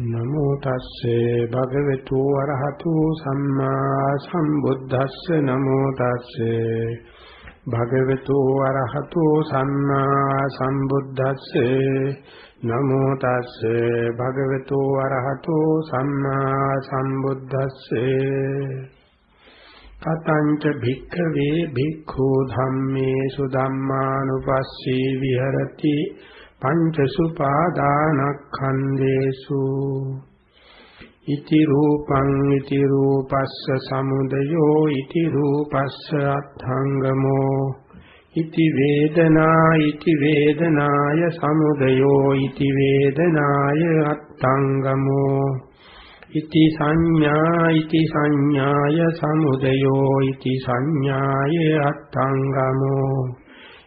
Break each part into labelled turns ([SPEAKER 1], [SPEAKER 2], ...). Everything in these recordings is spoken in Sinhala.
[SPEAKER 1] නමෝ තස්සේ භගවතු වරහතු සම්මා සම්බුද්දස්ස නමෝ තස්සේ භගවතු වරහතු සම්මා සම්බුද්දස්සේ නමෝ තස්සේ භගවතු වරහතු සම්මා සම්බුද්දස්සේ කතංච භික්ඛවේ භික්ඛු ධම්මේසු ධම්මානුපස්සී විහෙරති පංච සුපාදානක්ඛන්දේසු ඉති රූපං ඉති රූපස්ස සමුදයෝ ඉති රූපස්ස අත්ථංගමෝ ඉති වේදනා ඉති වේදනාය සමුදයෝ ඉති වේදනාය අත්ථංගමෝ ඉති සංඥා ඉති සංඥාය සමුදයෝ ඉති සංඥාය අත්ථංගමෝ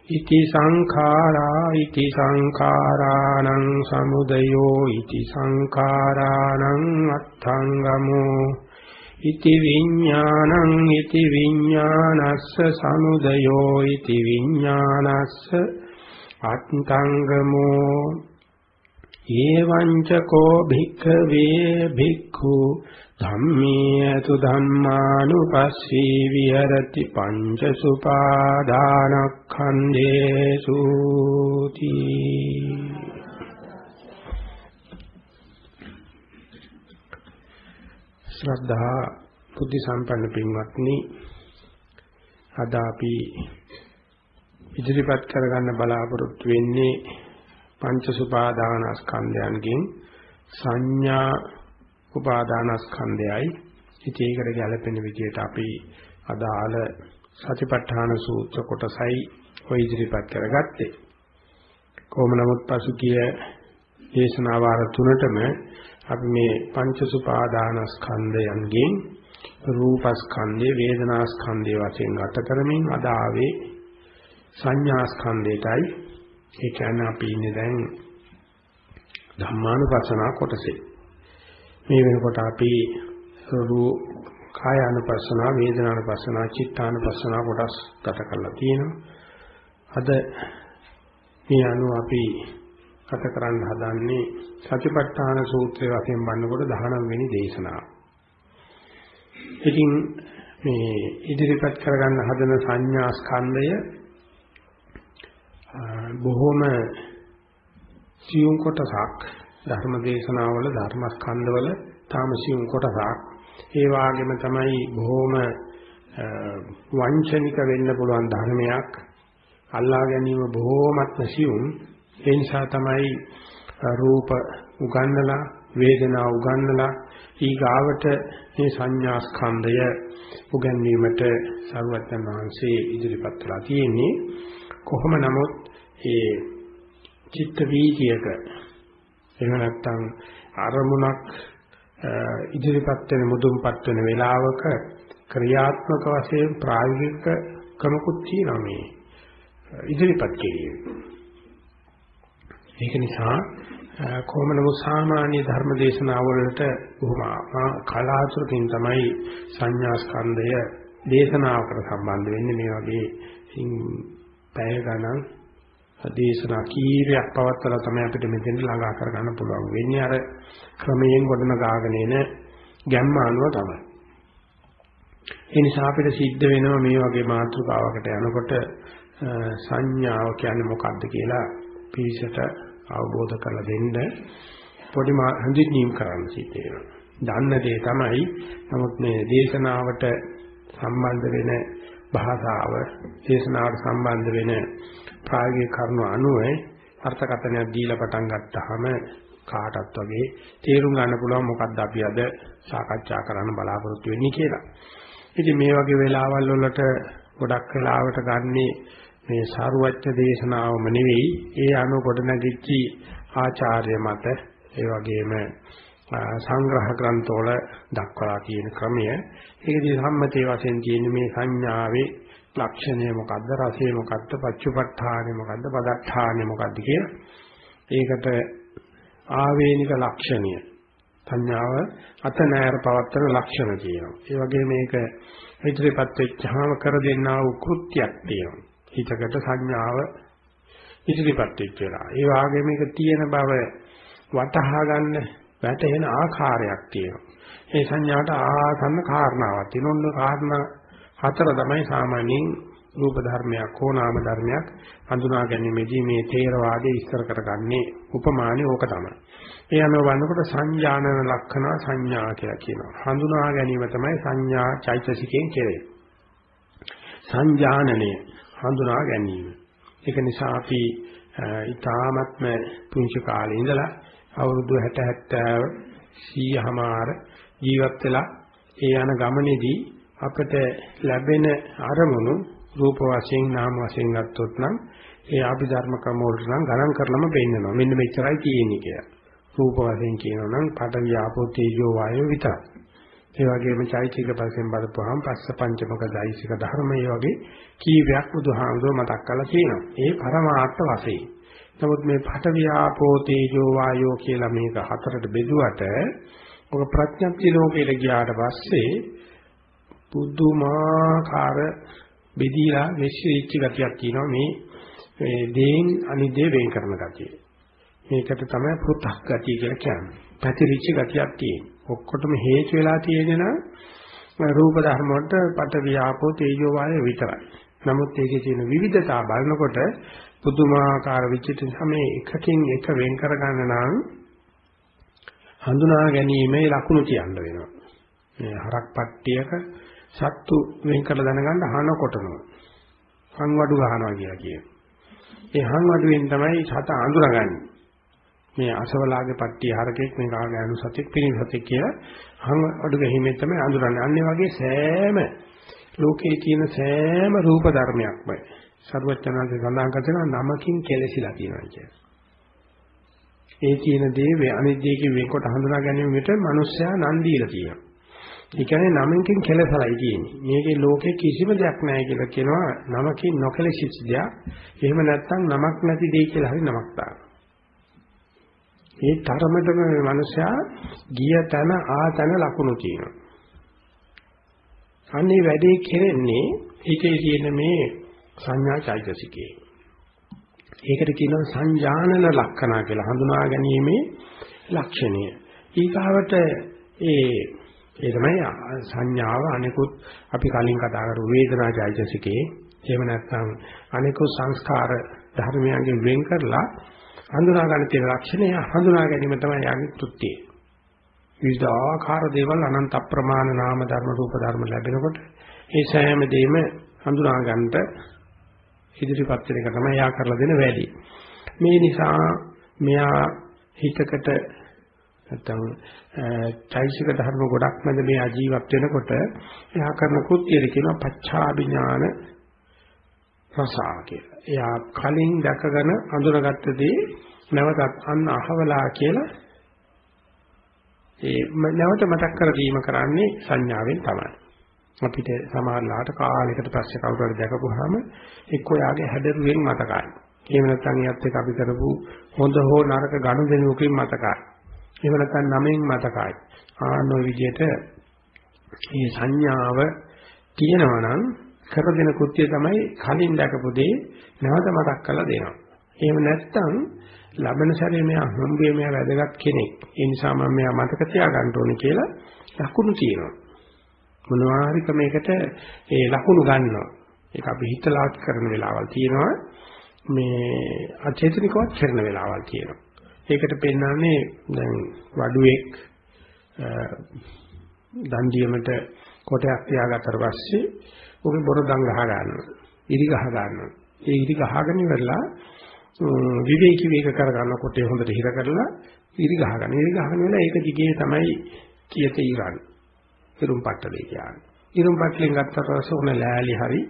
[SPEAKER 1] ඉති සංඛාරා ඉති සංඛාරාණං සමුදයෝ ඉති සංඛාරාණං අත්ථංගමෝ ඉති විඥානං ඉති විඥානස්ස සමුදයෝ ඉති විඥානස්ස අත්ථංගමෝ ඒවං ච කෝ භික්ඛවේ භික්ඛු ධම්මේතු ධම්මානුපස්සී විහෙරති පංච සුපාදානක්ඛන්දේසු තී. ශ්‍රද්ධා බුද්ධ සම්පන්න පින්වත්නි අද අපි ඉදිරිපත් කරගන්න බලාපොරොත්තු වෙන්නේ පංච සුපාදානස්කන්ධයන්ගෙන් සංඥා උපාදානස්කන්ධයයි. ඉතින් ඒකට ගැලපෙන විදිහට අපි අදාළ සතිපට්ඨාන සූත්‍ර කොටසයි ඔය ඉදිරිපත් කරගත්තේ. කොහොම නමුත් පසුගිය දේශනා වාර තුනටම අපි මේ පංච සුපාදානස්කන්ධයන්ගෙන් රූපස්කන්ධය වේදනාස්කන්ධය වශයෙන් ගත කරමින් අද ආවේ සංඥාස්කන්ධයටයි ඒ කියන්නේ අපි ඉන්නේ දැන් ධම්මානුපස්සනා කොටසේ මේ වෙනකොට අපි රූප කායානුපස්සනා වේදනානුපස්සනා චිත්තානුපස්සනා කොටස් ගත කරලා තියෙනවා. අද මේ අනුව අපි ගත කරන්න හදන්නේ සතිපට්ඨාන සූත්‍රය වශයෙන් බannකොට 19 වෙනි දේශනාව. ඉතින් මේ ඉදිරිපත් කරගන්න හදන සංඥා ස්කන්ධය බොහොම සියුම් කොටසක් ධර්ම දේශනාවල ධර්ම ස්කන්ධවල තාම සියුම් කොටසක්. ඒ වගේම තමයි බොහොම වංචනික වෙන්න පුළුවන් ධර්මයක්. අල්ලා ගැනීම බොහොමත්ම සියුම්. ඒ නිසා තමයි රූප උගන්නලා වේදනා උගන්නලා ඊගාවට මේ සංඥා ස්කන්ධය උගන්වීමට සරුවත්යන් වහන්සේ ඉදිරිපත් කළා. තියෙන්නේ කොහොම නමුත් ඒ චිත්ත වීතියක එහෙම නැත්නම් අරමුණක් ඉදිරිපත් වෙන මුදුන්පත් වෙන වෙලාවක ක්‍රියාත්මක වශයෙන් ප්‍රායෝගික ක්‍රමකුත් තියෙනවා මේ ඉදිරිපත් කිරීම. ඒක නිසා කොහොම නමුත් සාමාන්‍ය ධර්ම දේශනාවලට බොහොම කලාතුරකින් තමයි සංඥා ස්කන්ධය දේශනාවකට සම්බන්ධ වෙන්නේ මේ වගේ පැය ගණන් දේශනා කීරයක් පවත්වලා තමයි අපිට මෙතෙන් ළඟා කරගන්න පුළුවන් වෙන්නේ අර ක්‍රමයෙන් ගොඩනගාගෙන එන ගැම්ම අනුව තමයි. ඒ නිසා අපිට සිද්ධ වෙනවා මේ වගේ මාතෘකාවකට යනකොට සංඥාව කියන්නේ මොකක්ද කියලා පිළිසට අවබෝධ කරලා දෙන්න පොඩි හඳුන්වීම් කරන්න සිද්ධ වෙනවා. දන්න දේ තමයි නමුත් මේ දේශනාවට සම්බන්ධ වෙන භාෂාව දේශනාවට සම්බන්ධ වෙන ප්‍රායෝගික කරුණු අනුව අර්ථකථනයක් දීලා පටන් ගත්තාම කාටත් වගේ තේරුම් ගන්න පුළුවන් මොකද්ද අපි අද සාකච්ඡා කරන්න බලාපොරොත්තු වෙන්නේ කියලා. ඉතින් මේ වගේ වෙලාවල් වලට ගොඩක් වෙලාවට ගන්නේ මේ සාරුවච්ච දේශනාවම නෙවෙයි ඒ අනුව ගොඩනැගිච්ච ආචාර්ය මත ඒ වගේම සංග්‍රහ ග්‍රන්ථවල දක්වලා තියෙන ක්‍රමය ඒකදී සම්මතයේ වශයෙන් තියෙන මේ සංඥාවේ ලක්ෂණය මොකද්ද? රසය මොකද්ද? පච්චුපට්ඨානෙ මොකද්ද? පදට්ඨානෙ මොකද්ද කියලා. ඒකට ආවේනික ලක්ෂණය. සංඥාව අත නෑර පවත්තන ලක්ෂණ තියෙනවා ඒ වගේ මේක ඉදිරිපත් වෙච්චාම කර දෙන්නා වූ කෘත්‍යයක් තියෙනවා. හිතකට සංඥාව ඉදිරිපත් වෙච්ච වෙලා ඒ වගේ මේක තියෙන බව වටහා ගන්න වැටෙන ආකාරයක් තියෙනවා. ඒ සංඥාට ආසන්න කාරණාවක් තියෙනවා. ඔන්න කාරණා හතර තමයි සාමාන්‍යයෙන් රූප ධර්මයක් හෝ නාම ධර්මයක් හඳුනා ගැනීමේදී මේ තේරවාදයේ ඉස්තර කරගන්නේ උපමානේ ඕක තමයි. ඒ අනුව වන්නකොට සංජානන ලක්ෂණ සංඥා කියලා කියනවා. හඳුනා ගැනීම තමයි සංඥා චෛතසිකයෙන් කෙරේ. සංජානනය හඳුනා ගැනීම. ඒක නිසා අපි ඊ타මත්ම පුංචි කාලේ ඉඳලා අවුරුදු 60 70 100මාර ජීවත් වෙලා ඒ යන ගමනේදී අපිට ලැබෙන අරමුණු රූප වශයෙන් නාම වශයෙන් ගත්තොත් නම් ඒ අභිධර්ම ක්‍රම වලට නම් ගණන් කරලම පෙන්නනවා. මෙන්න මෙච්චරයි තියෙන්නේ කියලා. රූප වශයෙන් කියනවා නම් පඨවි ආපෝ තේජෝ වායෝ විතර. ඒ වගේම චෛතික පස්යෙන් බලපුවාම පස්ස පංචමක දෛසික ධර්ම ඒ වගේ කීවයක් බුදුහාමුදුරුවෝ මතක් කරලා තියෙනවා. ඒ පරමාර්ථ වශයෙන්. නමුත් මේ පඨවි ආපෝ තේජෝ වායෝ කියලා මේක හතරට බෙදුවට ඔක ප්‍රඥප්ති ලෝකයට ගියාට පස්සේ බුදුමාකාර බෙදීලා විශ්විච්ච ගතියක් තියෙනවා මේ මේ දේන් අනිදේ වෙන් කරන ගතිය. මේකට තමයි පෘථක් ගතිය කියලා කියන්නේ. පැතිරිච්ච ගතියක් තියෙන. ඔක්කොටම හේතු වෙලා තියෙන නම් රූප ධර්ම වලට පට වියාපෝ තේජෝ වායය විතරයි. නමුත් ඒකේ තියෙන විවිධතා බලනකොට පුදුමාකාර විචිත සමේ එකකින් එක වෙන් කර ගන්න නම් හඳුනා ගැනීමේ ලකුණු කියන්න වෙනවා. මේ හරක් පට්ටියක සත්තු වෙන් කරලා දැනගන්න අහන කොටනවා. හංවඩු ගහනවා කියලා කියනවා. ඒ හංවඩුවෙන් තමයි සත අඳුරගන්නේ. මේ අසවලාගේ පට්ටිය හරකෙක් මේ කාගේ අනුසතෙක් පිරිසතෙක් කියලා හංවඩු ගහිමින් තමයි අඳුරන්නේ. අන්නේ වගේ සෑම ලෝකේ තියෙන සෑම රූප ධර්මයක්ම සර්වඥාන්සේ සඳහන් කරනවා නමකින් කෙලසිලා තියෙනවා කියන්නේ. ඒ කියන දේ වේ අනිද්දේකින් වෙන්කොට හඳුනා ගැනීමට මිනිස්සයා නම් දීලා තියෙනවා. ඒ කියන්නේ නමකින් කෙලසලයි තියෙන්නේ. මේකේ ලෝකේ කිසිම දෙයක් නැහැ කියලා කියනවා නමකින් නොකලසිච්ච දෙයක්. එහෙම නැත්නම් නමක් නැති දෙයක් කියලා හරි නමක් දානවා. ඒ තරමටම මේ මනුස්සයා ගිය තන ආ තන ලකුණු තියෙනවා. අන්නේ වැඩේ කෙරෙන්නේ ඒකේ තියෙන මේ සංඥා චෛතසිකේ. ඒකට කියනවා සංජානන ලක්ෂණ කියලා හඳුනා ගැනීමේ ලක්ෂණය. ඊගාවට ඒ ඒ තමයි සංඥාව අනිකුත් අපි කලින් කතා කරු වේදනා චෛතසිකේ එහෙම නැත්නම් අනිකුත් සංස්කාර ධර්මයන්ගෙන් වෙන් කරලා හඳුනා ගන්න තියෙන ලක්ෂණය හඳුනා ගැනීම තමයි යාගේ කෘත්‍යය. විවිධාකාර දේවල් අනන්ත අප්‍රමාණ නාම ධර්ම රූප ධර්ම ලැබෙනකොට ඒ සෑම දෙයක්ම හඳුනා ගන්නට ඉදිරිපත් වෙන එක තමයි යා කරලා දෙන වැඩි. මේ නිසා මෙයා හිතකට නැත්තම් චෛසික ධර්ම ගොඩක් මැද මේ ආජීවත් වෙනකොට එයා කරන කෘත්‍යය කියනවා පච්චාභිඥාන රසා කියලා. එයා කලින් දැකගෙන අඳුනගත්ත දේ නැවතත් අන්න අහවලා කියලා ඒ නැවත මතක් කර දීම කරන්නේ සංඥාවෙන් තමයි. අපිට සමහරලාට කාලයකට පස්සේ කවුරු හරි දැකපුවාම එක්කෝ යාගේ හැඩරුවෙන් මතකයි. එහෙම නැත්නම් ඊයත් එක්ක අපි කරපු හොඳ හෝ නරක ගනුදෙනුවකින් මතකයි. එහෙම නැත්නම් නමෙන් මතකයි. ආන ඔය විදිහට මේ සංඥාව තියෙනවා නම් කර දෙන කෘත්‍යය තමයි කලින් දැකපු දේ නැවත මතක් කරලා දෙනවා. එහෙම නැත්නම් ලබන සැරේ මෙයා හම්බේ මෙයා වැදගත් කෙනෙක්. ඒ නිසා මම මෙයා මතක තියාගන්න ඕනේ කියලා ලකුණු තියෙනවා. මොනවා හරි ක්‍රමයකට ඒ ලකුණු ගන්නවා. ඒක අපි හිතලා කරන වෙලාවල් තියෙනවා. මේ අචේතනිකවත් කරන වෙලාවල් තියෙනවා. ඒකට පෙන්වන්නේ දැන් වඩුවෙක් දණ්ඩියමට කොටයක් තියාගත්තට පස්සේ උගේ බොරදම් ගහ ගන්නවා. ඉරි ගහ ගන්නවා. ඒ ඉරි ගහගෙන ඉවරලා විවේකී වේග කර ගන්න කොටේ හොඳට හිර කරලා ඉරි ගහ ගන්න. ඉරි ගහන වෙලාව ඒක දිගේ තමයි කියත ඉරන්නේ. ඉරුම් පට්ටලේ කියන්නේ. ඉරුම් පට්ටලෙන් ගත්තට පස්සේ උන ලෑලි හරි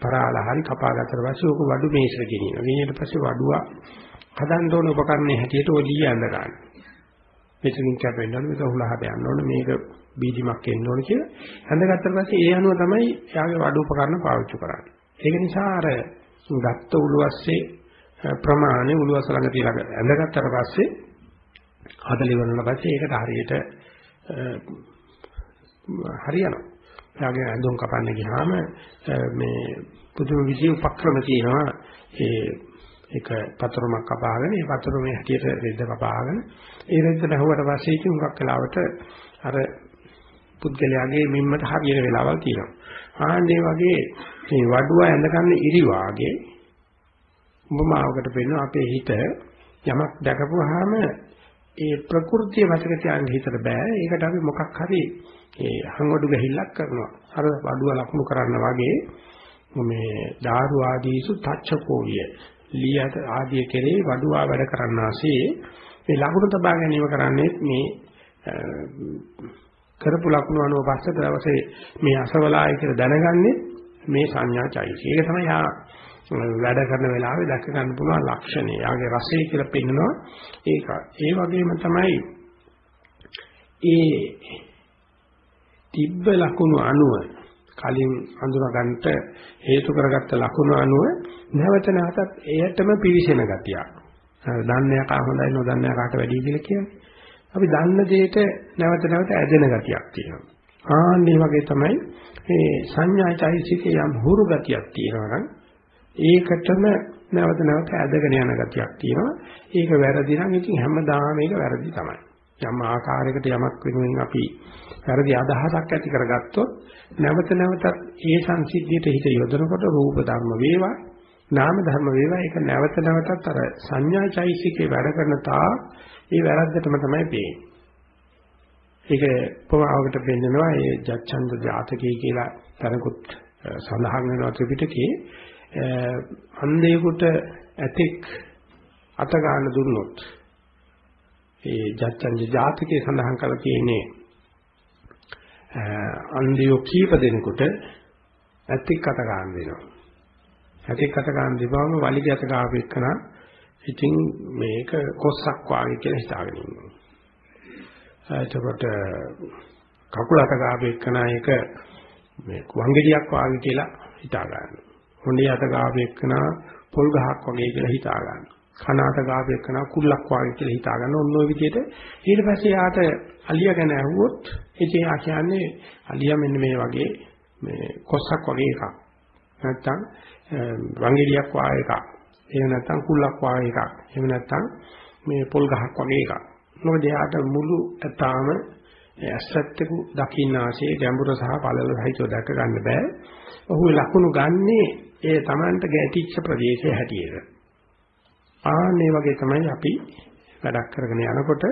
[SPEAKER 1] පරාල හරි කපා ගත්තට පස්සේ ඕක වඩු මේසර ගෙනියනවා. ගෙනියට පස්සේ වඩුවා හදන්න ඕන උපකරණේ හැටියට ඔලිය යන්න ගන්න. මෙතනින් කැපෙන්න ඕන මේක හුලහට යන්න ඕන මේක බීජිමක් එන්න ඕන කියලා හඳගත්තට පස්සේ ඒ අනුව තමයි යාගේ වඩු උපකරණ පාවිච්චි කරන්නේ. ඒක නිසා අර ගත්ත උළුවස්සේ ප්‍රමාණය උළුවස්ස ළඟ තියලා ඇඳගත්තට පස්සේ හදලි වුණාට පස්සේ ඒකට හරියට හරියනවා. යාගේ ඇඳුම් කපන්න ගියාම මේ පුදුම විදිහේ උපක්‍රම තියෙනවා. ඒ ඒක පතරමක් කපාගෙන ඒ පතරමේ හැටියට රෙද්ද කපාගෙන ඒ රෙද්ද බහුවට පස්සේ ඉතින් හුඟක් වෙලාවට අර පුද්ගලයාගේ මිම්මට හරියන වෙලාවල් තියෙනවා. ආන්නේ වගේ මේ වඩුව ඇඳගන්න ඉරි වාගේ උඹමාවකට පෙන්න අපේ හිත යමක් දැකපුවාම ඒ ප්‍රകൃතිය වශයෙන් තියන්න හිතට බෑ. ඒකට අපි මොකක් හරි ඒ හංවඩු ගහිල්ලක් කරනවා. අර වඩුව ලකුණු කරන්න වගේ මේ දාරු ආදීසු තච්චකෝවිය ලියත ආදී කෙරේ වඩුවා වැඩ කරන්නාසේ මේ ලකුණු තබා ගැනීම කරන්නේ මේ කරපු ලකුණු අනුව පස්සේ දවසේ මේ අසවලායි කියලා දැනගන්නේ මේ සංඥාචෛතසික. ඒක තමයි යා වැඩ කරන වෙලාවේ දැක ගන්න පුළුවන් ලක්ෂණය. යාගේ රසය කියලා පෙන්නනවා. ඒක. ඒ වගේම තමයි ඒ තිබ්බ ලකුණු අනුව කලින් අඳුනගන්නට හේතු කරගත්ත ලකුණු අනුව නැවත නැවතත් එයටම පිවිසෙන ගතියක්. දන්නේ යකා හොඳයි නොදන්නේ යකාට වැඩි කියලා කියන්නේ. අපි දන්න දෙයට නැවත නැවත ඇදෙන ගතියක් තියෙනවා. ආන්නේ වගේ තමයි මේ සංඥාචෛසිකේ යම් හුරු ගතියක් තියෙනවා නම් ඒකටම නැවත නැවත ඇදගෙන යන ගතියක් තියෙනවා. ඒක වැරදි නම් ඉතින් හැමදාම මේක වැරදි තමයි. යම් ආකාරයකට යමක් වෙනුවෙන් අපි වැරදි අදහසක් ඇති කරගත්තොත් නැවත නැවතත් ඒ සංසිද්ධියට හිත යොදනකොට රූප ධර්ම වේවා නාම ධර්ම වේවා ඒක නැවත නැවතත් අර සංඥාචෛසිකේ වැඩ කරන තා ඒ වැරද්දටම තමයි පේන්නේ. ඒක පොවාවකට පෙන්නනවා ඒ ජච්ඡන්ද ජාතකයේ කියලා තරකුත් සඳහන් වෙනවා ත්‍රිපිටකයේ අන්දේකට ඇතෙක් අත ගන්න දුන්නොත් ඒ ජච්ඡන්ද ජාතකයේ සඳහන් කරලා තියෙන්නේ අන්දියෝ කීප දෙනෙකුට ඇතෙක් අත ගන්න දෙනවා. ඇතෙක් අත ගන්න දීපම වලිගය අත ගාවෙකන ඉතින් මේක කොස්සක් වාගේ කියලා හිතාගෙන ඉන්නවා. එතකොට කකුල අත ගාවෙකන එක මේ වංගෙඩියක් වාගේ කියලා හිතා ගන්නවා. හොඬේ අත ගාවෙකන පොල් ගහක් වගේ කියලා හිතා ගන්නවා. කන අත ගාවෙකන කුල්ලක් වාගේ කියලා හිතා ගන්න ඕන ඔය විදිහට ඊට පස්සේ යාට අලියා ගැන ඇහුවොත් ඉතින් ආ කියන්නේ අලියා මෙන්න මේ වගේ මේ කොස්සක් වගේ එකක්. නැත්තම් වංගෙඩියක් වාගේ එකක්. එහෙම නැත්නම් කුල්ලක් වාගේ එකක්. එහෙම නැත්නම් මේ පොල් ගහක් වගේ එකක්. මොකද එයාට මුළු තාම ඇස්සත්තෙකු දකින්න ආශේ ගැඹුර සහ පළල සහිතව දැක ගන්න බෑ. ඔහු ලකුණු ගන්නේ ඒ Tamanට ගැටිච්ච ප්‍රදේශයේ හැටියට. ආන්නේ වගේ තමයි අපි වැඩක් කරගෙන යනකොට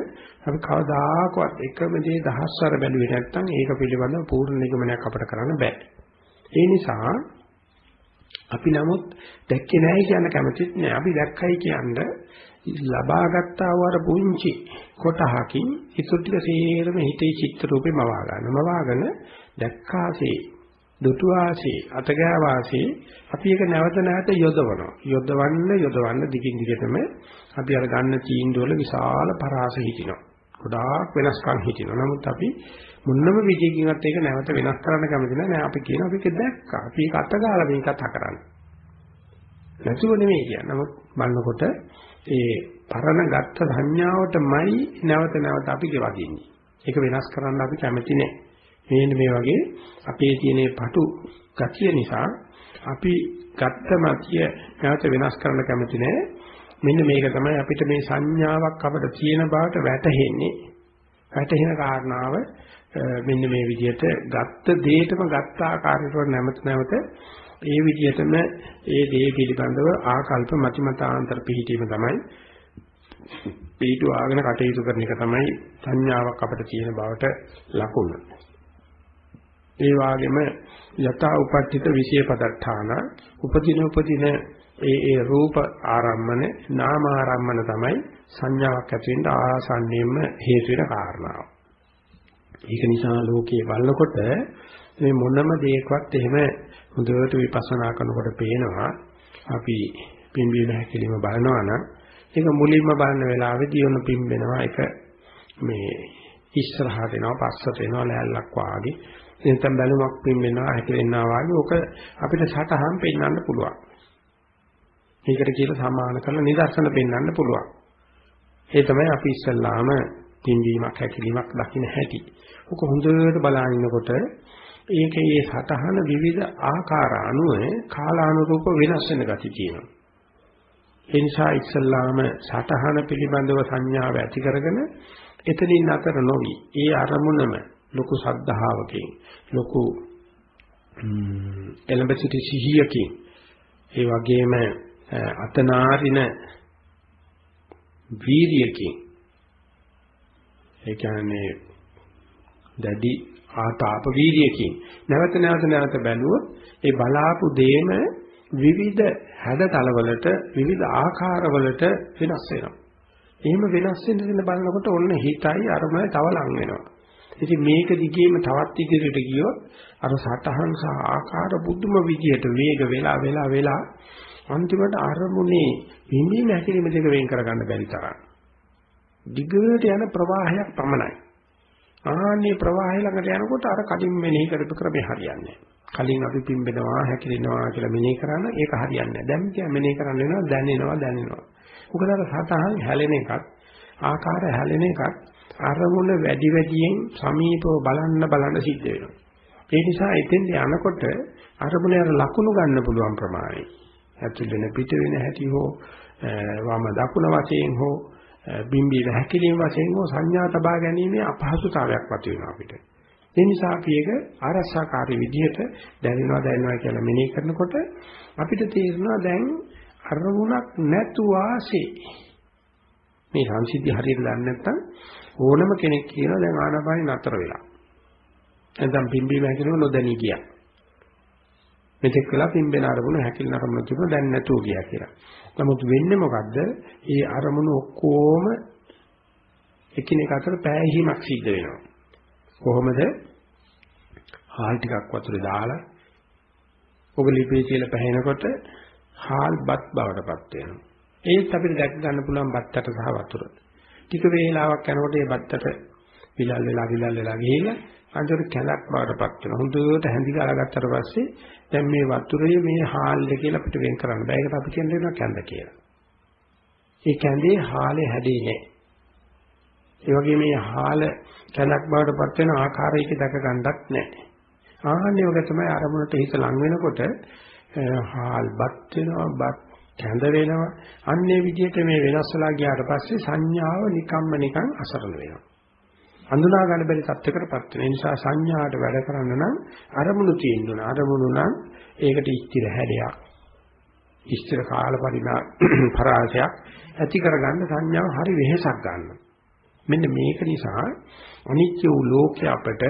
[SPEAKER 1] අපි කවදාකවත් එකම දේ දහස්වර බැලුවේ නැත්නම් ඒක පිළිබඳව පූර්ණ නිගමනයක් අපිට කරන්න බෑ. ඒ නිසා අපි නමුත් දැක්කේ නැහැ කියන කැමතිත් නෑ. අපි දැක්කයි කියන්නේ ලබාගත්තා වර පුංචි කොටහකින් ඉතුරු ටික සේරම හිතේ චිත්ත රූපේ මවා ගන්න. මවාගෙන දැක්කාසේ දුටුවාසේ අතගෑවාසේ අපි ඒක නැවත නැවත යොදවනවා. යොදවන්න යොදවන්න දිගින් දිගටම අපි අර ගන්න තීන්දුවල විශාල පරාස හිටිනවා. ගොඩාක් වෙනස්කම් හිටිනවා. නමුත් අපි මුන්නම විදියකින්වත් ඒක නැවත වෙනස් කරන්න කැමති නැහැ. අපි කියනවා මේක දැක්කා. අපි ඒක අතගාලා මේක අත කරන්නේ. නැතුව නෙමෙයි කියන්නේ. නමුත් බලනකොට ඒ පරණ ගත්ත සංඥාවටමයි නැවත නැවත අපි ගෙවදින්නේ. ඒක වෙනස් කරන්න අපි කැමති නැහැ. මේන්න මේ වගේ අපේ තියෙන පටු ගතිය නිසා අපි ගත්ත මතිය නැවත වෙනස් කරන්න කැමති නැහැ. මෙන්න මේක තමයි අපිට මේ සංඥාවක් අපිට තියෙන බවට වැටහෙන්නේ. වැටහෙන කාරණාව මෙන්න මේ විදිහට ගත්ත දෙයටම ගත්ත ආකාරයට නැවත නැවත ඒ විදිහටම ඒ දේ පිළිබඳව ආකල්ප මතිමතාන්තර පිහිටීම තමයි පිටු ආගෙන කටයුතු කරන එක තමයි සංඥාවක් අපිට තියෙන බවට ලකුණ. ඒ වගේම යථා උපට්ඨිත විශේෂ පදඨාන උපදින උපදින ඒ ඒ රූප ආරම්මන නාම ආරම්මන තමයි සංඥාවක් ඇති වෙන්න ආසන්නයෙන්ම හේතු වෙන කාරණාව. ඒක නිසා ලෝකයේ බලනකොට මේ මොනම දෙයකවත් එහෙම හොඳට විපස්සනා කරනකොට පේනවා. අපි පිම්බීම හැකිලිම බලනවා නම් ඒක මුලින්ම බලන වෙලාවේදී ඔන්න පිම්බෙනවා ඒක මේ ඉස්සරහට එනවා පස්සට එනවා ලෑල්ලක් වාගේ. එතෙන් බැලුමක් පිම්බෙනවා හැකිලෙනවා වාගේ. ඕක අපිට සටහන් පෙන්වන්න පුළුවන්. මේකට කියලා සමාන කරලා නිදර්ශන පෙන්වන්න පුළුවන්. ඒ තමයි අපි ඉස්සල්ලාම පිම්බීමක් හැකිලීමක් දකින්න හැටි ඕක හොඳට බලනකොට ඒකේ මේ සතහන විවිධ ආකාර අනුව කාලානුරූප වෙනස් වෙන ගති තියෙනවා. ඒ නිසා ඉස්සල්ලාම සටහන පිළිබඳව සංඥාව ඇති කරගෙන එතනින් අතර නොවි ඒ අරමුණම ලොකු සද්ධාවකින් ලොකු එළඹ සිටි සිහියකින් ඒ වගේම අතනාරින වීරියකින් ඒ කියන්නේ දැඩි ආතාප වීර්යකින් නැවත නැවත නැවත බැලුවොත් ඒ බලාපු දේම විවිධ හැඩතලවලට විවිධ ආකාරවලට වෙනස් වෙනවා. එහෙම වෙනස් වෙන දෙන බලනකොට ඔන්න හිතයි අරමුණයි තව ලං වෙනවා. ඉතින් මේක දිගේම තවත් ඉදිරියට ගියොත් අර සටහන් සහ ආකාර බුදුම විදියට වේග වෙලා වෙලා වෙලා අන්තිමට අරමුණේ විඳින හැකිරීම දෙක වෙන් කරගන්න බැරි තරම්. දිගට යන ප්‍රවාහයක් පමණයි. ආන්නේ ප්‍රවාහය ළඟට යනකොට අර කලින් මෙනෙහි කරපු ක්‍රමේ හරියන්නේ කලින් අපි පිම්බෙනවා හැකිලෙනවා කියලා මෙනෙහි කරන ඒක හරියන්නේ නැහැ. දැන් කිය මෙනෙහි කරන්න වෙනවා දැනෙනවා දැනෙනවා. මොකද අර සතහන් හැලෙන එකත් ආකාර හැලෙන එකත් අරමුණ වැඩි වැඩියෙන් සමීපව බලන්න බලන්න සිද්ධ වෙනවා. ඒ නිසා එතෙන් යනකොට අරමුණේ අර ලකුණු ගන්න පුළුවන් ප්‍රමාණය. ඇතුල් වෙන පිට වෙන හැටි හෝ වම දකුණ වශයෙන් හෝ බිම්බීම හැකිලිම වශයෙන් හෝ සංඥා තබා ගැනීමේ අපහසුතාවයක් මත වෙනවා අපිට. ඒ නිසා අපි ඒක ආරක්ෂාකාරී විදිහට දැනෙනවා දැනෙනවා කියලා මෙනෙහි කරනකොට අපිට තේරෙනවා දැන් අරමුණක් නැතු වාසේ මේ සංසිද්ධි හරියට දන්නේ නැත්නම් ඕනම කෙනෙක් කියනවා දැන් ආනාපානෙ නතර වෙලා. නැත්නම් පිම්බීම හැකිලිම නොදැනී ගියා. මෙතෙක් වෙලා පිම්බෙන අරමුණ හැකිලන අරමුණ තිබුණා දැන් නැතුව ගියා කියලා. නමුත් වෙන්නේ මොකද්ද? ඒ අරමුණු ඔක්කොම එකිනෙක අතර පෑහීමක් සිද්ධ වෙනවා. කොහොමද? හාල් ටිකක් වතුරේ දාලා ඔබ ලිපේ කියලා පැහැෙනකොට හාල් බත් බවටපත් වෙනවා. ඒත් අපිට දැක ගන්න පුළුවන් බත්තට සහ වතුර. ටික වේලාවක් යනකොට මේ බත්තට විලල් වෙලා විලල් වෙලා ගිහිල්ලා අන්තිමට කැලක් බවටපත් වෙනවා. හොඳට හැඳි ගාලා ගත්තට පස්සේ දැන් මේ වතුරේ මේ හාල්ද කියලා අපිට වෙන් කරන්න බෑ. ඒකට අපි කියන දෙනවා කැඳ කියලා. ඒ කැඳේ හාලේ හැදේ නැහැ. ඒ වගේ මේ හාල කැඳක් බවටපත් වෙන ආකාරයක දැක ගන්නක් නැහැ. ආන්නේ වගේ තමයි අරමුණට හිත ලං වෙනකොට හාල් බත් වෙනවා බත් කැඳ වෙනවා අන්නේ විදිහට මේ වෙනස් වෙලා ගියාට පස්සේ සංඥාව නිකම්ම නිකන් අසරණ වෙනවා හඳුනා ගන්න බැරි තත්යකටපත් වෙන නිසා සංඥාට වැඩ කරන්න නම් අරමුණු තියෙන්න ඕන. අරමුණු නම් ඒකට ස්ථිර හැඩයක්. ස්ථිර කාල පරිණා පරාසයක් ඇති කරගන්න සංඥාව හරි වෙහෙසක් ගන්න. මෙන්න මේක නිසා අනිත්‍ය වූ ලෝකයේ අපට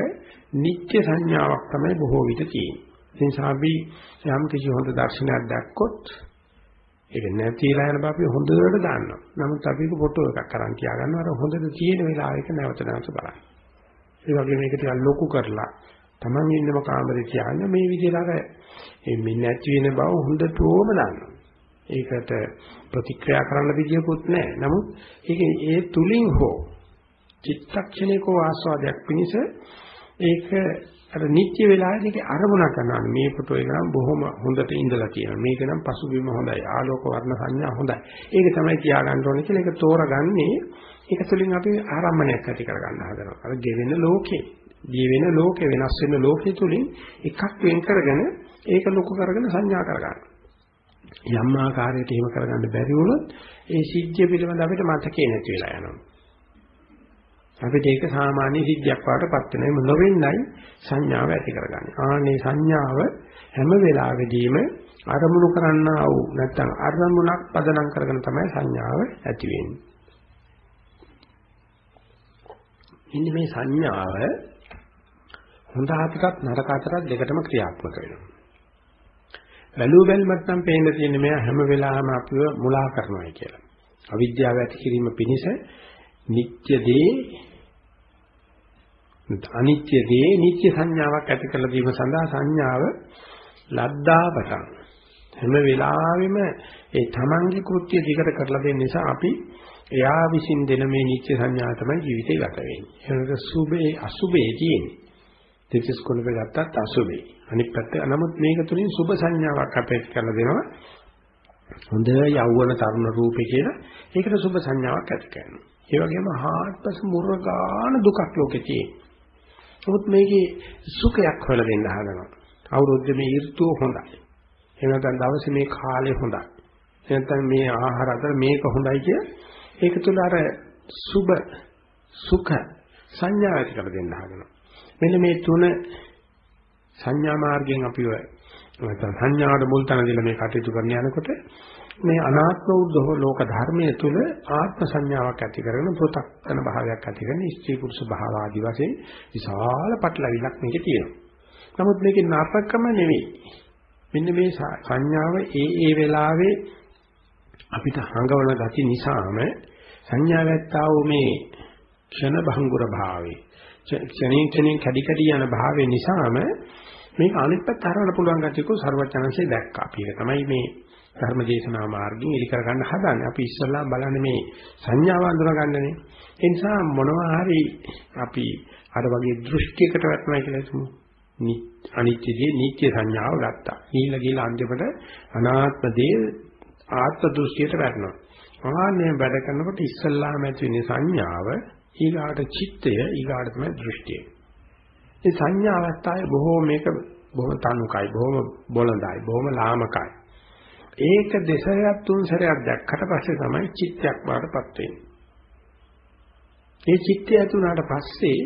[SPEAKER 1] නිත්‍ය සංඥාවක් තමයි බොහෝ විට තියෙන්නේ. ඒ නිසා අපි යම් කිසි හොඳ දර්ශනයක් දැක්කොත් ඒක නැතිලා යන බව අපි හොඳට දන්නවා. නමුත් අපි ෆොටෝ එකක් අරන් තියාගන්නවා අර හොඳට තියෙන වෙලාවයක නැවත නැවත බලන්න. ඒ වගේ මේක ටිකක් ලොකු කරලා Taman ඉන්නම කාමරේ තියාගෙන මේ විදිහට අර මේ නැති වෙන බව හොඳටම දන්නවා. ඒකට ප්‍රතික්‍රියා කරන්න විදියකුත් නැහැ. නමුත් ඒක ඒ තුලින් හෝ චිත්තක්ෂණිකව ආස්වාදයක් පිණිස ඒක අර නිත්‍ය වෙලාවේදී අරමුණ කරනවා මේ ෆොටෝ එක නම් බොහොම හොඳට ඉඳලා තියෙනවා. මේක නම් පසුබිම හොඳයි. ආලෝක වර්ණ සංඥා හොඳයි. ඒක තමයි තියාගන්න ඕනේ කියලා ඒක තෝරගන්නේ. ඒක තුළින් අපි ආරම්භණයක් ඇති කරගන්න හදනවා. අර ගෙවෙන ලෝකේ දී වෙන ලෝකේ වෙනස් වෙන ලෝකේ තුලින් එකක් වෙන් කරගෙන ඒක ලොකු කරගෙන සංඥා කරගන්න. යම් ආකාරයකට එහෙම කරගන්න බැරි වුණොත් ඒ සිද්ධිය පිළිබඳ අපිට මතකේ නැති වෙලා යනවා. අපිට ඒක සාමාන්‍ය සිද්ධියක් වඩටපත් වෙනවා. එම නොවෙන්නයි සංඥාව ඇති කරගන්නේ. ආනේ සංඥාව හැම වෙලාවෙදීම අරමුණු කරන්නා වූ නැත්නම් අරමුණක් පදනම් කරගෙන තමයි සංඥාව ඇති වෙන්නේ. ඉන්නේ මේ සංඥාව හොඳ අතටත් නරක අතටත් දෙකටම ක්‍රියාත්මක වෙනවා. බැලුව බැලමත් නම් පේන්න තියෙන්නේ මෙයා හැම වෙලාවෙම අපිව මුලා කරනවා කියලා. අවිද්‍යාව ඇති කිරීම පිණිස නිත්‍ය දේ අනිත්‍ය දේ නිත්‍ය සංඥාවක් ඇති කරලා දීම සඳහා සංඥාව ලද්දාපටන් හැම වෙලාවෙම ඒ තමන්ගේ කෘත්‍ය දිගට කරලා දෙන්න නිසා අපි එයා විසින් දෙන මේ නිත්‍ය සංඥාව තමයි ජීවිතේ ගත වෙන්නේ. ඒක සුභේ අසුභේ තියෙන්නේ. දෙතිස් කොළඹ ගත්තත් අසුභේ. අනිත් පැත්ත නමුත් මේක තුලින් සුභ සංඥාවක් අපේට කරලා දෙනවා. හොඳ යෞවන තරුණ රූපේ කියලා ඒකට සුභ සංඥාවක් ඇති කරනවා. ඒ වගේම හාත්පස මුර්ගාන දුකක් ලෝකේ තියෙනවා. නමුත් මේකේ සුඛයක් හොයලා දෙන්න හදනවා. අවුරුද්දේ මේ ඍතුව හොඳයි. එහෙම නැත්නම් දවසේ මේ කාලය හොඳයි. නැත්නම් මේ ආහාර අතර මේක හොඳයි කිය ඒක තුළ අර සුබ සුඛ සංඥා ඇති කර දෙන්න හදනවා. මෙන්න මේ තුන සංඥා මාර්ගයෙන් අපිව නැත්නම් සංඥාවට මුල් තැන දීලා මේ කටයුතු කරන යනකොට මේ අනාත්ම උද්දෝ ලෝක ධර්මයේ තුල ආත්ම සංඥාවක් ඇති කරගෙන පෘථක්කන භාවයක් ඇති කරන ස්ත්‍රී පුරුෂ භාව ආදි වශයෙන් විශාල පටලවිලක් මේකේ තියෙනවා. නමුත් මේකේ නරකම නෙවෙයි. මෙන්න මේ සංඥාව ඒ ඒ වෙලාවේ අපිට හඟවන ගති නිසාම සංඥාවත්තා වූ මේ ක්ෂණ භංගුර භාවේ ක්ෂණින් ක්ෂණින් කැඩි කැඩි යන භාවය නිසාම මේක අනිත් පැත්ත හරවන්න පුළුවන් ගැටියක සර්වචනංශේ දැක්කා. අපි ඒක තමයි මේ ධර්මදේශනා මාර්ගයෙන් එලි කරගන්න හදන්නේ. අපි ඉස්සල්ලා බලන්නේ මේ සංඥාව අඳුරගන්නනේ. ඒ නිසා මොනවා හරි අපි අර වගේ දෘෂ්ටියකට වැටෙනවා කියලා හිතමු. අනිත්‍යදී නිත්‍ය සංඥාව ගත්තා. ඊළ ගිහලා අන්තිමට අනාත්ම දේ ආත්ම දෘෂ්ටියට වැටෙනවා. ආන්නේ වැඩ කරනකොට ඉස්සල්ලාම ඇති වෙන සංඥාව ඊගාට චිත්තය ඊගාට තමයි දෘෂ්ටිය. මේ සංඥා අවස්ථාවේ බොහෝ මේක බොහොම තනුකයි බොහොම බොළඳයි බොහොම ලාමකයි. ඒක දෙසරයක් තුන් සැරයක් දැක්කට පස්සේ තමයි චිත්තයක් වඩපත් වෙන්නේ. ඒ චිත්තය ඇතුණාට පස්සේ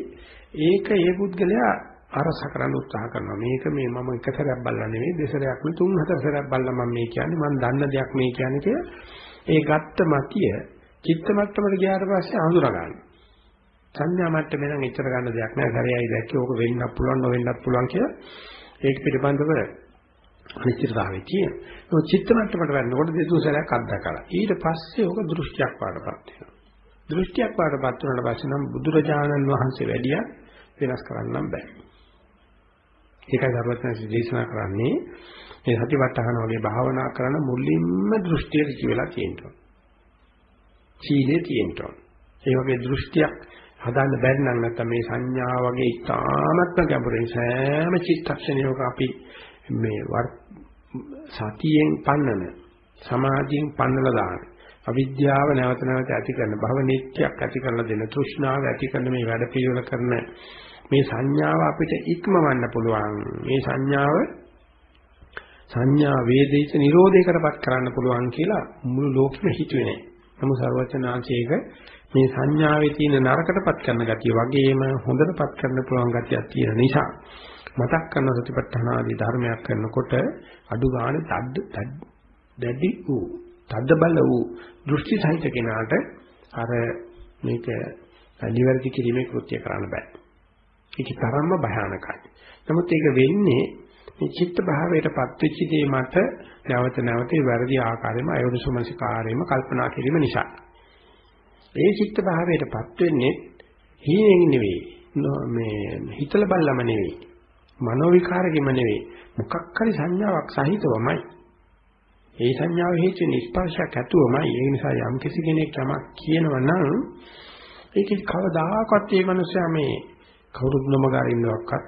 [SPEAKER 1] ඒක ඒ පුද්ගලයා අරස කරන්න උත්සාහ කරනවා. මේක මේ මම එක සැරයක් බලලා නෙවෙයි දෙසරයක් නෙවෙයි තුන් හතර සැරයක් බලලා මම මේ කියන්නේ මම දන්න දෙයක් මේ කියන්නේ කියලා ඒ ගත්ත මතිය චිත්ත මට්ටමට ගියාට පස්සේ අඳුරා ගන්නවා. සංඥා මට්ටමේ නම් එච්චර ගන්න දෙයක් නෑ. සරයයි දැක්කේ ඕක වෙන්නත් පුළුවන් නොවෙන්නත් පුළුවන් කියලා ඒක පිළිබඳව අනිශ්චිතතාවයේ තියෙන. ඒක චිත්ත මට්ටමට වෙනකොට දෙතුන් සැරයක් අත්දකලා. ඊට පස්සේ ඕක දෘෂ්ටියක් වඩපත් වෙනවා. දෘෂ්ටියක් වඩපත් වුණාට පස්සේ නම් බුදුරජාණන් වහන්සේ වැඩිය වෙනස් කරන්න බෑ. ඒකයි ධර්මඥාසි දේශනා කරන්නේ මේ සතිපට්ඨාන වගේ භාවනා කරන මුලින්ම දෘෂ්ටිය ඍචි වෙලා තියෙනවා. සීලේ තියෙනවා. ඒ වගේ දෘෂ්ටියක් හදාන්න බැරි නම් නැත්නම් මේ සංඥා වගේ ඉතාමත්ම ගැඹුරින් සෑම චිත්තක්ෂණයක අපි මේ සතියෙන් පන්නන සමාධියෙන් පන්නලා දාන අවිද්‍යාව නැවත නැවත ඇති කරන භව නිත්‍යයක් ඇති කරලා දෙන තෘෂ්ණාව ඇති කරන මේ වැඩ පිළිවෙල කරන මේ සංඥාව අපිට ඉක්මවන්න පුළුවන් මේ සංඥාව සංඥා වේදිත නිරෝධයකටපත් කරන්න පුළුවන් කියලා මුළු ලෝකෙම හිතුවේ නැහැ. නමුත් සර්වචනාංශයක මේ සංඥාවේ තියෙන නරකටපත් කරන ගතිය වගේම හොඳටපත් කරන්න පුළුවන් ගතියක් තියෙන නිසා මතක් කරන සතිපට්ඨාන ආදී ධර්මයක් කරනකොට අඩු ගානේ තද්ද දැඩි වූ තද්ද බල වූ දෘෂ්ටි සහිත කෙනාට අර මේක නිවැරදි කිරීමේ කෘත්‍ය කරන්න බෑ. ඒක තරම්ම භයානකයි. නමුත් ඒක වෙන්නේ මේ චිත්ත භාවයටපත් වෙච්ච දේ මත නැවත නැවත වැරදි ආකාරයෙන්ම අයෝනිසුමනසිකාරයෙන්ම කල්පනා කිරීම නිසා. ඒ චිත්ත භාවයටපත් වෙන්නේ හීනෙන් නෙවෙයි. මේ හිතල බල්ලම නෙවෙයි. මනෝ විකාරකෙම නෙවෙයි. මොකක් හරි සංඥාවක් සහිතවමයි. ඒ සංඥාව හේතු නිස්පර්ශයක් ඇතුවමයි. ඒ නිසා යම් කිසි කෙනෙක් යමක් කියනවා නම් ඒක කවදාකවත් මේ මනුස්සයා මේ කවුරුත් නොමගාරින්නවක්වත්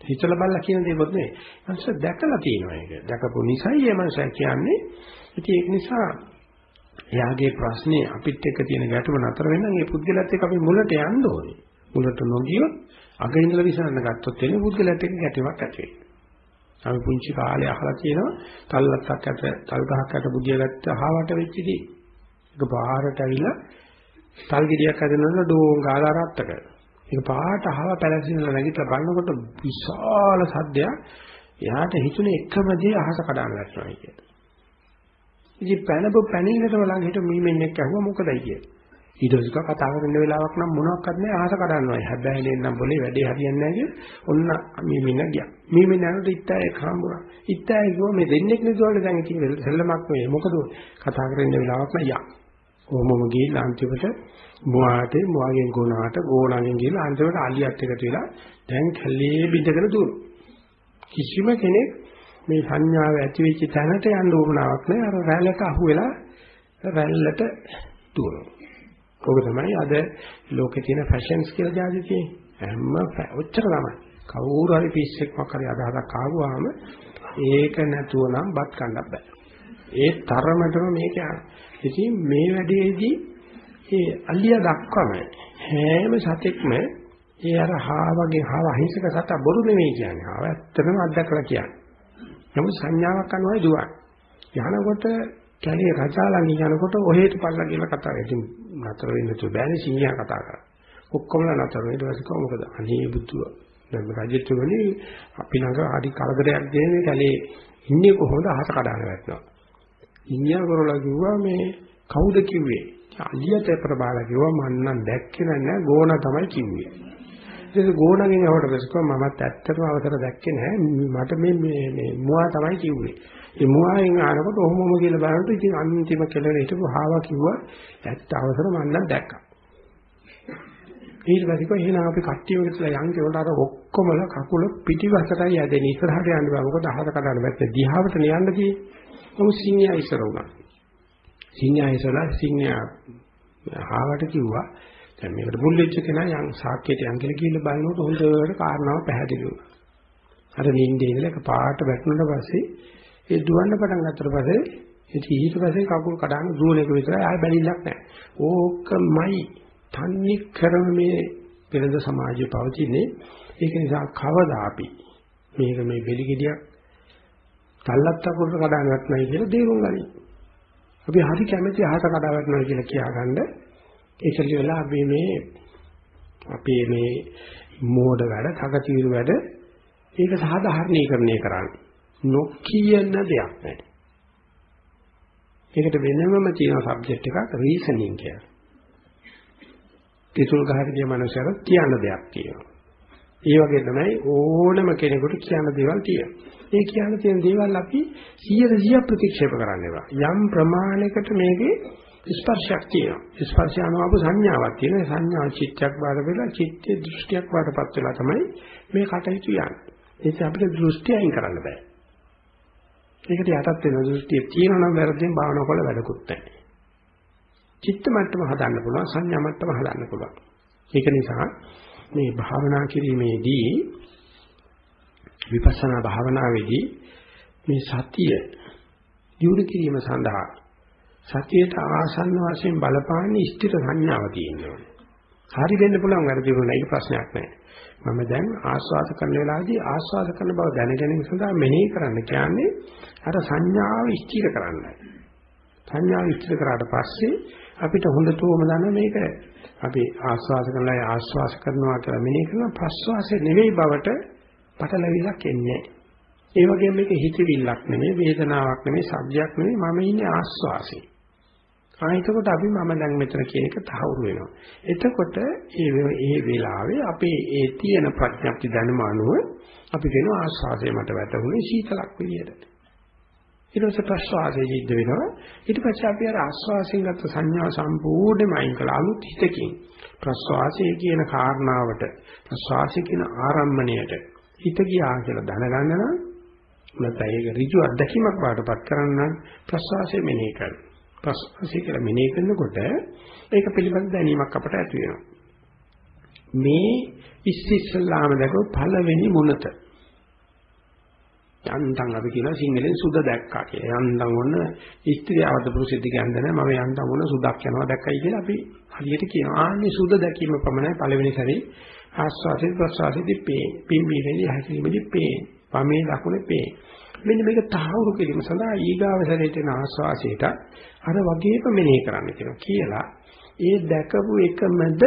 [SPEAKER 1] හිතලා බලලා කියන දේවත් නෙවෙයි. මනුස්ස දැකලා තියෙනවා ඒක. දැකපු නිසායි මේ මනුස්සයා කියන්නේ. ඉතින් ඒක නිසා එයාගේ ප්‍රශ්නේ අපිත් එක්ක තියෙන ගැටුම නතර වෙන්න මේ පුද්ගලයාත් එක්ක අපි මුලට යන්න ඕනේ. මුලට නොගියොත් අග ඉඳලා විසඳන්න ගත්තොත් එන්නේ පුද්ගලයාත් එක්ක ගැටුමක් ඇති වෙනවා. අපි පුංචි කාලේ අහලා තියෙනවා තල්ලත්තක් ඇත තල් ගහක් ඇත බුදිය ගත්ත අහවට වෙච්ච දේ. ඒක පාරට ඇවිල්ලා තල් ගෙඩියක් හදනකොට ඩෝං ගාලා රත්තක. ඒක පාට අහව පැලසිනලා නැගිටලා බලනකොට විශාල සද්දයක් එයාට හිතුනේ එකම දේ අහස කඩන්න ගන්නවා කියලා. ඉතින් පැනපු පැනින්නටම ළඟ හිට මීමෙන්ෙක් ඇහුවා මොකදයි කියලා. ඊට පස්සේ කතා කරන්න වෙලාවක් නම් මොනවත් නැහැ අහස කඩන්නවයි. හැබැයි නේනම් બોලේ වැඩේ හරියන්නේ නැහැ කියලා. ඔන්න මීමෙන්න ගියා. මීමෙන්න යනකොට ඉත්තෑයෙක් හම්බුණා. ඉත්තෑයෙක් ගිහුවා මේ දෙන්නෙක් නෙදුවල දැන් ඉතින් සෙල්ලමක් නෙවෙයි. මොකද කතා කරන්න වෙලාවක් නැහැ යා. ඕමම ගිහිල්ලා අන්තිමට මුවාටේ මුවාගෙන් ගෝනාට ගෝනාගෙන් ගිහිල්ලා අන්තිමට අලියත් එකට වෙලා දැන් කැලේ බින්දගෙන දුවන. කිසිම කෙනෙක් මේ සංඥාව ඇති වෙච්ච තැනට යන්න උවමනාවක් නෑ අර රැල්ලට අහු වෙලා රැල්ලට දුවනවා. ඕක තමයි අද ලෝකේ තියෙන ෆැෂන්ස් කියලා જાති තියෙන්නේ. හැම ඔච්චර තමයි. කවුරු හරි පිස්සෙක් මොකක් හරි අදහසක් ආවම ඒක නැතුව නම් බත් කන්න බෑ. ඒ තරමටම මේක ඉතින් මේ වැඩේදී ඒ අලිය දක්වම හැම සතෙක්ම ඒ අර හාවගේ හාව අහිංසක සතා බොරු නෙවෙයි කියන්නේ. හාව ඇත්තටම අත්දකලා කියන්නේ. නමුත් සංඥාවක් අනුවයි දුවන්නේ. යනකොට කැලේ රජා ළඟ යනකොට ඔහෙට පල්ලා කියලා කතා කරා. ඉතින් නතර වෙන්න තු බෑනේ සිංහයා කතා කරා. ඔක්කොම නතර වෙන්න ඊට පස්සේ කොහොමද මොකද අනේ බුදුව දැන් රජතුමනි අපි ළඟ හරි කරදරයක් දෙන්නේ කැලේ ඉන්නේ කොහොමද අහස කඩාන වැටෙනවා. ඉන්දියා කරලා කිව්වා මේ කවුද කිව්වේ? අලියට ප්‍රබාලා කිව්වා මම නම් දැක්කේ නැහැ ගෝණ තමයි කිව්වේ. ඊට ගෝණගෙන් අහවට පස්සේ මමත් ඇත්තටම අවසර දැක්කේ නැහැ මට මේ මේ මුවා තමයි කිව්වේ. ඒ මුවායෙන් ආනකොට ඔහොමම කියලා බලනකොට ඉතින් අන්තිම කෙලවර හිටපු හාවා කිව්වා ඇත්ත අවසර මම නම් දැක්කා. ඊට පස්සේ කොහේ එහෙනම් අපි කට්ටියම කියලා යන් කියනකොට අර ඔක්කොමල කකුල පිටිවසටයි යදෙන ඉස්සරහට යන්න බෑ මොකද අහස කඩන්න බැත්තේ දිහාවට නියන්න තියෙන්නේ මොකද සිංහයා ඉස්සර උනා සිංහයා ඉස්සරලා සිංහයා ආවට කිව්වා දැන් මේකට මුල්ලෙච්ච කෙනා යන් සාක්කයට යන් කියලා කියලා බලනකොට හොඳට කාරණාව පැහැදිලි වුණා අර නිින්දේ ඉඳලා එක පාට වැටුණාට පස්සේ ඒ දුවන්න පටන් ගත්තට පස්සේ ඉතින් ඊට පස්සේ කකුල් කඩාන දුවන එක විතරයි ආය බැලිලක් නැහැ. ඕකමයි තන්නේ කරම මේ පෙරද සමාජයේ පවතින්නේ. ඒක නිසා කවදා අපි මේක මේ බෙලිගෙඩියක් තල්ලත් අකුරට කඩාන වටනයි කියලා දේරුම් ගනි. අපි හරි කැමැති අහස කඩා වටනවා කියලා කියාගන්න ඒක liwලා අපි මේ අපේ මේ මෝඩ වැඩ, තකතිරු වැඩ ඒක සාධාරණීකරණය කරන්නේ. නොකියන දෙයක් නැහැ. ඒකට වෙනමම තියෙන සබ්ජෙක්ට් එකක් රීසනින් කියලා. පිටුල් ගහට ගිය මනුස්සයර කියන්න දෙයක් තියෙනවා. ඒ වගේ තමයි ඕනම කෙනෙකුට කියන්න දේවල් තියෙනවා. ඒ කියන්න තියෙන දේවල් අපි 100% ප්‍රතික්ෂේප කරන්නවා. යම් ප්‍රමාණයකට මේකේ ස්පර්ශයක් තියෙනවා. ස්පර්ශය අනුවපු සංඥාවක් තියෙනවා. සංඥා චිත්තයක් බාර වෙලා චිත්තේ දෘෂ්ටියක් බාරපත් වෙලා තමයි මේ කටයුතු යන්නේ. ඒක අපිට දෘෂ්ටි අයින් කරන්න බෑ. ඒකට යටත් වෙන දෘෂ්ටිය තියෙනවා නම් වැරදින් භාවනා කරලා වැඩකුත් නැහැ. චිත්ත මට්ටම හදන්න පුළුවන් සංඥා මට්ටම හදන්න පුළුවන්. ඒක නිසා මේ භාවනා කිරීමේදී විපස්සනා භාවනාවේදී මේ සතිය දියුණු කිරීම සඳහා සතියට ආසන්න වශයෙන් බලපාන ස්ථිර සංඥාව තියෙනවා. හරි වෙන්න පුළුවන් වැරදි වුණා ඒක ප්‍රශ්නයක් නෑ. මම දැන් ආස්වාද කරන වෙලාවේදී ආස්වාද කරන බව දැනගැනීම සඳහා මෙනෙහි කරන්න කියන්නේ අර සංඥාව ස්ථිර කරන්නයි. සංඥාව ස්ථිර කරාට පස්සේ අපිට හොඳටම දන්න මේක අපි ආස්වාස කරලා ආස්වාස කරනවා කියලා මෙනෙහි කරන ප්‍රස්වාසය නෙවෙයි බවට පටලවිලක් එන්නේ. ඒ වගේම මේක හිතවිල්ලක් නෙමෙයි වේදනාවක් නෙමෙයි සබ්ජයක් නෙමෙයි මම ඉන්නේ ආස්වාසේ. ආයතකොට අපි මම දැන් මෙතන කියන එක තහවුරු වෙනවා. එතකොට මේ මේ වෙලාවේ අපේ ඒ තියෙන ප්‍රඥප්ති දැනුම අනුව අපි කියනවා ආස්වාදයේ මට වැටුනේ සීතලක් විදියට. ඊට පස්සේ ප්‍රශ්වාසය සිද්ධ වෙනවා ඊට පස්සේ අපි අර ආස්වාසයෙන් ගත්ත සංඥා සම්පූර්ණයෙන්ම අයින් කළා අලුත් හිතකින් ප්‍රශ්වාසය කියන කාරණාවට ප්‍රශ්වාසය කියන ආරම්මණයට හිත ගියා කියලා දැනගන්න නම් නැත්නම් ඒක ඍජු අත්දැකීමක් වාටපත් කරන්න ප්‍රශ්වාසය මෙනෙහි කරන්න ප්‍රශ්වාසය කියලා මෙනෙහි කරනකොට ඒක පිළිබඳ දැනීමක් අපට ඇති වෙනවා මේ ඉස්සිස්සලාම දැකෝ පළවෙනි මුනත යන්තම් අපි කියනවා සිංහලෙන් සුද දැක්කා කියලා. යන්තම් ඔන්න ස්ත්‍රියවද පුරුෂෙද්ද කියන්නේ නැහැ. මම යන්තම් ඔන්න සුදක් යනවා දැක්කයි කියලා අපි හරියට කියනවා. ආන්නේ සුද දැකීම පමණයි පළවෙනි සැරේ ආස්වාදයේ ප්‍රසවාසයේදී පේ. පිම්බීමේදී හැසිරීමේදී පේ. වමේ දකුණේ පේ. මෙන්න මේක තහවුරු කිරීම සඳහා ඊගාව සැරේට යන ආස්වාසයට අර වගේම මෙනෙහි කරන්න කියනවා. කියලා ඒ දැකපු එකමද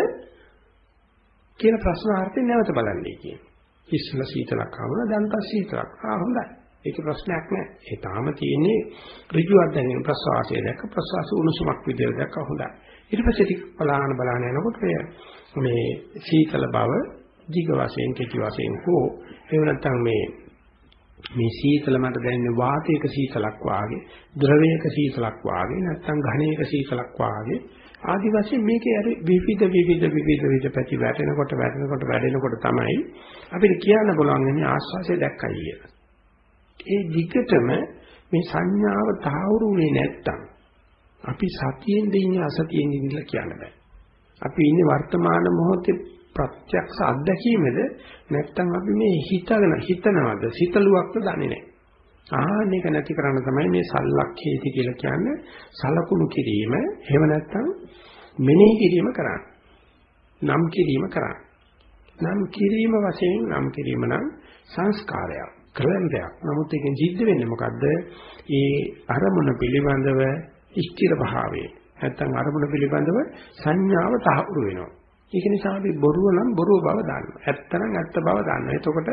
[SPEAKER 1] කියන ප්‍රශ්නාර්ථය නැවත බලන්නේ කියනවා. ඉස්සලා සීතලක් ආවම දැන් පස් සීතලක්. ආ හොඳයි. ඒක ප්‍රශ්නයක් නෑ. ඒ තාම තියෙන්නේ ඍජුවක් දැනෙන ප්‍රසවාසය දැක්ක ප්‍රසවාස උණුසුමක් විදියට දැක්ක හොඳයි. ඊට පස්සේ ටික බලාන බලාන යනකොට මේ සීතල බව jig වශයෙන් කෙටි වශයෙන් හෝ එහෙම නැත්නම් මේ මේ සීතල මට දැනෙන වාතයක සීතලක් වාගේ ද්‍රවයක සීතලක් වාගේ නැත්නම් ඝනයක සීතලක් වාගේ ආදි වශයෙන් මේකේ අර විවිධ විවිධ විවිධ විවිධ පැති වැටෙනකොට වැටෙනකොට වැඩෙනකොට තමයි අපිට කියන්න බලන්නේ මේ ආස්වාසිය දැක්කයි කියලා. ඒ දිගටම මේ සංඥාව තාවුරු වෙන්නේ නැත්තම් අපි සතියෙන්ද ඉන්නේ අසතියෙන් ඉන්නලා කියන්න බෑ. අපි ඉන්නේ වර්තමාන මොහොතේ ප්‍රත්‍යක්ෂ අත්දැකීමද නැත්තම් අපි මේ හිතගෙන හිතනවද සිතලුවක්ද දන්නේ නැහැ. ආන්න එක නැති කරන්න තමයි මේ සල්ලක්ඛේති කියලා කියන්නේ සලකුණු කිරීම. එහෙම නැත්නම් මෙනෙහි කිරීම කරන්නේ. නම් කිරීම කරන්නේ. නම් කිරීම වශයෙන් නම් කිරීම නම් සංස්කාරයක්. කරන දෙයක්. නමුත් ඒකෙන් සිද්ධ වෙන්නේ මොකද්ද? ඒ අරමුණ පිළිබඳව ස්ථිර භාවයේ නැත්තම් අරමුණ පිළිබඳව සංඥාව තහවුරු වෙනවා. ඒක නිසා අපි බොරුව නම් බොරුව බව දන්නවා. ඇත්ත නම් ඇත්ත බව දන්නවා. එතකොට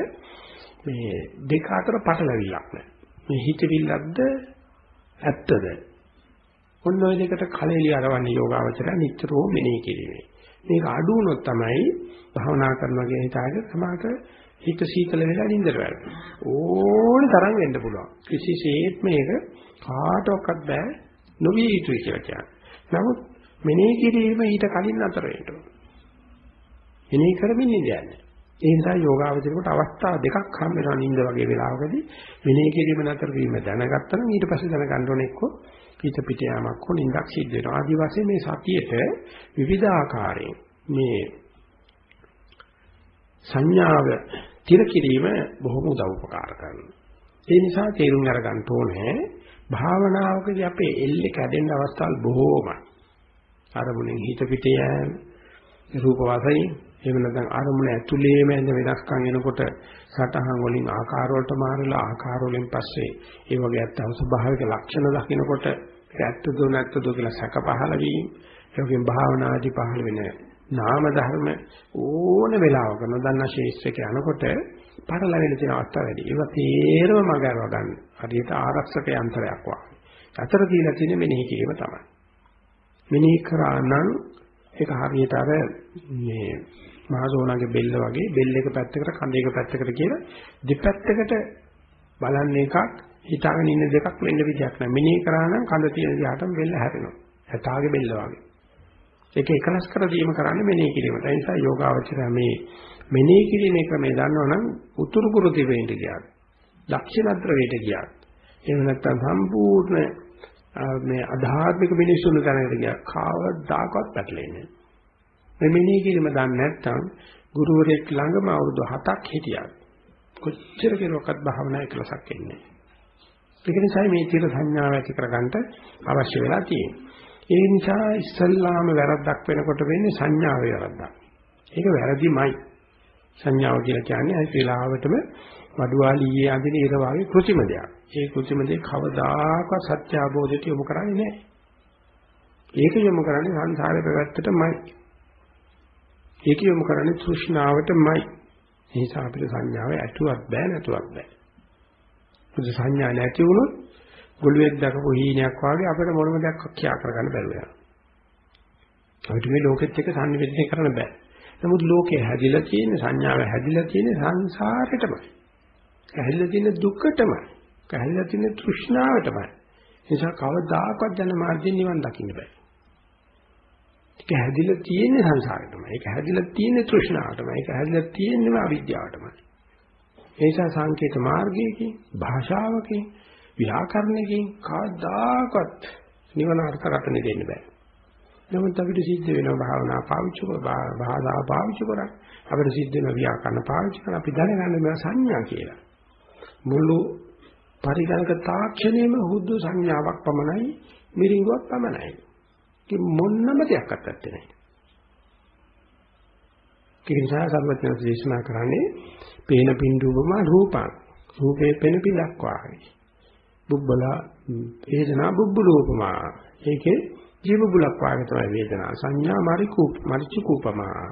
[SPEAKER 1] මේ දෙක අතර පටලවිල්ලක් නැහැ. මේ හිතවිල්ලක්ද ඇත්තද? ඔන්න ඔය දෙකට කලෙලිය අරවන්නේ යෝගාවචරය නිතරම මෙනෙහි කිරීමේ. මේක අඩු වුණොත් තමයි භාවනා කරනවා කියන හිතාගෙන සමාහට හිත සීතල වෙලා නින්දට වැටෙනවා. ඕන තරම් වෙන්න පුළුවන්. කිසිසේත් මේක කාටවත් බෑ නොවිය යුතුයි කියලා කියන්නේ. නමුත් මෙනෙහි කිරීම ඊට කලින් අතර වෙන්න ඕන. මෙනෙහි කරමින් ඉඳන්නේ. ඒ නිසා යෝගාවචරයට අවස්ථා දෙකක් හම් වෙනවා නිින්ද වගේ වෙලාවකදී මෙනෙහි කිරීම නතර වීම දැනගත්තම ඊට පස්සේ දැනගන්න ඕනේ එක්ක පිට පිට යාමක් හෝ නිින්දක් සිද්ධ වෙනවා. ආදි වශයෙන් මේ සතියේට විවිධ ආකාරයෙන් මේ සංඥාව තිර කිරීම බොහොම උදව් උපකාර කරනවා. ඒ නිසා තේරුම් අරගන්න ඕනේ භාවනාවකදී අපේ එල්ලේ කැඩෙන්න අවස්ථාවල් බොහෝමයි. අරමුණෙන් හිත පිට යෑම, රූප වශයෙන්, එහෙම නැත්නම් අරමුණ ඇතුලේම ඇඳ වෙනස්කම් එනකොට සටහන් වලින් ආකාර වලට මාරලා ආකාර වලින් පස්සේ ඒ වගේ අත්හව ස්වභාවික ලක්ෂණ දකිනකොට ඇත්තද නැත්තද කියලා සැක පහළ වීම, ඒ වගේම භාවනාදී පහළ වෙන නාම ධර්ම ඕන වෙලාවක නොදන්නා ශේෂ්ත්‍රක යනකොට පටලැවෙන තියෙන අවස්ථා වැඩි. ඒවා තේරම මගරව ගන්න. හරියට ආරක්ෂක යන්ත්‍රයක් වගේ. අතර තියලා තියෙන මෙනෙහි කිරීම තමයි. මෙනෙහි කරා නම් ඒක හරියට අර මේ මහසෝනාගේ බෙල්ල වගේ බෙල්ල එක පැත්තකට කඳ එක පැත්තකට කියලා දෙපැත්තකට බලන්න එකක් හිතාගෙන ඉන්න දෙකක් වෙන්න විදියක් නැහැ. මෙනෙහි කරා නම් කඳ තියෙන දිහාටම බෙල්ල හැරෙනවා. හැතාගේ බෙල්ල වගේ. ඒක එකලස් කර දීම කරන්නේ මෙනෙහි කිරීම. ඒ නිසා යෝගාවචරය මේ මෙනෙහි කිරීමේ ක්‍රමය දන්නවනම් උතුරු කුරුති වෙන්න ගියාද. දක්ෂිණත්‍ර වේට ගියාද. එහෙම නැත්නම් සම්පූර්ණ මේ අධාත්මික මිනිස්සුන් තැනකට ගියා. කවදාකවත් පැටලෙන්නේ නැහැ. මේ මෙනෙහි කිරීම දන්නේ නැත්නම් ගුරුවරයෙක් ළඟම අවුරුදු 7ක් හිටියා. කොච්චර කෙරුවක්වත් භාවනා එකලසක් එන්නේ නැහැ. ඒක නිසා මේ චිර සංඥාව ඇති කරගන්න අවශ්‍ය වෙලා තියෙනවා. ඒ නිසා ඉස්සල්ලාම වැරද්දක් වෙනකොට වෙන්නේ සංඥාවේ වැරද්දක්. ඒක වැරදිමයි. සංඥාව කියලා කියන්නේ ඒ වෙලාවටම වඩුවාලියේ අඳින ඉර වාගේ કૃතිම දෙයක්. ඒ કૃතිම දෙය කවදාකවත් සත්‍ය අවබෝධයට යොමු කරන්නේ නැහැ. ඒක යොමු කරන්නේ සංසාරේ පැවැත්තටමයි. ඒක යොමු කරන්නේ තෘෂ්ණාවටමයි. ඒ නිසා අපිට සංඥාව ඇතුවක් බෑ නැතුවක් බෑ. මුද සංඥා නැති වුණොත් ගොළුෙක් දකපු හීනයක් වාගේ අපිට මොනම දෙයක් කියා කරගන්න බැරුව යනවා. අපිට මේ ලෝකෙත් එක්ක සංනිවේදනය කරන්න බෑ. නමුත් ලෝකේ හැදිලා තියෙන සංඥාව හැදිලා තියෙන සංසාරෙටමයි. හැදිලා තියෙන දුකටමයි. හැදිලා තියෙන තෘෂ්ණාවටමයි. නිසා කවදාකවත් ජන මාර්ගයෙන් නිවන් දකින්න බෑ. ඒක හැදිලා තියෙන්නේ සංසාරෙටමයි. ඒක හැදිලා තියෙන්නේ තෘෂ්ණාවටමයි. ඒක හැදිලා තියෙන්නේ අවිද්‍යාවටමයි. ඒ නිසා සංකේත මාර්ගයකින් භාෂාවකින් ව්‍යාකරණයකින් කවදාකවත් නිවන අර්ථකථන දෙන්න බෑ. නමුත් අපිට සිද්ධ වෙනවා භාවනා පාවිච්චි කරලා භාෂාව පාවිච්චි කරා. අපිට සිද්ධ වෙනවා ව්‍යාකරණ පාවිච්චි කරලා අපි දැනගන්න මේ සංඥා කියලා. මුළු පරිගණක තාක්ෂණයම හුදු සංඥාවක් පමණයි මිරිඟුවක් පමණයි. ඒක මොන්නම දෙයක් අත්තත් නැහැ. ඒ නිසා සර්වඥ දේශනා කරන්නේ පේන පින්දුවම රූපං. රූපේ පෙන පිලක් වාගේ බුබ්බලා වේදනා බුබ්බුලෝපමා. ඒකේ ජීව බුලක් වාගේ තමයි වේදනා. සංඥා මරිකූප මරිචුකූපමා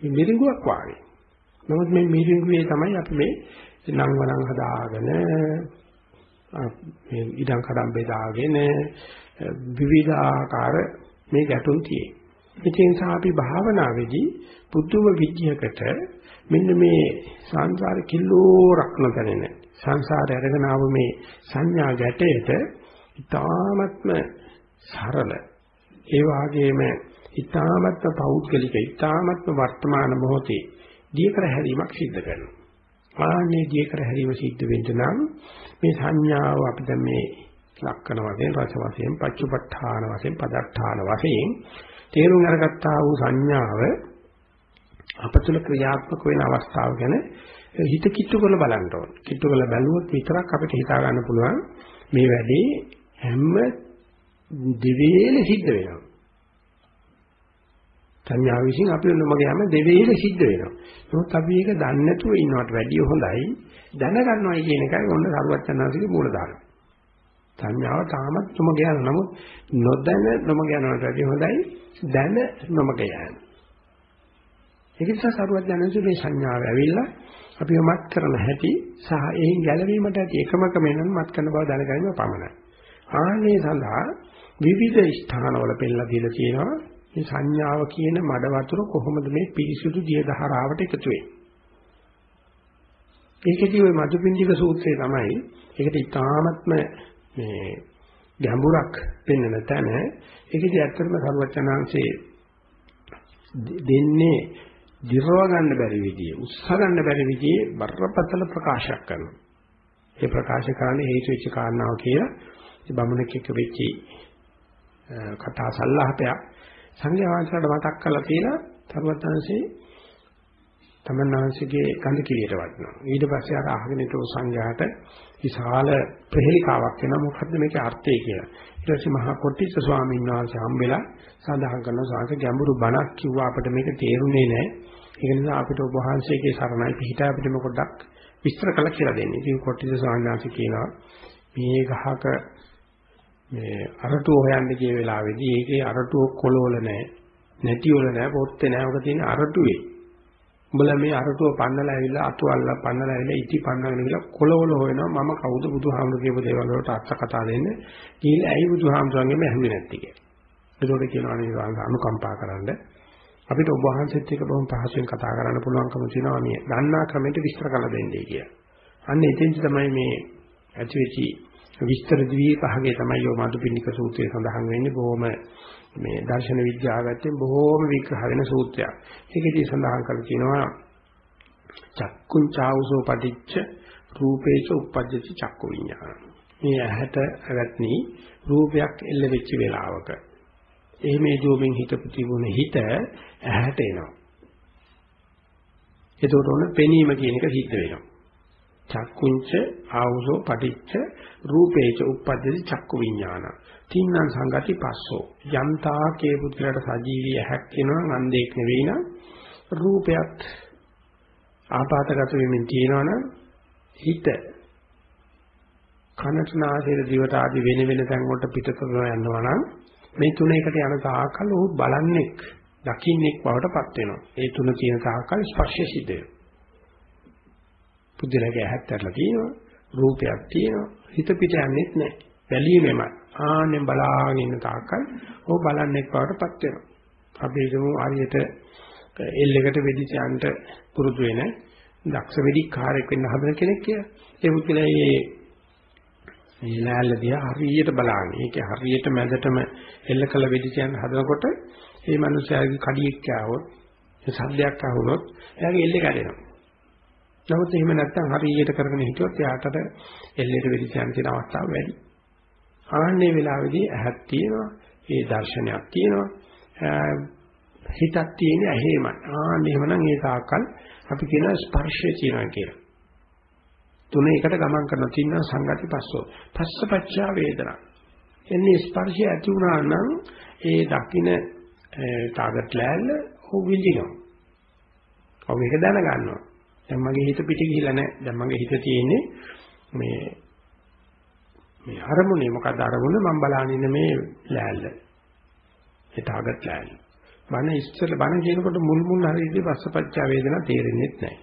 [SPEAKER 1] මේ මිරිඟුවක් වාගේ. නමුත් මේ මිරිඟුවේ තමයි අපි මේ නං වරන් හදාගෙන මේ ඉඩම් කඩම් බෙදාගෙන විවිධාකාර මේ ගැටුම් තියෙයි. ඉතින් සාපි භාවනාවේදී පුදුම විද්‍යකට මෙන්න මේ සංසාර කිල්ලෝ රක්න දැනෙන සංසාරය අරගෙන ආව මේ සංඥා ගැටයට ඊ타ත්ම සරල ඒ වගේම ඊ타ත්ම පෞද්ගලික ඊ타ත්ම වර්තමාන මොහොතේ දීකර හැරීමක් සිද්ධ කරනවා ආන්නේ දීකර හැරීම සිද්ධ වෙන්න නම් මේ සංඥාව අපි දැන් මේ ලක්කන වශයෙන් රස වශයෙන් පච්චුපට්ඨාන වශයෙන් පදට්ඨාන වශයෙන් තේරුම් අරගත්තා වූ සංඥාව අපතුල ක්‍රියාත්මක වෙන අවස්ථාව ගැන හිත කිට්ටු කරලා බලන්න ඕන. කිට්ටු කරලා බැලුවොත් විතරක් අපිට හිතා ගන්න පුළුවන් මේ වැඩේ හැම දිවේල සිද්ධ වෙනවා. සංඥාව විසින් අපි නොමග යම දෙවේල සිද්ධ වෙනවා. නමුත් අපි ඒක දන්නේ නැතුව ඉන්නවට වැඩිය හොඳයි දැනගන්නවයි කියන එකයි ඔන්න සරුවචනාංශිකේ මූලධර්ම. සංඥාව තාමත් නොමග යන නමුත් නොදැන නොමග යනවට වැඩිය හොඳයි දැන නොමග යෑම. ඒක නිසා සරුවචනාංශිකේ මේ සංඥාව ඇවිල්ලා අපිව මත් කරන හැටි සහ එයින් ගැලවීමට ඇති එකම ක්‍රමය නම් මත් කරන බව දැනගැනීම පමණයි. ආන්නේ සඳහා විවිධ ස්ථානවල පෙන්නලා දීලා තියෙනවා මේ සංඥාව කියන මඩ වතුර කොහොමද මේ පිරිසුදු දිය දහරාවට එකතු වෙන්නේ. ඒකදී ওই මදුපිණ්ඩික සූත්‍රය තමයි ඒකට ඉතාමත්ම මේ ගැඹුරක් පෙන්වන තැන ඒකදී ඇත්තටම සර්වචනාංශේ දෙන්නේ දිරව ගන්න බැරි විදිය උත්සාහ ගන්න බැරි විදියේ බරපතල ප්‍රකාශයක් කරනවා. ඒ ප්‍රකාශ කරන්නේ හේතු වෙච්ච කාරණාව කියලා ඒ බමුණෙක් එක්ක වෙච්ච කතා සල්ලාහපයක් සංඝයා වහන්සේලාට මතක් කරලා තියලා තරුවත්ංශේ තමන්වහන්සේගේ ගඳ කිලියට වටනවා. ඊට පස්සේ අර අහගෙන හිටපු සංඝයාට විශාල ප්‍රහෙලිකාවක් වෙනවා මොකද්ද මේකේ අර්ථය කියලා. ඊට පස්සේ මහා කොට්ටිච්ච ස්වාමීන් වහන්සේ හම්බෙලා සඳහන් කරන සාංශ ගැඹුරු බණක් කිව්වා අපිට මේක තේරුනේ නැහැ. ඒක නිසා අපිට ඔබ වහන්සේගේ සරණයි පිහිටා අපිට මොකටක් විස්තර කළ කියලා දෙන්නේ. ඉතින් කොට්ටිච්ච ස්වාමීන් වහන්සේ කියනවා මේ ගහක මේ අරටුව හොයන්න ගිය වෙලාවේදී ඒකේ අරටුව කොළවල නැහැ. නැටි වල නැහැ, පොත්තේ නැහැ. ඔක තියෙන අරටුවේ. උඹලා මේ අරටුව පන්නලා ඇවිල්ලා අතු අල්ලලා පන්නලා ඇවිල්ලා ඉටි පන්නගෙන ගිහලා කොළවල හොයනවා මම කවුද බුදුහාමුදුරු කියපු දේවල් වලට අර්ථ කතා දෙන්නේ. කියලා ඇයි බුදුහාමුදුරන්ගෙම ඇහුවේ නැති කියලා. ඒකෝට කියනවා නේ අනුකම්පා කරන්න. අපිට ඔබ වහන්සේත් එක්ක බොහොම පහසුවෙන් කතා කරන්න පුළුවන්කම තියෙනවා මේ දන්නා ක්‍රමයට විස්තර කරලා දෙන්නේ කියලා. අන්න එතෙන්ද තමයි මේ ඇතිවෙච්චි විස්තර ද්වීපහගේ තමයි ඔය මදුපිණ්ඩික සූත්‍රයේ සඳහන් වෙන්නේ බොහොම මේ දර්ශන විද්‍යාව පැත්තෙන් බොහොම විග්‍රහ වෙන සූත්‍රයක්. ඒකෙදී සඳහන් කරලා තියෙනවා චක්කුං චාවුසෝ පටිච්ච රූපේච උප්පජ්ජති චක්කු විඤ්ඤාණ. මේ ඇහැට ඇවැත්නි රූපයක් එල්ල වෙච්ච වෙලාවක. එහෙමේ දෝමින් හිතපු තිබුණ හිත ඇහැට එනවා. එතකොට ඔන්න පෙනීම කියන එක සිද්ධ වෙනවා. චක්කුංච ආවුසෝ පටිච්ච රූපේච උප්පද්දති චක්කු විඥාන. තින්නම් සංගති පස්සෝ. යම්තා කේ පුත්‍රයට සජීවී ඇහක් වෙනවා නන්දේක් නෙවෙයි නම් රූපයත් ආපාතගත වෙමින් තියෙනවනම් හිත කනට නාසයට දිවට ආදී වෙන වෙන තැන් වලට පිටතට යනවා නම් මේ තුන එකට යන තාකල් උ බලන්නෙක් දකින්නෙක් බවට පත් වෙනවා. ඒ තුන තියෙන තාකල් ස්පර්ශය සිද්ධ වෙනවා. පුදුලගේ ඇහත් ඇරලා තියෙනවා රූපයක් තියෙනවා හිත පිට යන්නේත් නැහැ. බැලීමෙමයි ආන්නේ බලාගෙන ඉන්න තාක්කල් ඕක බලන්නේ කවටපත් වෙනවා. අපි හිතමු හරියට එල් එකට වෙඩි තියන්න පුරුදු වෙන දක්ෂ වෙඩික්කාරයෙක් වෙන්න හදන කෙනෙක් කියලා. ඒ පුදුලේ මේ ලෑල්ල දිහා හරියට බලන්නේ ඒකේ හරියට මැදටම එල්ල කළ වෙඩි තියන්න හදනකොට මේ මිනිස්යාගේ කඩියෙක් ආවොත් ඒ සද්දයක් ආවොත් එයාගේ එල්ලේ කැඩෙනවා නමුත් එහෙම නැත්නම් හරියට කරගෙන හිටියොත් එයාට එල්ලේට වෙඩි තියන්න තියෙන අවස්ථාව වැඩි. ආන්නේ වෙලාවේදී ඇහක් තියෙනවා, ඒ දර්ශනයක් තියෙනවා, හිතක් තියෙන ඇහිමයි. ආන්නේ එහෙමනම් ඒ තාක්කල් අපි කියන ස්පර්ශය තියෙනවා කියලා. තුන එකට ගමන් කරන තින්න සංගති පස්සෝ. පස්සපච්චා වේදනා. එන්නේ ස්පර්ශය ඇති වුණා නම් ඒ දකින්න ටාගට් ලෑල්ල ඔව් විඳිනවා. ඔව් මේක දැනගන්නවා. දැන් මගේ හිත පිට ගිහිල්ලා නැහැ. දැන් මගේ හිත තියෙන්නේ මේ මේ අරමුණේ මොකද අරමුණ මම බලන්නේ ඉන්න මේ ලෑල්ල. ඒ ටාගට් ලෑල්ල. බණ ඉස්සෙල්ල බණ කියනකොට මුල් මුල් හරියදී පස්සපච්චා වේදනා තේරෙන්නේ නැහැ.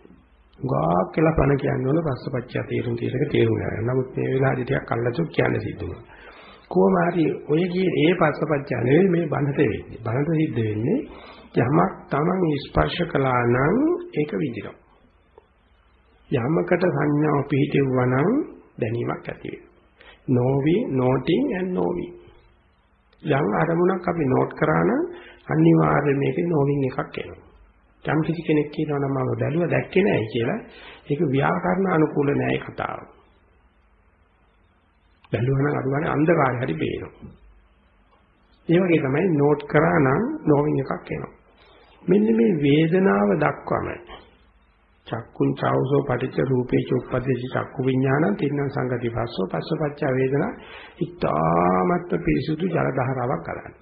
[SPEAKER 1] ගාක් කියලා බණ කියන්නේ වල පස්සපච්චා තේරුම් කියලක තේරුම් ගන්න. නමුත් මේ වෙලාවේදී ටිකක් අල්ලසු කියන්න සිද්ධ වුණා. කොහොම හරි ඔය කියේ ඒ පස්සපච්චා නෙවෙයි මේ බණට වෙන්නේ. බණට සිද්ධ වෙන්නේ යමක් Taman ස්පර්ශ කළා නම් ඒක විඳිනවා. යමකට සංඥාව පිහිටෙවුවා නම් දැනීමක් ඇති වෙනවා. නොවි noting and knowing. යම් අරමුණක් අපි නෝට් කරා නම් අනිවාර්යයෙන් මේකේ knowing එකක් එනවා. යම් කිසි කෙනෙක් කියනවා නම් මම බැලුවා දැක්කේ නැහැ කියලා ඒක ව්‍යාකරණ අනුකූල නැහැ කතාව. බැලුවා නම් අරුවනේ අන්ධකාරය හරි පේනවා. ඒ වගේ තමයි නෝට් කරා නම් knowing එකක් එනවා. මෙන්න මේ වේදනාව දක්වම චක්කුං චෞසෝ පටිච්ච රූපේ චුප්පදේශ චක්කු විඥානං තින්න සංගති පස්සෝ පස්සපච්ච වේදනා ඉතාමත් පිරිසුදු ජල ධාරාවක් කරන්නේ.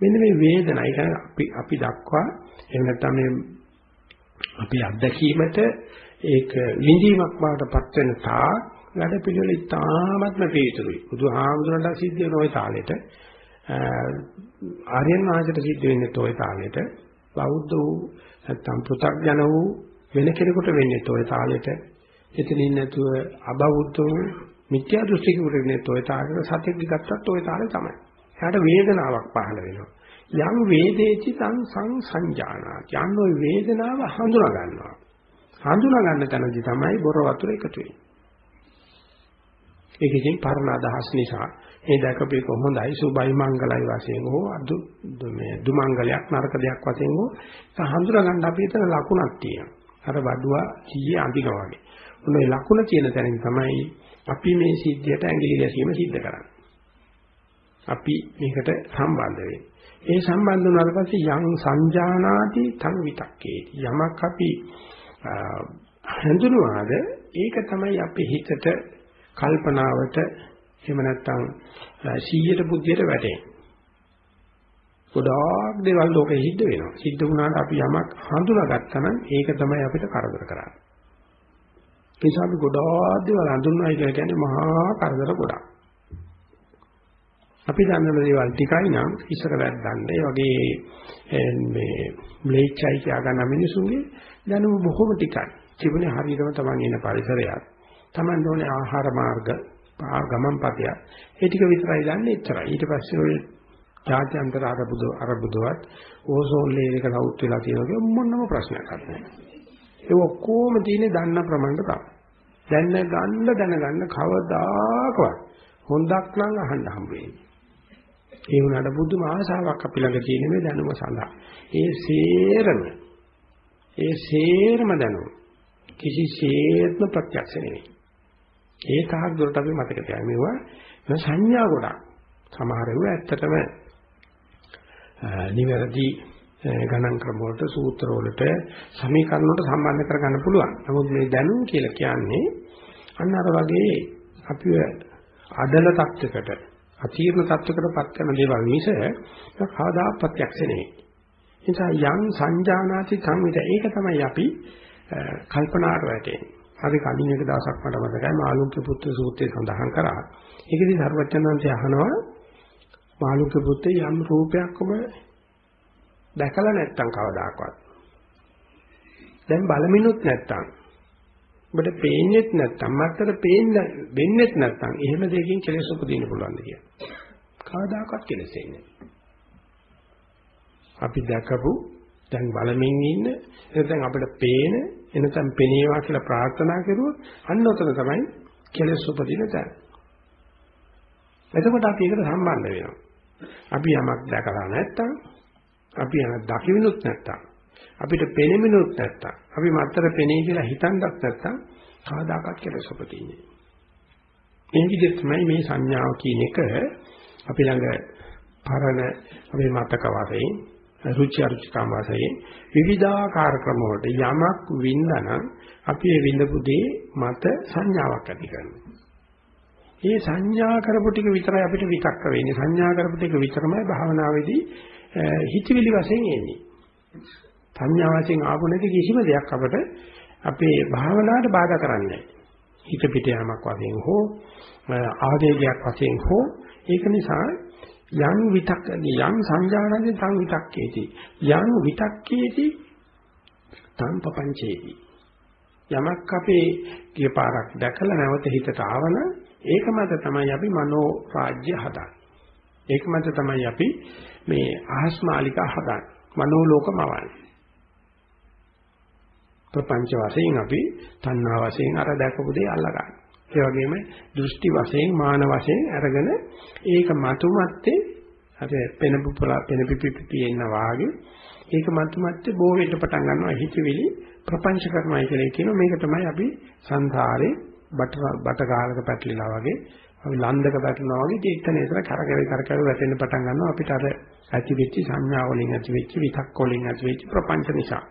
[SPEAKER 1] මෙන්න මේ වේදනයි කියන්නේ අපි අපි දක්වා එහෙම නැත්නම් මේ අපේ අත්දැකීමට ඒක විඳීමක් බවටපත් වෙන තා වැඩ පිළිවෙල ඉතාමත්ම පිළිතුරුයි. බුදුහාමුදුරන්ට සිද්ධ වෙන ওই තාලෙට ආර්යයන් වහන්සේට සිද්ධ වෙන්නේ toy තාලෙට බෞද්ධ වූ නැත්නම් පෘථග්ජන වූ වෙන කෙනෙකුට වෙන්නේ toy තාලෙට එතනින් නැතුව අබෞද්ධ වූ මිත්‍යා දෘෂ්ටිකෙකුට වෙන්නේ toy තාලෙට සත්‍යෙ ගත්තත් toy තාලේ තමයි. එයාට වේදනාවක් පහළ වෙනවා. යම් වේදේචි තං සං සංජානාති. යම් ওই වේදනාව හඳුනා ගන්නවා. හඳුනා ගන්න තැනදී තමයි බොර වතුර එකතු වෙන්නේ. ඒක ඉතින් පරණ අදහස් නිසා ඒ දැකපේක හොඳයි සුබයි මංගලයි වශයෙන් හෝ අදු මේ දුමංගලයක් නරක දෙයක් වශයෙන් හෝ හඳුනා ගන්න අපි එතන ලකුණක් තියෙනවා. අර වඩුවා කීයේ අඳිනවා වගේ. ඔන්න ඒ ලකුණ කියන තැනින් තමයි අපි මේ සිද්ධියට ඇඟිලි ගැසීම සිද්ධ කරන්නේ. අපි මේකට සම්බන්ධ වෙන්නේ. ඒ සම්බන්ධ වුණාට පස්සේ යම් සංජානාති තං විතක්කේති. යමක් අපි හඳුනවාද ඒක තමයි අපේ හිතට කල්පනාවට එහෙම නැත්නම් 100ට බුද්ධියට වැටෙන්නේ. ගොඩාක් දේවල් ලෝකෙ සිද්ධ වෙනවා. සිද්ධ වුණාට අපි යමක් හඳුනාගත්තා නම් ඒක තමයි අපිට කරදර කරන්නේ. ඒ නිසා අපි ගොඩාක් දේවල් හඳුන්වයි කියලා කියන්නේ මහා කරදර ගොඩක්. අපි දන්න දේවල් ටිකයි නම් ඉස්සර වැද්දන්න ඒ වගේ මේ ම්ලේච්චයි කියා ගන්න මිනිසුන්ගේ දැනුම බොහොම ටිකයි. ජීවනේ හරියටම තමන් ඉන්න පරිසරයක්. තමන් ඕනේ ආහාර මාර්ග ගමන් පතය. ඒ ටික විතරයි දන්නේ එච්චරයි. ඊට පස්සේ ඔය ජාත්‍යන්තර අරබුද අරබුදවත් ඕසෝන් ලේයර් එක සවුත් වෙලා තියෙනවා මොනම ප්‍රශ්නයක් නැහැ. ඒ ඔක්කොම තියෙන්නේ දන්න ප්‍රමාණයට තමයි. දැන ගන්න දැනගන්න කවදාකවත් හොඳක් නම් අහන්න හම්බ වෙන්නේ. ඒ වුණාට බුදුම ආශාවක් අපි ළඟ තියෙන මේ දැනුම සඳහා. ඒ සේරම ඒ සේරම දැනුම කිසිසේත්ම ප්‍රත්‍යක්ෂ නෙවෙයි. ඒ තාක් දුරට අපි මතක තියාගන්න මේවා සංඥා ගොඩක්. සමහර ඒවා ඇත්තටම නිවැරදි ගණන් ක්‍රම වලට සූත්‍ර වලට සමීකරණ වලට සම්බන්ධ කරගන්න පුළුවන්. නමුත් මේ දැනුම් කියලා කියන්නේ අන්න අර වගේ අපිව අදල තත්යකට අතීර්ණ තත්වයකටපත් කරන දේවල් මිස කවදා ප්‍රත්‍යක්ෂ නෙවෙයි. නිසා යම් සංජානාති සංවිත ඒක තමයි අපි කල්පනාට වැටෙන්නේ. අපි කලින් එක දවසක් මට මතකයි මාළුක්‍ය පුත්‍ර සූත්‍රයේ සඳහන් කරා. ඒකෙදි සර්වඥාන්සේ අහනවා මාළුක්‍ය පුත්‍රේ යම් රූපයක් ඔබ දැකලා නැත්තම් කවදාකවත්. දැන් බලමිනුත් නැත්තම් ඔබට පේන්නේත් නැත්තම් මත්තර පේන්න වෙන්නේත් නැත්තම් එහෙම දෙයකින් කෙලෙස් උපදින්න පුළුවන්ද කියලා. කවදාකවත් කෙලෙස් එන්නේ අපි දැකපු දැන් බලමින් ඉන්න එතෙන් අපිට පේන එනතම් පෙනේවා කියලා ප්‍රාර්ථනා කරුවොත් අන්න උතන තමයි කෙලෙස් උපදින තැන. එතකොට අපි ඒකට සම්බන්ධ වෙනවා. අපි යමක් දැකලා නැත්තම් අපි යමක් දකිවිනුත් නැත්තම් අපිට පෙනෙමිනුත් නැත්තම් අපි මත්තර පෙනේ කියලා හිතන්නත් නැත්තම් කවදාකවත් කෙලෙස් උපදින්නේ. මේ විදිහට තමයි මේ සංඥාව කියන එක අපි ළඟ පරණ අපේ මතක වශයෙන් රුචි අරුචිකම් වශයෙන් විවිධාකාර ක්‍රම වලට යමක් වින්දානම් අපි ඒ විඳපු දේ මත සංඥාවක් ඇති කරනවා. මේ සංඥා කරපු ටික විතරයි අපිට විතක්ක වෙන්නේ. සංඥා කරපු ටික විතරමයි භාවනාවේදී හිතවිලි වශයෙන් එන්නේ. සංඥා වශයෙන් ආපු නැති කිසිම දෙයක් අපට අපේ භාවනාවට බාධා කරන්නේ හිත පිට යාමක් වශයෙන් හෝ ආවේගයක් වශයෙන් හෝ ඒක නිසා යං විතක් යං සංජානනදී තං විතක්කේති. යං විතක්කේති තං පపంచේති යමක් අපේ කියපාරක් දැකලා නැවත හිතට ආවන ඒක මත තමයි අපි මනෝ රාජ්‍ය හදන්නේ. ඒක මත තමයි අපි මේ අහස් මාලිකා හදන්නේ. මනෝ ලෝකමවන්නේ ප්‍රපංච වශයෙන් අපි තණ්හා වශයෙන් අර දැකපු දේ අල්ලගන්න. ඒ වගේම දෘෂ්ටි වශයෙන් මාන වශයෙන් අරගෙන ඒක මතුමැත්තේ අර පෙන පුපලා පෙන පිපිපි එන්න වාගේ ඒක මතුමැත්තේ බෝ වෙන්න පටන් ගන්නවා. හිතවිලි ප්‍රපංච කරනවා කියලා කියනවා. මේක තමයි අපි සංසාරේ බට බට ගාලක පැටලිලා වගේ අපි ලන්දක පැටලනවා වගේ ඒකන ඒතර කරකැවි කරකැවි වැටෙන්න පටන් ගන්නවා. අපිට අර ඇති වෙච්ච සංඥා වලින් ඇති වෙච්ච විතක් වලින් ඇති වෙච්ච ප්‍රපංච නිසා.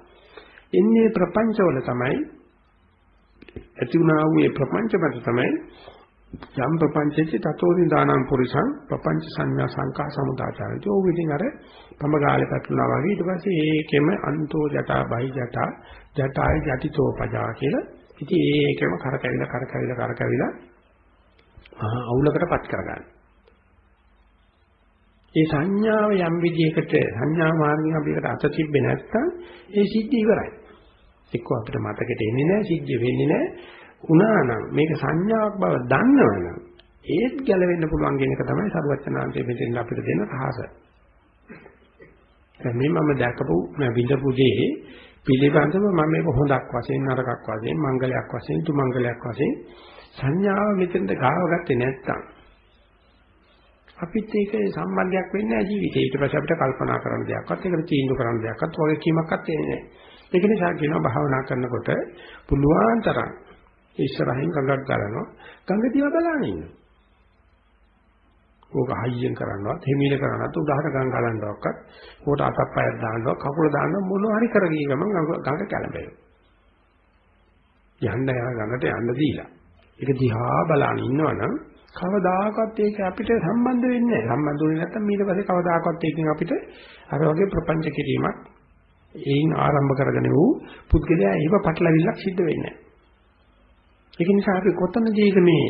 [SPEAKER 1] එන්නේ ප්‍රපංච වල තමයි ඇති වුණා වූ ඒ ප්‍රපංච මත තමයි යම් ප්‍රපංචෙච්ච තතෝදි දානං පුරිසං ප්‍රපංච සංඥා සංකා සමුදාචාරති. ඕක ඉතින් අර පඹගාලේ පැටලුණා වගේ ඊට පස්සේ ඒකෙම අන්තෝ ජටා බහි ජටා ජටායි ජටිතෝ පජා කියලා. ඉතින් ඒකෙම කරකැවිලා කරකැවිලා කරකැවිලා ආ අවුලකටපත් කරගන්න. ඒ සංඥාව යම් විදිහකට සංඥා මාර්ගයෙන් අපිට අත තිබ්බේ නැත්නම් ඒ සිද්ධ ඉවරයි. එක්ක අපිට මතකෙට එන්නේ නැහැ සිද්ධ වෙන්නේ නැහැ. උනා නම් මේක සංඥාවක් බව දන්නවනම් ඒත් ගැලවෙන්න පුළුවන් කියන එක තමයි සරුවචනාන්තයේ මෙතෙන් අපිට දෙන රහස. දැන් මේ මම දැකපු මම විඳපු දේ පිළිබඳව මම මේක හොඳක් වශයෙන් නරකක් වශයෙන් මංගලයක් වශයෙන් තුමංගලයක් වශයෙන් සංඥාව මෙතෙන්ට ගාව ගත්තේ නැත්තම් අපිත් ඒක සම්බන්ධයක් වෙන්නේ නැහැ ජීවිතේ. ඊට පස්සේ අපිට කල්පනා කරන්න දෙයක්වත් ඒකට තීන්දුව කරන්න දෙයක්වත් වගේ කීමක්වත් එන්නේ නැහැ. ඒක නිසා කියනවා භාවනා කරනකොට පුළුවන් තරම් ඉස්සරහින් ගඟක් ගලනවා. ගඟ දිහා බලන ඉන්නවා. ඕක හයියෙන් කරන්නවත් හිමිල කරන්නවත් උදාහරණ ගඟ ගලනවක්වත් ඕකට අතක් පයක් දාන්නවත් කකුල දාන්න මොනවා හරි කරගිය ගමන් ගඟ කැළඹෙනවා. යන්න යන ගඟට යන්න දීලා. ඒක දිහා බලන ඉන්නවනම් කවදාකවත් ඒක අපිට සම්බන්ධ වෙන්නේ නැහැ. සම්බන්ධ වෙන්නේ නැත්නම් ඊට පස්සේ කවදාකවත් ඒකෙන් අපිට අර වගේ ප්‍රපංච කිරීමක් ඒයින් ආරම්භ කරගෙන වූ පුද්ගලයා ඒව පටලවිල්ලක් සිද්ධ වෙන්නේ නැහැ. ඒක නිසා අපි කොතනදීද මේ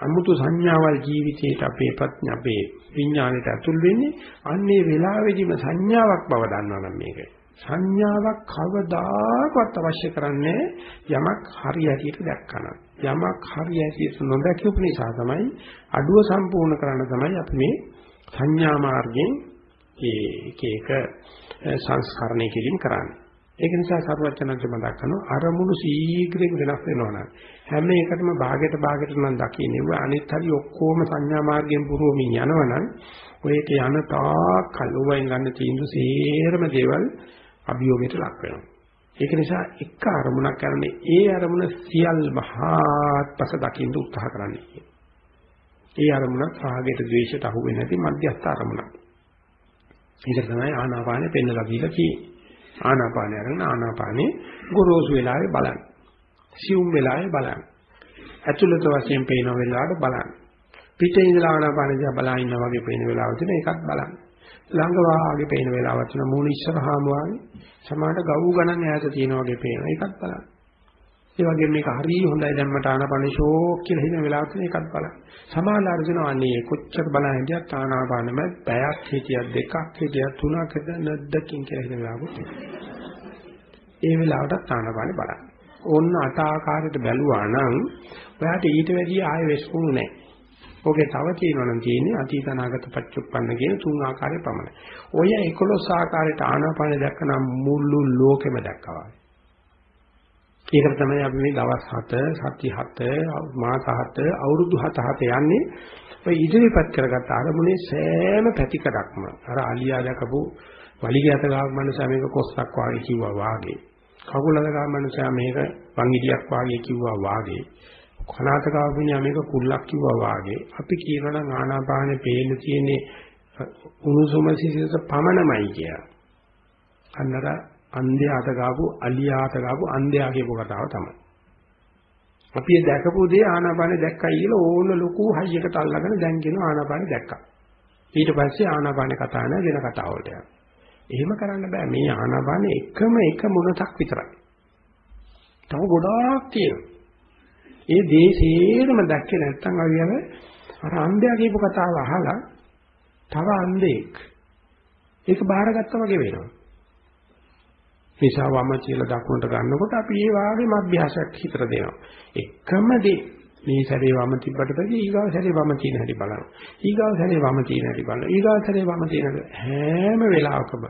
[SPEAKER 1] අමුතු සංඥාවල් ජීවිතේට අපේ ප්‍රඥා අපේ විඥාණයට ඇතුල් වෙන්නේ අන්නේ වෙලාවෙදිම සංඥාවක් බව දන්නවනම් මේක සංඥාවක් කවදාකවත් අවශ්‍ය කරන්නේ යමක් හරි හැටියට දැක්කම යමක් හරි හැටියට නොදැකපු නිසා තමයි අඩුව සම්පූර්ණ කරන්න තමයි අපි මේ සංඥා මාර්ගයෙන් ඒක එක සංස්කරණය කිරීම කරන්නේ ඒක නිසා සරුවචනන්ත මතක් කරනවා අරමුණු ශීඝ්‍රයෙන් වෙනස් වෙනවා නම් හැම එකටම භාගයට භාගයට නම් දකින්නේ අනිත් හරි ඔක්කොම සංඥා මාර්ගයෙන් පුරවමින් යනවනම් ඔයක යන තාක් කලුවෙන් ගන්න තීන්දුව සේරම දේවල් අභියෝගයට ලක් වෙනවා. ඒක නිසා එක අරමුණක් කරන්නේ ඒ අරමුණ සියල් මහත්පස දකින්න උත්සාහ කරන්නේ. ඒ අරමුණ රාගයට ද්වේෂයට අහු වෙන්නේ නැති මධ්‍යස්ථ අරමුණක්. ඒක තමයි ආනාපානෙ පෙන්නලා දීලා කියන්නේ. ආනාපානය අරගෙන ආනාපානේ ගොරෝසු වෙලාවේ බලන්න. සියුම් වෙලාවේ බලන්න. ඇතුළත වශයෙන් පේන වෙලාවට බලන්න. පිටේ ඉඳලා ආනාපාන දිහා බලා ඉන්නා වගේ පේන වෙලාවට ඒකත් බලන්න. ළඟ වාගේ පේන වෙලාවට තියෙන මූණ ඉස්සරහාම වාගේ සමානට ගව් ගණන් ඈත තියෙන වගේ පේන ඒකත් බලන්න. ඒ වගේම මේක හරිය හොඳයි දැන් මට ආනාපාන ෂෝක් කියලා හිතන වෙලාවට ඒකත් බලන්න. සමාලාර දෙනවා අනේ කොච්චර බලන හිටියත් ආනාපානෙම පැයක් හිටියත් දෙකක් හිටියත් තුනක් හිටියත් නැද්දකින් කියලා හිතන වෙලාවකුත් ඒ වෙලාවටත් ආනාපානෙ බලන්න. ඕන්න අට ආකාරයට බැලුවා නම් ඔයාට ඊට වැඩිය ආයෙ වෙස්කුණු නැහැ. ඔගේ තව තියෙනවා නම් තියෙන්නේ අතීත අනාගත පච්චුප්පන්න කියන තුන් ආකාරය පමණයි. ඔය 11 ආකාරයට ආනාපානෙ දැක්කනම් මුළු ලෝකෙම දැක්කවා. ඒකට තමයි අපි මේ දවස් 7, සති 7, මාස 7, අවුරුදු 7 7 යන්නේ. ඔය ඉදිරිපත් කරගත්ත අරමුණේ සෑම පැතිකඩක්ම අර අලියා දැකපු වලිගයත ගාව මනුස්සයා මේක කොස්සක් වාගේ කිව්වා වාගේ. කකුලක ගාව මනුස්සයා මේක වංගිඩියක් වාගේ කිව්වා වාගේ. කනාත ගාව මිනිහා මේක කුල්ලක් කිව්වා වාගේ. අපි කියනවා නම් ආනාපානේ පේන්න තියෙන්නේ උණුසුම සිසිලස පමණමයි කියලා. අන්නර අන්ධයාට ගාපු අලියාට ගාපු අන්ධයා කියපු කතාව තමයි. අපි ඒ දැකපු දේ ආනාපානෙ දැක්කයි කියලා ඕන ලොකු හයියකට අල්ලගෙන දැන් කියන ආනාපානෙ දැක්කා. ඊට පස්සේ ආනාපානෙ කතා නැ වෙන කතාව වලට යනවා. එහෙම කරන්න බෑ. මේ ආනාපානෙ එකම එක මොනක් විතරයි. තව ගොඩාක් තියෙනවා. ඒ දේශේරම දැක්කේ නැත්තම් අපි අර අර අන්ධයා කියපු කතාව අහලා තව අන්ධෙක් ඒක බාරගත්තා වගේ වෙනවා. නිසා වම කියලා දකුණට ගන්නකොට අපි ඒ වාගේම අභ්‍යාසයක් හිතට දෙනවා. එකම දේ මේ සැරේ වම තිබ්බට පස්සේ ඊගාව සැරේ වම තියෙන හැටි බලනවා. ඊගාව සැරේ වම තියෙන හැටි බලනවා. ඊගාව සැරේ වම තියෙන හැම වෙලාවකම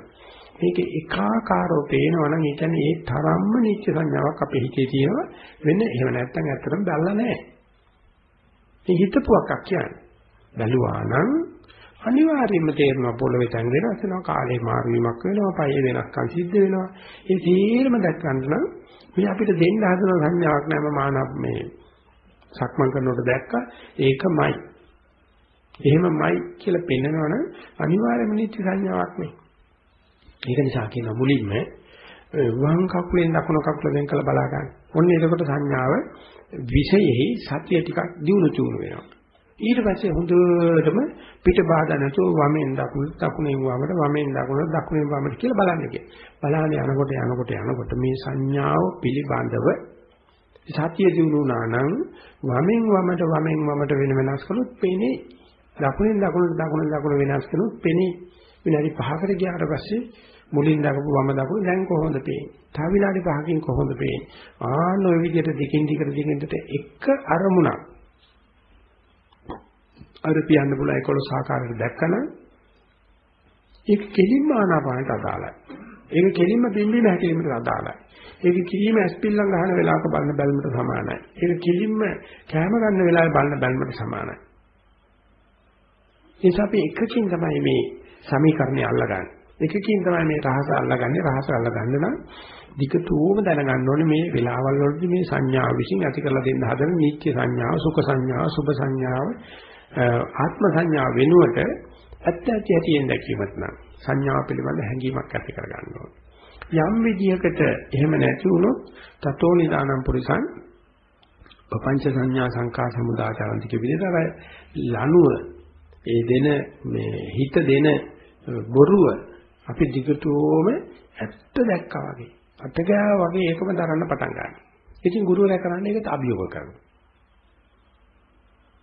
[SPEAKER 1] මේක එකාකාරව පේනවා නම් ඒ කියන්නේ ඒ තරම්ම නිත්‍ය සංඥාවක් අපේ හිතේ තියෙනවා. වෙන එහෙම නැත්නම් ඇත්තටම බැලලා නැහැ. මේ හිතපුවක් කියන්නේ. බැලුවා නම් අනිවාර්යයෙන්ම තේරෙනවා පොළවේ තැන් වෙනස් වෙනවා කාලේ මාරු වීමක් වෙනවා පයේ වෙනස්කම් සිද්ධ වෙනවා. ඒ තීරම දැක්කන්න නම් මේ අපිට දෙන්න හදන සංඥාවක් නෑම මානව මේ සක්මන් කරනකොට දැක්කා. ඒකමයි. එහෙමමයි කියලා පෙන්නනවනම් අනිවාර්යයෙන්ම නිත්‍ය සංඥාවක් නේ. ඒක නිසා කියන මුලින්ම වම් කකුලෙන් දකුණු කකුල වෙන් කළ බලා ගන්න. ඔන්න එතකොට සංඥාව විෂයෙහි සතිය ටිකක් දියුණු චුණු වෙනවා. ඊට පස්සේ හොඳටම පිට බාධා නැතුව වමෙන් දකුණු දකුණෙන් වමට වමෙන් දකුණට දකුණෙන් වමට කියලා බලන්න කිය. බලන්නේ යනකොට යනකොට යනකොට මේ සංඥාව පිළිබඳව සතිය දිනු වුණා නම් වමෙන් වමට වමෙන් වමට වෙන වෙනස් කළොත් පේන්නේ දකුණෙන් දකුණට දකුණෙන් දකුණ වෙනස් කළොත් පේන්නේ විනාඩි 5කට ගියාට පස්සේ මුලින් දකපු වම දකුණ දැන් කොහොමද පේන්නේ? තව විනාඩි 5කින් කොහොමද පේන්නේ? ආන්න ඔය විදිහට දිගින් දිගට දිගින් දිගට එක අරමුණක් අර පියන්න පුළුවන් 11 ආකාරයට දැක්කම ඒක කෙලින්ම ආනාපානට අදාළයි. ඒක කෙලින්ම බිම්බීම හැකීමට අදාළයි. ඒක කිලිම ඇස්පිල්ලම් ගන්න වෙලාවක බලන බැලමට සමානයි. ඒක කිලින්ම කැම ගන්න වෙලාවේ බලන බැලමට සමානයි. ඒ නිසා අපි එකකින් තමයි මේ සමීකරණය අල්ලගන්නේ. එකකින් තමයි මේ රහස අල්ලගන්නේ. රහස අල්ලගන්න නම් විකතුවම දැනගන්න ඕනේ මේ වෙලාවල් වලදී මේ සංඥාව විසින් ඇති කරලා දෙන්න හදන නිත්‍ය සංඥාව, සුඛ සංඥාව, සුභ සංඥාව, ආත්ම සංඥාව වෙනුවට ඇත්ත ඇති හැටියෙන් දැකීමත් නම් සංඥාව පිළිබඳ හැඟීමක් ඇති කරගන්න ඕනේ. යම් විදියකට එහෙම නැති වුණොත් තතෝ නිදානම් පුරිසං පపంచ සංඥා සංකා සමුදාචරන්තික විදිහට ලනුව ඒ දෙන මේ හිත දෙන බොරුව අපි දිගටම ඇත්ත දැක්කා වගේ අතගා වගේ ඒකම දරන්න පටන් ගන්නවා. ඉතින් ගුරුවරයා කරන්නේ ඒකට අභියෝග කරනවා.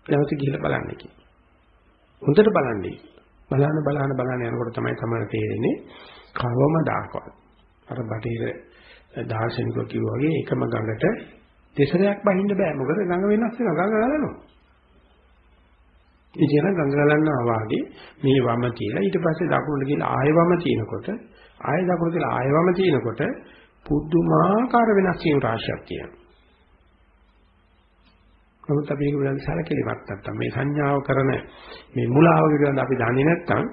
[SPEAKER 1] නැවත ගිහිල්ලා බලන්න කි. හොඳට බලන්නේ. බලන බලන බලන යනකොට තමයි තමයි තේරෙන්නේ කවම දාකවත්. අර බටේර දාර්ශනිකෝ කිව්වා වගේ එකම ගඟට දෙසරයක් බහින්න බෑ. මොකද ගඟ වෙනස් වෙනවා. ගඟ ගලනවා. ඉතින් ගඟ ගලන්නා වාගේ මේ වම තියලා ඊට පස්සේ දකුණට ගිහලා ආයෙ වම තිනකොට ආයෙ දකුණට ගිහලා ආයෙ වම තිනකොට පුදුමාකාර වෙනස් වීම රාශියක් තියෙනවා. නමුත් අපි ඒක පිළිබඳව සැලකිලිමත් නැත්තම් මේ සංඥාව කරන මේ මුලාව පිළිබඳව අපි දන්නේ නැත්තම්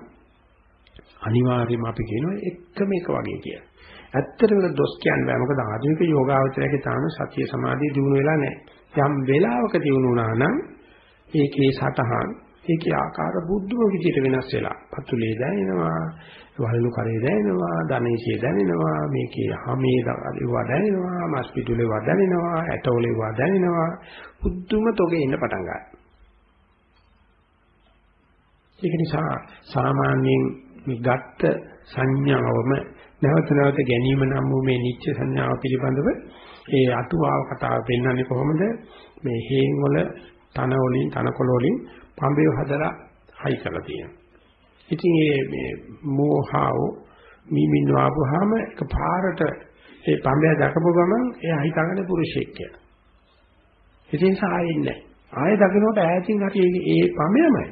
[SPEAKER 1] අනිවාර්යයෙන්ම අපි කියනවා එකම එක වගේ කියලා. ඇත්තටම දොස් කියන්න බෑ මොකද ආධුනික යෝගාවචරයේ තාම සතිය සමාධිය දිනු වෙලා නැහැ. යම් වෙලාවක දිනු වුණා නම් ඒකේ සතහන් ඒකේ ආකාර බුද්ධම විදිහට වෙනස් වෙලා. පතුලේ දැනෙනවා වලලු කරේ දැනෙනවා ධනේශය දැනෙනවා මේකේ හැමේ ඒවා දැනෙනවා මස් පිටුලේ වා දැනෙනවා ඇටෝලේ වා දැනෙනවා. බුද්ධම තොගේ ඉන්න පටන් ගන්නවා. ඒක නිසා සාමාන්‍යයෙන් මේ ගත්ත සංඥාවම නැවත නැවත ගැනීම නම් වූ මේ නිත්‍ය සංඥාව පිළිබඳව ඒ අටුවාව කතාව පෙන්වන්නේ කොහොමද? මේ හේන් වල තන වලින් තනකොළ වලින් පඹය හදලා හයි කරලා තියෙනවා. ඉතින් මේ මේ මෝහාව මිමින් ආපුවාම එකපාරට ඒ පඹය දකපු ගමන් එයා හිතන්නේ පුරුෂයෙක් කියලා. ඉතින් සායෙන්නේ ආයෙ දකින්නට ඈතින් හරි ඒ පඹයමයි.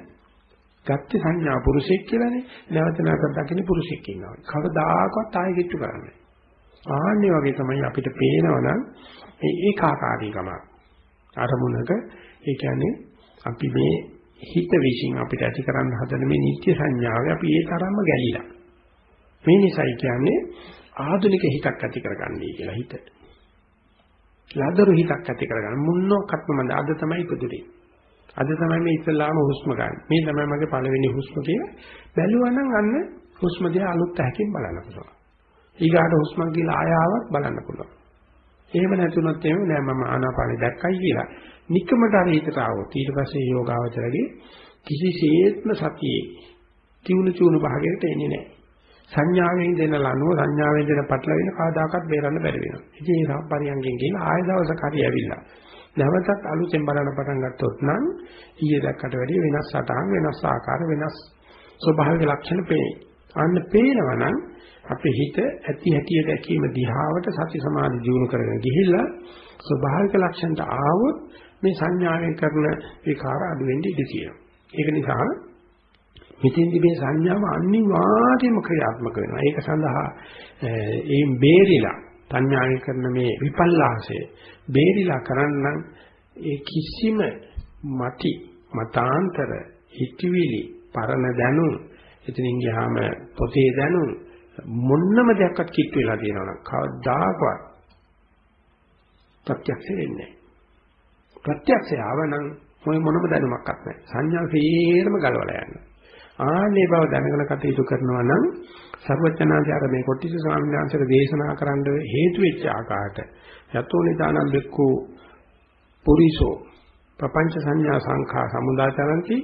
[SPEAKER 1] ගත්ත සංඥා පුරුෂයෙක් කියලානේ නැවත නැවත දකින්න පුරුෂයෙක් ඉන්නවා. කවදාකවත් ආයෙ කිච්චු කරන්නේ. ආන්නේ වගේ තමයි අපිට පේනවනම් මේ ඒකාකාරීකම අරමුණක ඒ කියන්නේ අපි මේ හිත විශ්ින් අපිට ඇති කරන්න හදන මේ නිත්‍ය සංඥාවේ අපි ඒ තරම්ම ගැලිලා. මේ නිසායි කියන්නේ ආධුනික හිතක් ඇති කරගන්නයි කියලා හිත. ලදරු හිතක් ඇති කරගන්න මුන්නෝක්ක්ම මන්ද අද තමයි ඉපදුනේ. අද තමයි මේ ඉස්ලාම හුස්ම ගන්න. මේ තමයි මගේ පළවෙනි හුස්ම කියලා බැලුවා නම් අන්න හුස්ම දිහා අලුත් ඇහැකින් බලන්න පුළුවන්. ඊගාට හුස්ම කියලා ආයාවක් බලන්න පුළුවන්. එහෙම නැතුනොත් එහෙම නෑ මම ආනාපානෙ දැක්කයි කියලා নিকමට අර හිතට ආවොත් ඊට පස්සේ යෝගාවචරගේ කිසිසේත්ම සතියේ තියුණු චුණු භාගයට එන්නේ නැහැ. සංඥාවෙන් දෙන ලනුව සංඥාවෙන් දෙන පටලවින කාදාකත් බේරන්න බැරි වෙනවා. ඉතින් මේ සම්පරියංගෙන් කියන ආය දවසක හරි ඇවිල්ලා නැවතත් අලුතෙන් බලන්න පටන් ගත්තොත් නම් ඊයේ දැක්කට වැඩිය වෙනස් සටහන් වෙනස් ආකාර වෙනස් ස්වභාවික ලක්ෂණ පේනවා. අන්න පේනවනම් අපේ හිත ඇති හැටිය දැකීම දිහාවට සති සමාධි දියුණු කරගෙන ගිහිල්ලා ස්වභාවික ලක්ෂණට ආවොත් මේ සංඥාවෙන් කරන විකාර අඩු වෙන්නේ ඉඳී තියෙනවා. ඒක නිසා මෙතෙන්දි මේ සංඥාව අනිවාර්යයෙන්ම ක්‍රියාත්මක වෙනවා. ඒක සඳහා ඒන් බේරිලා සංඥාවෙන් කරන මේ විපල්ලාසය බේරිලා කරන්න ඒ කිසිම මති මතාන්තර හිතවිලි පරණ දැනුම් එතනින් ගියාම පොතේ දැනුම් මොන්නම දෙයක්වත් කිට් වෙලා තියෙනවා නම් කවදාකවත් ප්‍රත්‍යක්ෂ වෙන්නේ ප්‍රත්‍යක්ෂය ආවනම් මොන මොනම දැනුමක්වත් නැහැ. සංඥා සේරම ගලවලා යනවා. ආන්නේ බව දැනගෙන කටයුතු කරනවා නම් සර්වඥාචාර මේ කොට්ටිස ස්වාමීන් වහන්සේට දේශනා කරන්න හේතු වෙච්ච ආකාරයට යතෝ නිදානම් බෙක්කු පුරිසෝ ප්‍රපංච සංඥා සංඛා සමුදාචරಂತಿ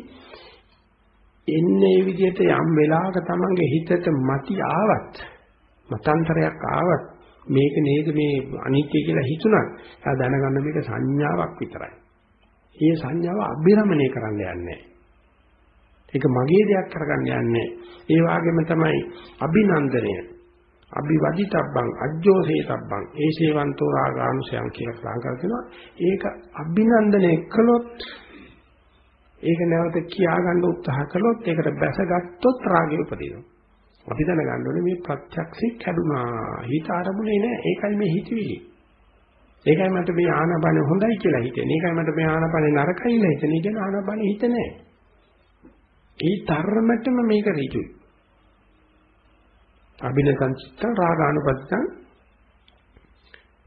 [SPEAKER 1] එන්නේ විදිහට යම් වෙලාවක තමන්ගේ හිතට මති ආවත් මතාන්තරයක් ආවත් මේක නේද මේ අනිත්‍ය කියලා හිතුණා. එයා දැනගන්න මේක සංඥාවක් විතරයි. මේ සංඥාව අභිරමණය කරන්න යන්නේ ඒක මගේ දෙයක් කරගන්න යන්නේ. ඒ වගේම තමයි අභිනන්දනය. අභිවදිතබ්බං අජ්ජෝසේතබ්බං ඒසේවන්තෝ රාගානුසයන් කියලා සාකච්ඡා කරනවා. ඒක අභිනන්දනය කළොත් ඒක නැවත කියා ගන්න උත්සාහ කළොත් ඒකට බැසගත්තොත් රාගය උපදිනවා. අපි දැනගන්න ඕනේ මේ ප්‍රත්‍යක්ෂේ කැඩුනා. හිත ආරමුනේ නැහැ. ඒකයි මේ හිතවිලි. ඒකයි මට මේ ආනපන හොඳයි කියලා හිතෙන්නේ. ඒකයි මට මේ ආනපන නරකයි කියලා හිතෙන්නේ. කියන ආනපන හිත නැහැ. ඒ තරමටම මේක ඍජුයි. අභිනකං චිත්ත රාගානුපත්තං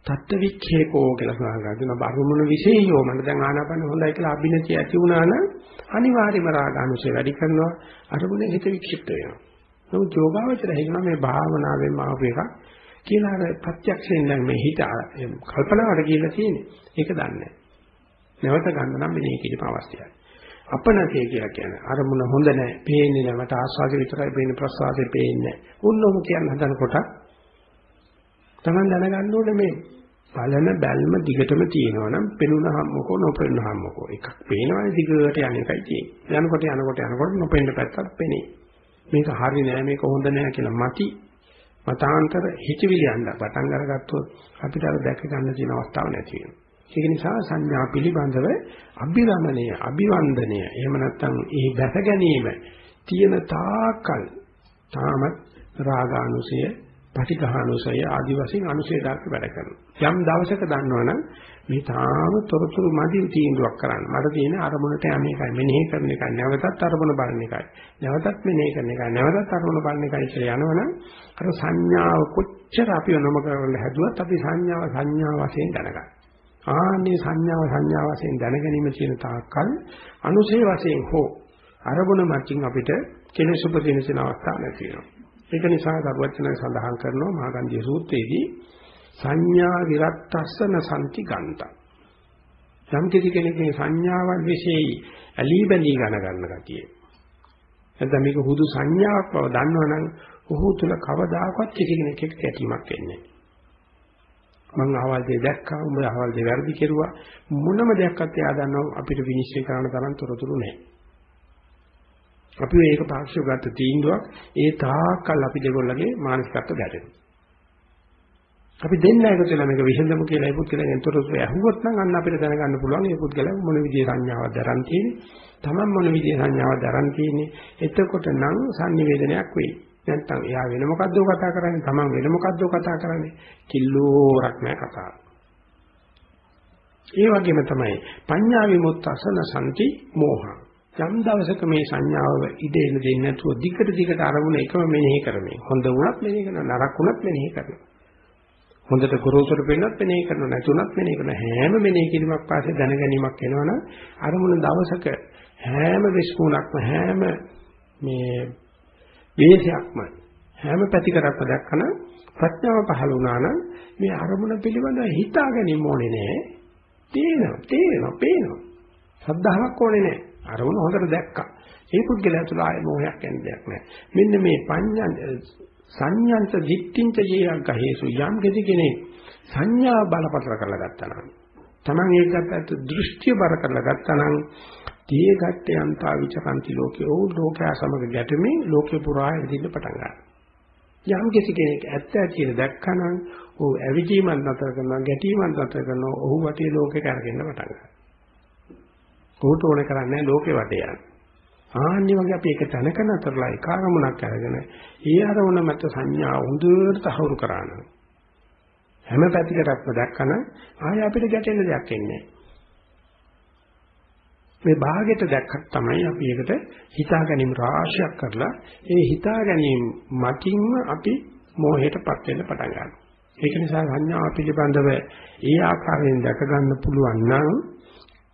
[SPEAKER 1] තත්ත්ව වික්ෂේපෝ කියලා සඳහන් කරනවා. බරුමුණු විශේෂයෝ මට දැන් ආනාපාන හොඳයි කියලා අභිනතිය ඇති වුණා නම් අනිවාර්යයෙන්ම රාගානුසය වැඩි කරනවා. අරමුණේ හිත වික්ෂිප්ත වෙනවා. නමුත් යෝගාවචර හිතනවා මේ භාවනාවෙන් ආපු එකක් කියලා අර ප්‍රත්‍යක්ෂයෙන් දැන් මේ හිත කල්පනාවට කියලා තියෙන්නේ. ඒක දන්නේ නැවත ගන්න නම් මෙන්න කිරීම අවශ්‍යයි. අපනතේ කියලා කියන්නේ අරමුණ හොඳ නැහැ. පේන්නේ නැහැ. මට ආස්වාද විතරයි පේන්නේ ප්‍රසවාසය පේන්නේ නැහැ. උන්නොම කියන්න හදනකොට තමන් දැනගන්න ඕනේ මේ බලන බැල්ම දිගටම තියෙනවා නම් පෙනුනහම මොකෝ නොපෙනුනහම මොකෝ එකක් පේනවනේ දිගට යන එකයි තියෙන්නේ. යනකොට යනකොට යනකොට නොපෙන්න පැත්තක් පෙනේ. මේක හරි නෑ මේක හොඳ නෑ කියලා මති මතාන්තර හිතවිලි යන්න පටන් අරගත්තොත් අපිට අර දැක ගන්න තියෙන අවස්ථාවක් නැති වෙනවා. ඒක නිසා සංඥා පිළිබඳව අභිරමණය, අභිවන්දනය, එහෙම නැත්නම් ඒ දැක ගැනීම තියෙන තාකල් තාමත් රාගානුසය පටිඝානුසය ආදි වශයෙන් අනුසය දාක වැඩ කරනවා. යම් දවසක දන්නවනම් මේ තාම තොරතුරු මදි තීන්දුවක් කරන්න. මට තියෙන අරමුණට යම එකයි මෙනෙහි කරන එකයි නැවතත් අරමුණ බලන එකයි. නැවතත් මෙනෙහි කරන එකයි නැවතත් අරමුණ බලන එකයි කියලා යනවනම් අර සංඥාව කොච්චර අපි වෙනම කරන්න හැදුවත් අපි සංඥාව සංඥා වශයෙන් දැනගන්න. ආන්නේ සංඥාව සංඥා වශයෙන් දැනගැනීම කියන තාක්කල් අනුසේ වශයෙන් හෝ අරමුණ මතින් අපිට කෙලෙස් උපදින සින අවස්ථා නැති වෙනවා. ඒක නිසා දරුවචන සඳහන් කරනවා මහගන්ධිය සූත්‍රයේදී සංඥා විරත්තස්සන සම්ති ගන්ත. යම් කිසි කෙනෙක්ගේ සංඥාවන් વિશેයි ඇලී බැඳී ගන්න ගන්න ගතිය. නැත්නම් මේක හුදු සංඥාවක් බව දන්නවනම් ඔහු තුල කවදාකවත් කිසි කෙනෙක් එක්ක ඇටීමක් වෙන්නේ මං අහවල් දෙයක් දැක්කා උඹ අහවල් දෙයක් වැරදි කෙරුවා මොනම දෙයක්වත් එයා දන්නව අපිට විනිශ්චය කරන්න තරම් තොරතුරු නැහැ. අපි මේක පාක්ෂික ගත්ත තීන්දුවක් ඒ තාක්කල් අපි දෙගොල්ලගේ මානසිකත්ව ගැටෙනවා. අපි දෙන්න එකතු වෙලා මේක විසඳමු කියලා ඒ පුද්ගලයන් එතකොට ඇහුවොත් නම් අන්න අපිට දැනගන්න පුළුවන් මේ පුද්ගලයා මොන විදිහේ සංඥාවක් දරන් තියෙන්නේ. Taman මොන විදිහේ සංඥාවක් දරන් තියෙන්නේ. එතකොට නම් sannivedanayak වෙයි. නැත්තම් එයා වෙන මොකද්ද කතා කරන්නේ? Taman වෙන මොකද්ද කතා කරන්නේ? කිල්ලෝරක් නෑ කතාව. ඒ වගේම තමයි පඤ්ඤා විමුක්ත අසන සම්ති මෝහං යම් දවසක මේ සංඥාව ඉදෙන්න දෙන්නේ නැතුව දිගට දිගට අරමුණ එකම මෙනෙහි කරමින් හොඳ වුණත් මෙනෙහි කරනවා නරක වුණත් මෙනෙහි කරනවා හොඳට ගොරෝසුට පෙන්නත් මෙනෙහි කරනවා නැතුණත් මෙනෙහි කරනවා හැම මෙනෙහි කිරීමක් පාසේ දැනගැනීමක් එනවනම් අරමුණ දවසක හැම විශ්මුණක්ම හැම මේ වේශයක්ම හැම පැතිකඩක්ම දැක්කම ප්‍රඥාව පහළ වුණා නම් මේ අරමුණ පිළිබඳව හිතා ගැනීම ඕනේ නෑ තේනවා තේනවා පේනවා සද්ධාාවක් ඕනේ නෑ අරමුණ හොඳට දැක්කා. ඒ පුද්ගලයා තුළ ආය මොහයක් එන්න දෙයක් නැහැ. මෙන්න මේ පඤ්ඤා සංඥාන්ත දිට්ඨින්ත යේයක් ගහේසු යම් කිසි කෙනෙක් සංඥා බලපතල කරලා ගත්තා නම් Taman ඒකත් දෘෂ්ටිය බර කරලා ගත්තා නම් tie gatte anta vichakanti ලෝකේ ඕ ලෝකයා සමග ගැටෙමින් ලෝකේ පුරා එදින්න පටන් ගන්නවා. යම් කිසි කෙනෙක් ඇත්ත ඇතින දැක්කනම් ਉਹ ඇවිදීමක් නතර කරනවා ගැටීමක් නතර කරනවා ඔහු වටේ ලෝකේ කරගෙන පටන් ගන්නවා. ඌට ඕන කරන්නේ ලෝකේ වටේ යන්න. ආන්නේ වගේ අපි එක තැනක නතරලා එක අරමුණක් අරගෙන ඒ අරමුණ මත සංඥා හොඳට තහවුරු කරාන. හැම පැතිකඩක්ම දැක්කම ආය අපිට ගැටෙන්න දෙයක් එන්නේ මේ භාගයට දැක්කක් තමයි අපි ඒකට හිතා ගැනීම රාශියක් කරලා ඒ හිතා ගැනීම මතින්ම අපි මෝහයටපත් වෙන්න පටන් ගන්නවා. ඒක නිසා සංඥා පිළිබඳව ඒ ආකාරයෙන් දැක ගන්න පුළුවන් නම්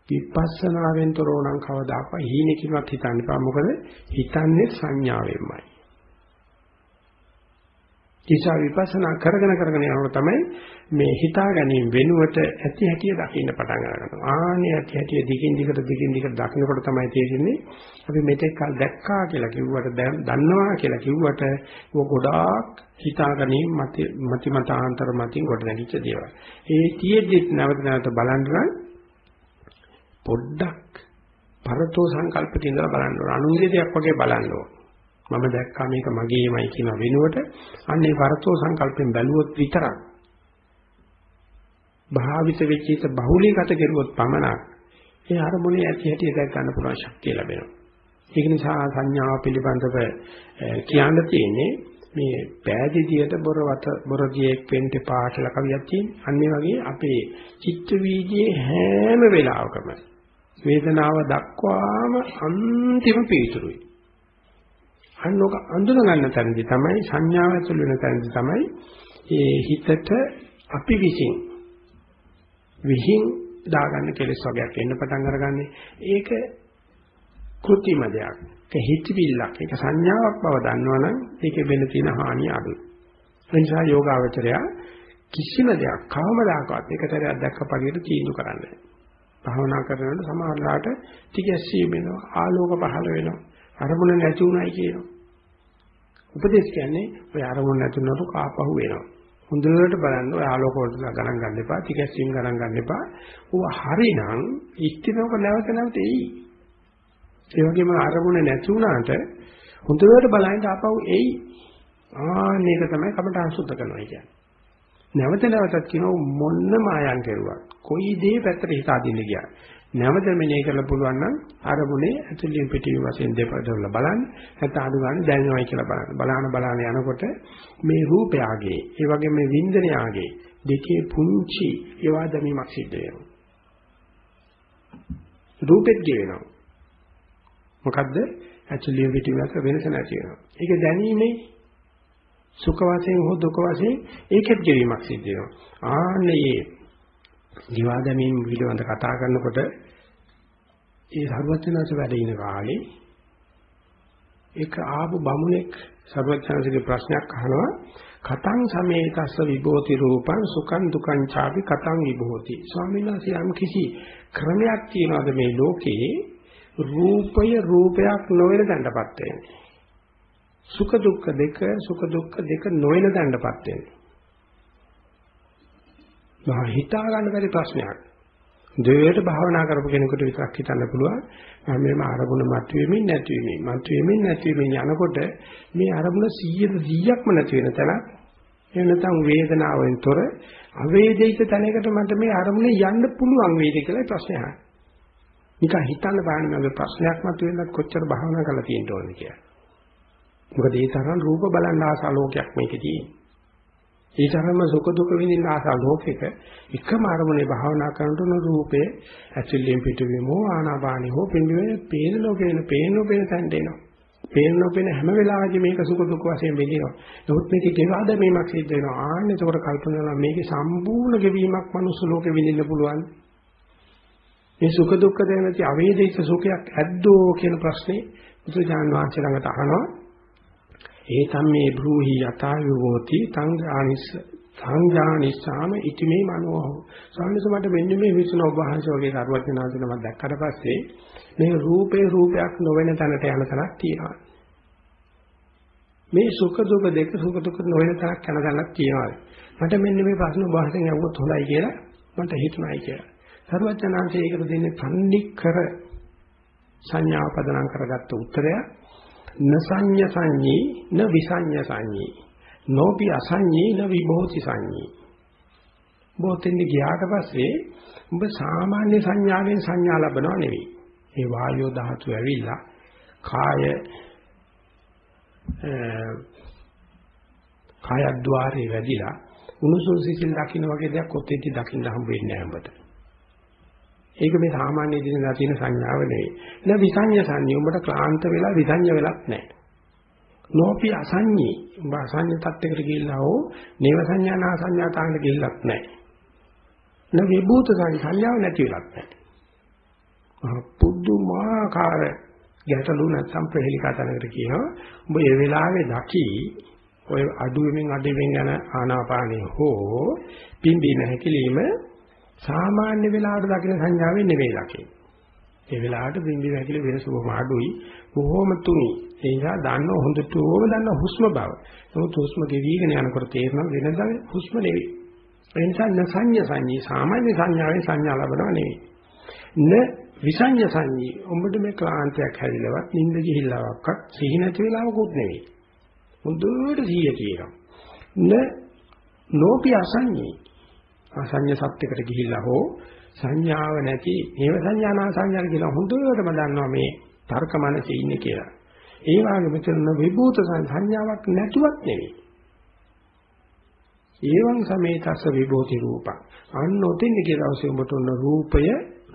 [SPEAKER 1] විපස්සනාවෙන් තොරව නම් කවදාකවත් හීනකින්වත් හිතන්න එපා. මොකද හිතන්නේ සංඥාවෙන්මයි. නිසා විපස්සනා කරගෙන කරගෙන යනකොට තමයි මේ හිතා ගැනීම වෙනුවට ඇති හැටිය දකින්න පටන් ගන්නවා. ආන්නේ ඇති හැටිය දිගින් දිගට දිගින් දිගට දකින්නකොට තමයි තේරෙන්නේ අපි මෙතෙක් කල් දැක්කා කියලා කිව්වට දන්නවා කියලා කිව්වට ඒක ගොඩාක් හිතා ගැනීම මති මතාන්තර මතින් කොට නැගිච්ච දේවල්. ඒ තියෙද්දි නැවත නැවත බලන්න පොඩ්ඩක් පරතෝ සංකල්පක ඉඳලා බලන්න ඕන. අනුන්ගේ දෙයක් වගේ බලන්න ඕන. මම දැක්කා මේක මගේමයි කියන වෙනුවට අන්නේ පරතෝ සංකල්පෙන් බැලුවොත් විතරක් භාවිත වෙච්ච එක බහුලීගත කෙරුවොත් පමණක් ඒ අරමුණේ ඇති හැටි දැක් ගන්න පුළුවන් ශක්තිය ලැබෙනවා. ඒක නිසා සංඥාව පිළිබඳව කියන්න තියෙන්නේ මේ පෑදීදියට බොරවත බොරදියෙක් වෙන්න එපා කියලා කවියක් තියෙනවා. අන්න වගේ අපේ චිත්ත වීදියේ හැම වෙලාවකම වේදනාව දක්වාම අන්තිම පිටුරුයි. අන්නෝක අඳුන ගන්න තැනදී තමයි සංඥාව ඇතුළු වෙන තැනදී තමයි ඒ හිතට අපි විසින් විහිං දාගන්න කෙලෙස් වර්ගයක් එන්න පටන් අරගන්නේ. ඒක කෘතිම දෙයක්. ඒක හිතවිල්ලක්. ඒක සංඥාවක් බව දන්නවනම් ඒකේ වෙන තියෙන හානිය අඩුයි. ඒ නිසා යෝගාවචරය කිසිම දෙයක් කවමදාකවත් එකතරයක් දැක්ක පළියට තීන්දුව කරන්නේ භාවනා කරනකොට සමහරලාට ටිකැස්සීම වෙනවා ආලෝක පහළ වෙනවා. අරමුණ නැති උනායි කියනවා. උපදේශ කියන්නේ ඔය අරමුණ නැතුනට කාපහුව වෙනවා. හොඳට බලන්න ඔය ආලෝක වලට ගණන් ගන්න එපා ටිකැස්සීම ගණන් ගන්න එපා. ඌ හරිනම් ඉස්තිනක නැවත නැවත එයි. ඒ වගේම අරමුණ නැති උනාට හොඳට බලන්න ආපහු එයි. ආ මේක තමයි කමට අසුද්ධ කරනවා කියන්නේ. නැවත නැවතත් කියනවා මොන්න මායම් කෙරුවා. කොයි දේ පැත්තට හිත අදින්න ගියා. නැවත මෙනේ කරලා පුළුවන් නම් අරමුණේ ඇතුළෙන් පිටින් වශයෙන් දෙපඩවල බලන්න. නැත්නම් අඩු ගන්න දැනෙනවයි කියලා බලන්න. බලාන බලාන යනකොට මේ රූපයගේ, ඒ වගේම මේ වින්දනයගේ දෙකේ පුංචි ඒවා දැමීමක් සිද්ධ වෙනවා. රූපෙත් ගෙවෙනවා. මොකද්ද? ඇතුළෙන් පිටින් වෙනස නැති වෙනවා. ඒක දැනීමේ සුඛ වශයෙන් හෝ දුක වශයෙන් ඒකෙත් ගෙවීමක් සිද්ධ වෙනවා. ආන්නේ දිවා දැමීම පිළිබඳ කතා කරනකොට ඒ සර්වඥාස වැඩ ඉන කාලේ ඒක ආපු බමුණෙක් සර්වඥාසගේ ප්‍රශ්නයක් අහනවා. කතං සමේතස්ස විභෝති රූපං සුඛං දුකං ചാපි කතං විභෝති. ස්වාමීන් වහන්සේ යම් කිසි ක්‍රමයක් තියනවාද මේ ලෝකේ? රූපය රූපයක් නොවන දණ්ඩපත් වෙන්නේ. සුඛ දුක්ඛ දෙක සුඛ දුක්ඛ දෙක නොවන දණ්ඩපත් වෙනවා. මහා හිතා ගන්න බැරි ප්‍රශ්නයක්. දෙයට භාවනා කරපු කෙනෙකුට විතරක් හිතන්න පුළුවන් මම මේම අරමුණ මතුවෙමින් නැතිවෙමින් මතුවෙමින් නැතිවෙමින් යනකොට මේ අරමුණ 100 100ක්ම නැති වෙන තැන එහෙම නැත්නම් වේදනාවෙන් තොර අවේදිත තැනකට මට මේ අරමුණේ යන්න පුළුවන් වේද කියලා ප්‍රශ්නය අහනවා. නිකන් හිතන්න බෑනේ මගේ ප්‍රශ්නයක් මතුවෙන්නත් කොච්චර භාවනා කරලා තියෙන්න ඕනද කියලා. මොකද ඒ තරම් රූප බලන්න ආසා ලෝකයක් මේකේ තියෙන්නේ. ඒ තරම්ම සුඛ දුක විඳින්න ආසා ලෝකෙක එකම අරමුණේ භාවනා කරනකොට රූපේ ඇතුළෙන් පිටුවීමෝ ආනාපානි හෝ පින්දුවේ පේන ලෝකේන පේන ලෝකේන තැන්ට එනවා. පේන ලෝකේන හැම වෙලාවෙදි මේක සුඛ දුක වශයෙන් විඳිනවා. නමුත් මේකේ ගෙවාද මේමක් සිද්ධ වෙනවා. ආන්නේ ඒකට කල්පනා කරනවා මේකේ සම්පූර්ණ ගෙවීමක් මනුස්ස ලෝකෙ විඳින්න පුළුවන්. මේ සුඛ දුක්ඛ දෙනති අවේදිත සුඛයක් ඇද්දෝ කියන ප්‍රශ්නේ බුදුජාන් වහන්සේ ළඟට අහනවා. ඒතම් මේ බ්‍රූහි යතා යෝති තං ආනිස් සංඥානිස්සාම ඉතිමේ මනෝ සාමිස මට මෙන්න මේ විසුන ඔබ වහන්සේ වගේ සර්වඥාන්තන මම දැක්කට පස්සේ මේ රූපේ රූපයක් නොවන තැනට යන තැනක් තියෙනවා. මේ සුඛ දුක දෙක සුඛ දුක නොවන තැනක් යන තැනක් තියෙනවා. මට මෙන්න මේ ප්‍රශ්න ඔබ වහන්සේගෙන් අහුවොත් හොඳයි කියලා මට හිතුණායි කියලා. සර්වඥාන්තය ඒකට දෙන්නේ තන්නිකර සංඥා පදනම් කරගත්ත උත්තරයක්. නසඤ්ඤ සංඤී න විසඤ්ඤ සංඤී නොපි අසඤ්ඤී න විභෝති සංඤී බොතෙන් ගියාට පස්සේ ඔබ සාමාන්‍ය සංඥාවෙන් සංඥා ලබනව නෙවෙයි. මේ වායෝ ධාතු ඇවිල්ලා කාය කායද්්වාරේ වැඩිලා උණුසුම් සිසිල් දකින්න වගේ දෙයක් ඔතෙන්ටි දකින්න හම්බ වෙන්නේ නැහැ ඔබට ඒක මේ සාමාන්‍ය දිනදා තියෙන සංඥාව නෙවෙයි. න විසඤ්ඤ සංඤ්ඤ උඹට ක්ලාන්ත වෙලා විසඤ්ඤ වෙලක් නැහැ. නොපි අසඤ්ඤී උඹ අසඤ්ඤ තත්යකට ගිහිල්ලා හෝ නේව සංඥා නා සංඥා තාන්න ගිහිල්ලක් නැහැ. න විභූත සංඥාව නැති වෙලක් නැහැ. පුදුමාකාර ගැටලු නැත්නම් ප්‍රහෙලිකාතනකට කියනවා උඹ ඒ වෙලාවේ දකි ඔය අඩුවෙන් අඩුවෙන් යන ආනාපානිය හෝ පිම්බීම හැකිලිම සාමාන්‍ය වෙලාවට දකින සංඥාවෙන් නෙවෙයි ලකේ. ඒ වෙලාවට පිම්බීම හැකිලි වෙනස බොහොම අඩුයි බොහොම තුනි. ඒ නිසා දන්න හොඳටම දන්න හුස්ම බව. නමුත් හුස්ම ගෙවිගෙන යනකොට තේරෙනවා වෙනදා හුස්ම නෙවෙයි. ඒ නිසා නසඤ්ඤ සංඤී සාමාන්‍ය සංඥාවේ සංඥා ලබනවා නෙවෙයි. න විසඤ්ඤ සංඤී උඹට මේ ක්ලාන්තයක් හැදිලවත් නිින්ද ගිහිල්ලාවක්වත් සිහි නැති වෙලාවකුත් නෙවෙයි. හොඳට සිහිය තියෙනවා. න නෝපි අසඤ්ඤී අසඤ්ඤ සත්‍යකට ගිහිල්ලා හෝ සංඥාව නැති ඒව සංඥානා සංඥා කියලා හොඳටම දන්නවා මේ තර්ක මනසේ ඉන්නේ කියලා. ඒ වගේ මෙතන විභූත සංඥාවක් නැතුවත් නෙවෙයි. ඒවං සමේතස්ස විභූති රූපං. අන්න ඔතෙන් කියලා අවශ්‍ය උඹට උන රූපය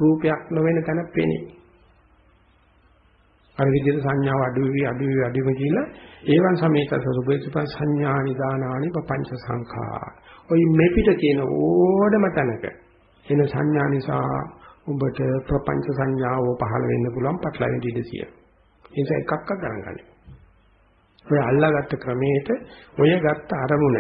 [SPEAKER 1] රූපයක් නොවන තැන පෙනේ. අර විදිහට සංඥාව අඩු වෙවි අඩු වෙවි අඩු වෙවි කියලා ඒවන් සමේතස්ස රූපේසුප සංඥා නිදානානි පංච සංඛා. ওই මෙපිට තියෙන ඕඩම තැනක එන සංඥා නිසා උඹට ප්‍රපංච සංඥාව පහළ වෙන්න පුළුවන් පටලැවෙන්න ඉඩ සිය. ඒ නිසා එකක්වත් ගණන් ගන්න. ඔය අල්ලාගත්ත ක්‍රමයට ඔය ගත්ත අරමුණ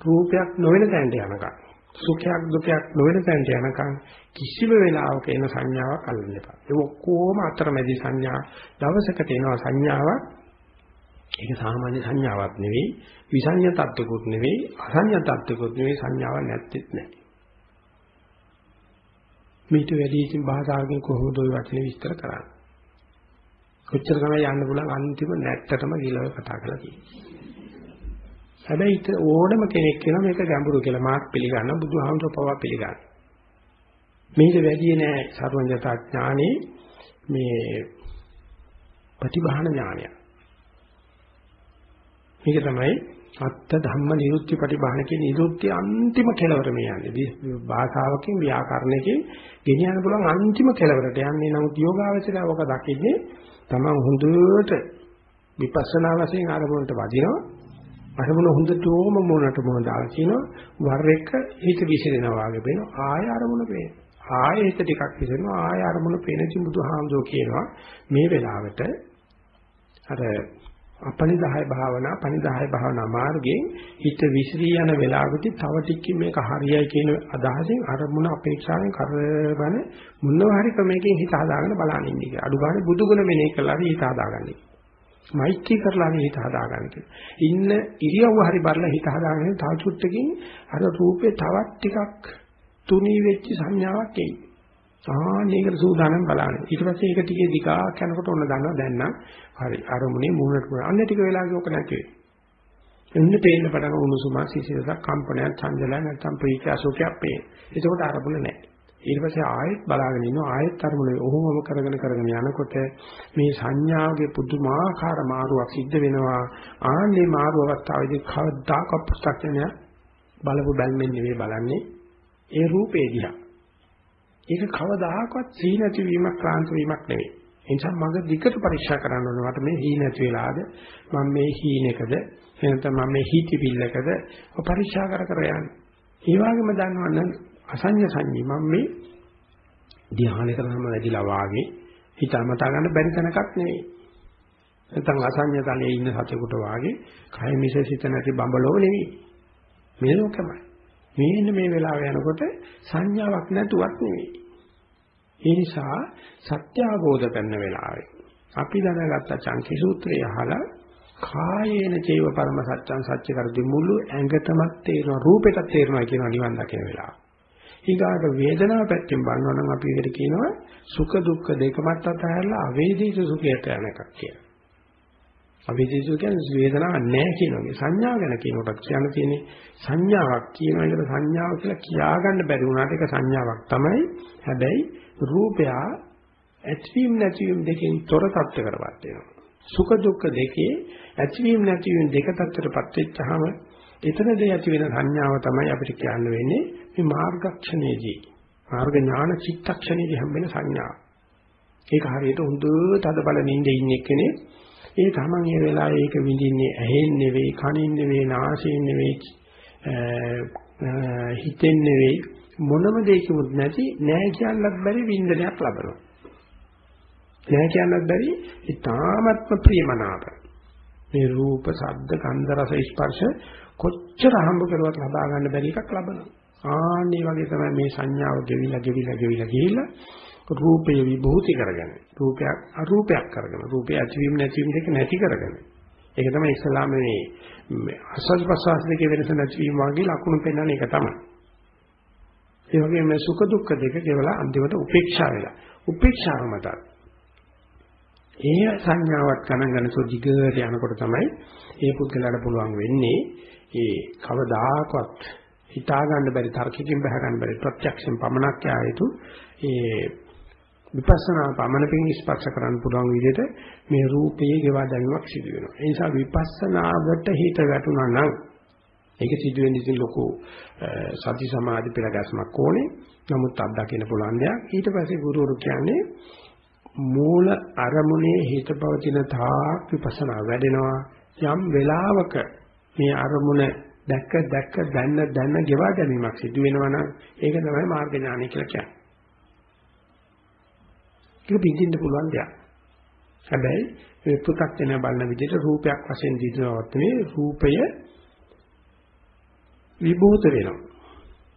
[SPEAKER 1] රූපයක් නොවන තැනට යනකම් සුඛයක් දුකයක් නොවන තැනට යනකම් කිසිම වෙලාවක එන සංඥාවක් අල්ලන්න එපා. ඒ ඔක්කොම අතරමැදි සංඥා දවසකට එනවා සංඥාවක් ඒක සාමාන්‍ය සංඥාවක් නෙවෙයි විසඤ්ඤ තත්ත්වකුත් නෙවෙයි අසඤ්ඤ තත්ත්වකුත් නෙවෙයි සංඥාවක් නැත්තේත් නැහැ. මීට වැඩි ඉතින් භාෂාවකින් කොහොමද ওই වචනේ විස්තර කරන්නේ? කොච්චර තමයි යන්න පුළුවන් අන්තිම නැට්ටටම ගිලව කතා කරලා තියෙන්නේ. හැබැයි ඉත ඕනම කෙනෙක් කියනවා මේක ගැඹුරු කියලා මාත් පිළිගන්නවා බුදුහාමුදුරුවෝ පවා පිළිගන්නවා. මේක වැඩි නෑ සර්වඥතා ඥානේ මේ ප්‍රතිබහන ඥානය. මේක තමයි අත්ත ධම්ම නිරුත්ති ප්‍රතිබහන කියන නිරුත්ති අන්තිම කෙලවර මේ යන්නේ. භාෂාවකින් ව්‍යාකරණයකින් ගෙනියන්න පුළුවන් අන්තිම කෙලවරට යන්නේ. නමුත් යෝගාවචරය ඔක දකින්නේ තමන් හොඳට විපස්සනා වශයෙන් ආරමුණට වදිනවා. අරමුණ හොඳටම මොනට මොන දාලා කියනවා වර එක හිත විසිරෙනවා වගේ වෙනවා ආය අරමුණ පේනවා ආය හිත ටිකක් විසිරෙනවා ආය අරමුණ පේනචි බුදුහාමුදුරුවෝ කියනවා මේ වෙලාවට අර අපනිදාය භාවනා පනිදාය භාවනා මාර්ගයෙන් හිත විසිරී යන වෙලාවදී තව ටිකකින් මේක හරියයි කියන අදහසින් අරමුණ අපේක්ෂාවෙන් කරබන මොනවා හරි ක්‍රමයකින් හිත හදාගෙන බලන්න ඉන්නේ. අඩු ගන්න බුදුගුණ මෙනෙහි කළා හිත හදාගන්නේ. මෛත්‍රී කරලා හිත හදාගන්න. ඉන්න ඉරියව්ව හරි බලලා හිත හදාගෙන තව චුට්ටකින් අර රූපේ තවත් ටිකක් තුනී වෙච්ච සංඥාවක් එයි. ආන්නේකට සූදානම් බලන්න. ඊට පස්සේ ඒක ටිකේ දිගාක් යනකොට ඔන්න දන්නවා දැන් නම් හරි අරමුණේ මූණට මූණ. අන්න ටික වෙලාවක ඔක නැති වෙයි. එන්න තේින්න පටන් උණුසුම සිසිලසක් කම්පනයක් ඡන්දලයක් නැත්නම් ප්‍රීති අසෝකයක් පේන. ඒකෝට අරමුණ නැහැ. ඊට පස්සේ ආයෙත් බලාගෙන ඉන්නවා ආයෙත් අරමුණ ඔහොමම කරගෙන කරගෙන යනකොට මේ සංඥාවේ පුදුමාකාර මාරුවක් සිද්ධ වෙනවා. ආන්නේ මාරු අවස්ථාවේදී කවදාකවත් පුස්තකඥය බලපු බැල්මෙන් නෙවෙයි බලන්නේ ඒ රූපේ දිහා. ඒක කවදාකවත් සී නැති වීමක් ක්ලාන්ත වීමක් නෙවෙයි. ඒ නිසා මම දිගට පරීක්ෂා කරන්න ඕනේ මට මේ හී නැති වෙලාද මම මේ හීනෙකද එහෙනම් මම මේ හීතිපිල්ලකද පරීක්ෂා කර කර යන්නේ. ඒ වගේම දන්නවනම් අසඤ්ඤ සංඤී මම මේ ධ්‍යානයකට නම් වැඩිලා වාගේ හිතමතා ගන්න බැරි තැනකක් නෙවෙයි. නැත්නම් අසඤ්ඤ තලයේ ඉන්න සතෙකුට වාගේ කය මිස සිත නැති බඹලෝ නෙවෙයි. මේ ලෝකමයි. මේන්න මේ වෙලාව යනකොට සංඥාවක් නැතුවක් නෙවෙයි. ඒ නිසා සත්‍ය අවබෝධ කරන වෙලාවේ අපි දැනගත්ත චංකි සූත්‍රය අහලා කායේන චේව පරම සත්‍යං සත්‍ය කරදි මුළු ඇඟටමත් තේරෙනවා රූපෙටත් තේරෙනවා කියනවා නිවන් දකින වෙලාව. ඊගාට වේදනාව පැත්තෙන් බලනවා නම් අපි ඒකට කියනවා සුඛ දුක්ඛ දෙකමත් අතහැරලා අවේදිත සුඛයට යන එකක් කියලා. අවේදිත සුඛ කියන්නේ වේදනාවක් නැහැ කියනවා. සංඥා ගැන කියනකොට කියන්න තියෙන්නේ සංඥාවක් කියන එකට සංඥාව කියලා කියාගන්න බැරි වුණාට ඒක සංඥාවක් තමයි. හැබැයි රූපය ඇතිවීම නැතිවීම දෙකෙන් තොර තත්ත්වකටපත් වෙනවා. සුඛ දුක්ඛ දෙකේ ඇතිවීම නැතිවීම දෙක තත්ත්වකටපත් වෙච්චාම එතනදී ඇති වෙන සංඥාව තමයි අපිට කියන්න වෙන්නේ මේ මාර්ගක්ෂණයේදී මාර්ග ඥාන චිත්තක්ෂණයේදී හම්බෙන සංඥාව. ඒක හරියට හොඳට අද බල නින්දේ ඉන්න කෙනෙක් ඒ තමන් මේ වෙලාවේ ඒක විඳින්නේ ඇහෙන් නෙවෙයි කනින් නෙවෙයි නාසයෙන් නෙවෙයි හිතෙන් නෙවෙයි මොනම දෙයකින්වත් නැති නෑ කියන්නත් බැරි වින්දනයක් ලබනවා. නෑ කියන්නත් බැරි ඊ타ත්ම ප්‍රියමනාප. මේ රූප, ශබ්ද, ගන්ධ, රස, ස්පර්ශ කොච්චර හම්බ කරුවත් ලබා ගන්න බැරි එකක් ලබනවා. ආන්නේ වගේ තමයි මේ සංඥාව ගෙවිලා ගෙවිලා ගෙවිලා ගිහිල්ලා රූපේ විභූති කරගෙන රූපයක් අරූපයක් කරගෙන රූපේ ඇතිවීම නැතිවීම දෙක නැති කරගෙන ඒක තමයි ඉස්ලාම මේ අසල් ප්‍රසවාස දෙකේ වෙනස නැතිවීම වගේ ලකුණු පෙන්වන එක තමයි. ඒ වගේම මේ සුඛ දුක්ඛ දෙක කෙවලා අන්තිමට උපේක්ෂා වෙලා. උපේක්ෂාව මත ඒ සංඥාවක් ගණන් ගන්න සෝ දිගට යනකොට තමයි ඒ පුද්ගලයාට පුළුවන් වෙන්නේ ඒ කවදාකවත් හිතා ගන්න බැරි තර්කකින් බහ ගන්න බැරි ප්‍රත්‍යක්ෂයෙන් පමණක් ආයතු ඒ විපස්සනා පමණකින් ස්පර්ශ කරන්න පුළුවන් විදිහට මේ රූපයේ ගෙවා දැමීමක් සිදු වෙනවා. ඒ නිසා විපස්සනාවට හිත වැටුණා නම් ඒක සිදු වෙන්නේ ඉතින් ලොකු සති සමාධි පෙරගැස්මක් ඕනේ. නමුත් අත්දකින්න පුළුවන් දෙයක්. ඊට පස්සේ ගුරුවරු කියන්නේ මූල අරමුණේ හිත පවතින තාක් විපස්සනා වැඩෙනවා. යම් වෙලාවක මේ අරමුණ දැක්ක දැක්ක දැන්න දැන්න ගෙවා ගැනීමක් සිදු වෙනවා නම් ඒක තමයි මාර්ග ඥානය කියලා කියන්නේ. ඒක පිටින්න පුළුවන් දෙයක්. හැබැයි මේ පු탁 වෙන බලන විදිහට රූපයක් වශයෙන් දිනනවත් මේ රූපය විභූත වෙනවා.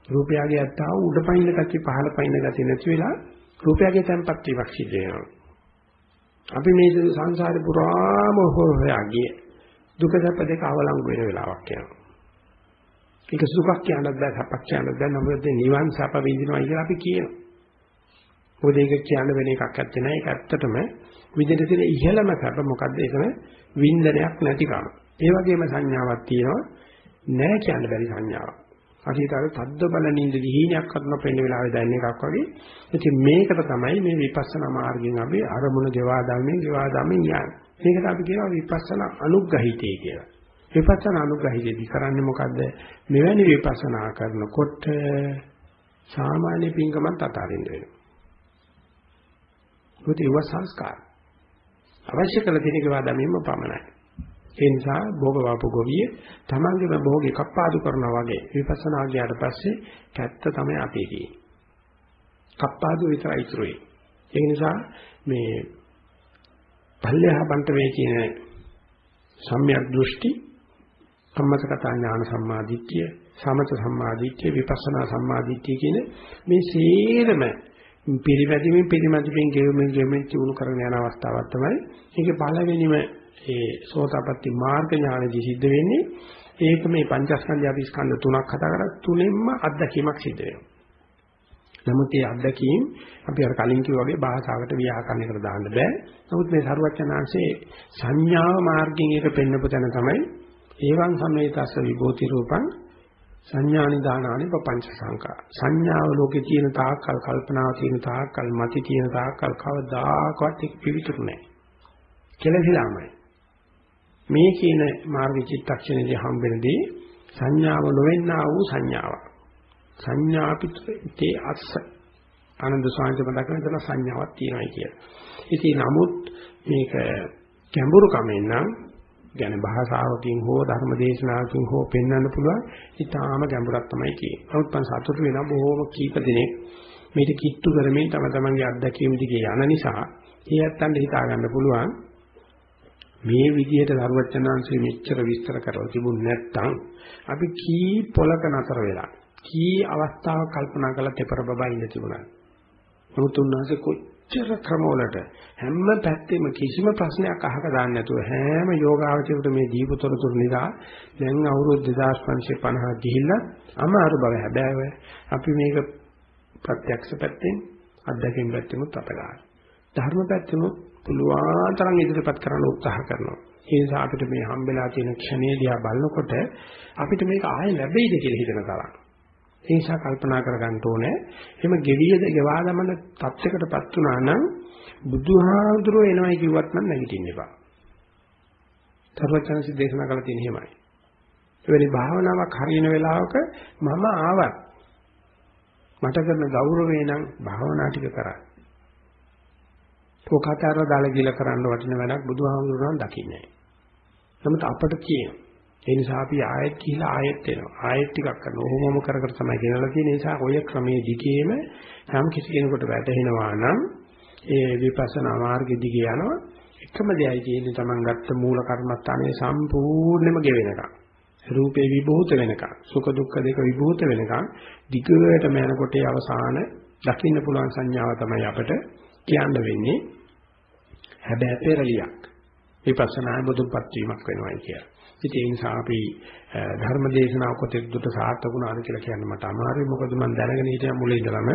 [SPEAKER 1] රූපයගේ අත්තාව උඩ පයින් ගතිය පහළ පයින් ගතිය නැති වෙලා රූපයගේ තැම්පත් වීමක් සිදු වෙනවා. අපි මේ සංසාරේ පුරාම හොයාගිය දුක සැප දෙක අවලංගු වෙන වෙලාවක් යනවා. ඒක සුඛක් කියන්නත් බෑ සැපක් කියන්නත් බෑ නමුත් නිවන් සැප විඳිනවා කියලා අපි කියනවා. මොකද ඒක කියන්න වෙන එකක් ඇත්තේ නෑ ඒක ඇත්තටම විඳින තියෙන ඉහළම සැප මොකද්ද ඒකම වින්දනයක් නැතිකම. ඒ වගේම සංඥාවක් තියෙනවා නෑ කියන්න බැරි සංඥාවක්. හරියට අර තද්ද බල නින්ද විහීනයක් කරන පෙන්න වෙලාවේ දැනෙන එකක් වගේ. ඉතින් මේකට තමයි මේ විපස්සනා මාර්ගයෙන් අපි අරමුණ ගෙවා දාන්නේ ගෙවා දාමින් යන්නේ. මේකට අපි කියනවා විපස්සනා අනුග්‍රහිතය කියලා. විපස්සනා අනුග්‍රහිතේදී කරන්නේ මොකද්ද? මෙවැනි විපස්සනා කරනකොට සාමාන්‍ය පින්කමත් අතාරින්න වෙනවා. මොකද ඒව සංස්කාර. අවශ්‍ය කළ දෙයක වාදමින්ම පමණයි. ඒ නිසා භෝග වාපු ගොවිය තමන්ගේම භෝගේ කප්පාදු කරනවා වගේ විපස්සනා ගියාට පස්සේ කැත්ත තමයි අපේ තියෙන්නේ. කප්පාදු විතරයි ඉතුරුයි. ඒ නිසා මේ පල්ලෙහා බන්ට වේ කියන සම්‍යක් දෘෂ්ටි සම්මතකතා ඥාන සම්මාදිට්ඨිය සමත සම්මාදිට්ඨිය විපස්සනා සම්මාදිට්ඨිය කියන මේ සේරම පිරිමැදීමෙන් පිරිමැදීමෙන් ගෙවෙමින් ගෙවෙමින් චුණු කරන යන අවස්ථාවක් තමයි ඒකේ පළවෙනිම ඒ සෝතාපට්ටි මාර්ග ඥානදී සිද්ධ වෙන්නේ ඒක මේ පංචස්කන්ධය අපි ස්කන්ධ තුනක් කතා කරා තුනෙන්ම අත්දැකීමක් සිද්ධ වෙනවා. නමුත් මේ අත්දැකීම් අපි අර කලින් කිව්වා වගේ භාෂාවට ව්‍යාකරණයකට දාන්න බෑ. නමුත් මේ සරුවචනාංශයේ සංඥා මාර්ගයෙන් එක පෙන්නපු තැන තමයි ඒවං සම්මේතස්ස විභූති රූපං සංඥානි දානානි පపంచ සංකා සංඥාව ලෝකේ තියෙන තාක්කල් කල්පනාව තියෙන තාක්කල් මති තියෙන තාක්කල් කවදාකවත් ඒක පිවිතුරු නැහැ කෙලසිලාමයි. මේ කියන මාර්ග චිත්තක්ෂණයේදී හම්බෙනදී සංඥාව නොවෙන්නා වූ සංඥාවක්. සංඥාපිතේ අස්ස. ආනන්ද සාංශ මතක කරන සංඥාවක් තියෙනවා කියලා. ඉතින් නමුත් මේක ගැඹුරු කමෙන් නම් ගැන භාෂාවකින් හෝ ධර්ම දේශනාවකින් හෝ පෙන්වන්න පුළුවන් ඊටාම ගැඹුරක් තමයි කියන්නේ. නමුත් මම සතුටු වෙනවා බොහෝම කීප දෙනෙක් මේක කිට්ටු කරමින් තම තමන්ගේ අත්දැකීම් දිගේ යන නිසා ඒ ඇත්තන්ට හිතා ගන්න පුළුවන් මේ විදිහට දරුවචනාංශයේ මෙච්චර විස්තර කරලා තිබුණ නැත්නම් අපි කී පොලක නතර වෙලා කී අවස්ථාවක් කල්පනා කරලා තෙපර බබා ඉඳ තිබුණා. නමුත් උන්වහන්සේ කොච්චර ක්‍රමවලට හැම පැත්තෙම කිසිම ප්‍රශ්නයක් අහක දාන්න නැතුව හැම යෝගාවචරයට මේ දීපතොරතුරු නිසා දැන් අවුරුදු 2550 ගිහිල්ලා අමාරු බව හැබෑව. අපි මේක ප්‍රත්‍යක්ෂ පැත්තෙන් අත්දැකීම් පැත්තෙමුත් අපලා ධර්ම පැත්තෙමුත් පුළුවන් තරම් ඉදිරිපත් කරන්න උත්සාහ කරනවා. ඒ නිසා අපිට මේ හම්බෙලා තියෙන ක්ෂණේ දිහා බලනකොට අපිට මේක ආයෙ ලැබෙයිද කියලා හිතන තරම්. ඒ නිසා කල්පනා කරගන්න ඕනේ. එහෙම ගෙවියද ගෙවා දමන තත්යකටපත් වුණා නම් බුදුහාමුදුරුවෝ එනවයි කිව්වත් නම් නැගිටින්න එපා. තරවචනසි දේශනා කළ තියෙන එහෙමයි. එවැනි භාවනාවක් හරියන වෙලාවක මම ආවත් මට කරන ගෞරවේ නම් භාවනා ටික කරා. තෝකතරව දාලා ගිල කරන්න වටින වැඩක් බුදුහාමුදුරුවෝ දකින්නේ නැහැ. නමුත් අපට කියන ඒ නිසා අපි ආයෙත් ගිහිලා ආයෙත් එනවා. ආයෙත් ටිකක් කරනවා. ඔහොමම කර කර තමයි ගෙනලා තියෙන නිසා ඔය ක්‍රමයේ දිගේම යම් කිසි කෙනෙකුට වැටහෙනවා නම් ඒ විපස්සනා මාර්ගෙ දිගේ යනවා එකම දෙයයි තියෙන්නේ Taman ගත්ත මූල කර්මස්ථානයේ සම්පූර්ණයෙන්ම ගෙවෙනකම්. රූපේ විභූත වෙනකම් සුඛ දුක්ඛ දෙක විභූත වෙනකම් දිගටම යනකොට ඒ අවසාන දකින්න පුළුවන් සංඥාව තමයි අපිට කියන්න වෙන්නේ හැබැයි පෙරලියක් විපස්සනා බුදුපත් වීමක් වෙනවායි කියලා. ඉතින් ඒ නිසා අපි ධර්ම දේශනාව කොටෙක් දුට සාර්ථක වුණාද කියලා කියන්න මට අමාරුයි මොකද මම දැනගෙන හිටියා මුලින් ඉඳලම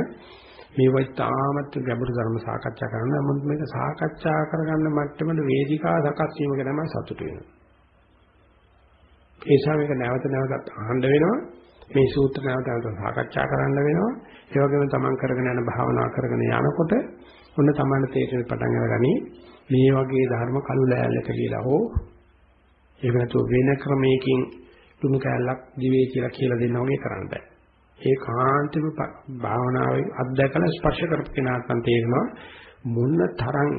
[SPEAKER 1] මේ වයි තාමත් ගැඹුරු ධර්ම සාකච්ඡා කරන්න නමුත් මේක සාකච්ඡා කරගන්න මට්ටමේ වේදිකා සකස් වීමක තමයි සතුට වෙනවා. ඒ නිසා මේක නැවත නැවතත් අහන්න වෙනවා. මේ සූත්‍ර නැවත නැවත සාකච්ඡා කරන්න වෙනවා. ඒ වගේම තමන් කරගෙන යන භාවනා කරගෙන යනකොට ඔන්න තමන්ට තේරෙන පටන් අරගනි මේ වගේ ධර්ම කළු ලෑල්ලක කියලා හෝ ඒක නැතුව වෙන ක්‍රමයකින් තුණු කැලක් දිවේ කියලා කියලා දෙන්න වගේ කරන්න බෑ. ඒ කාන්තම භාවනාවේ අත්දැකලා ස්පර්ශ කරපු කෙනාට තේරෙනවා මොන තරම්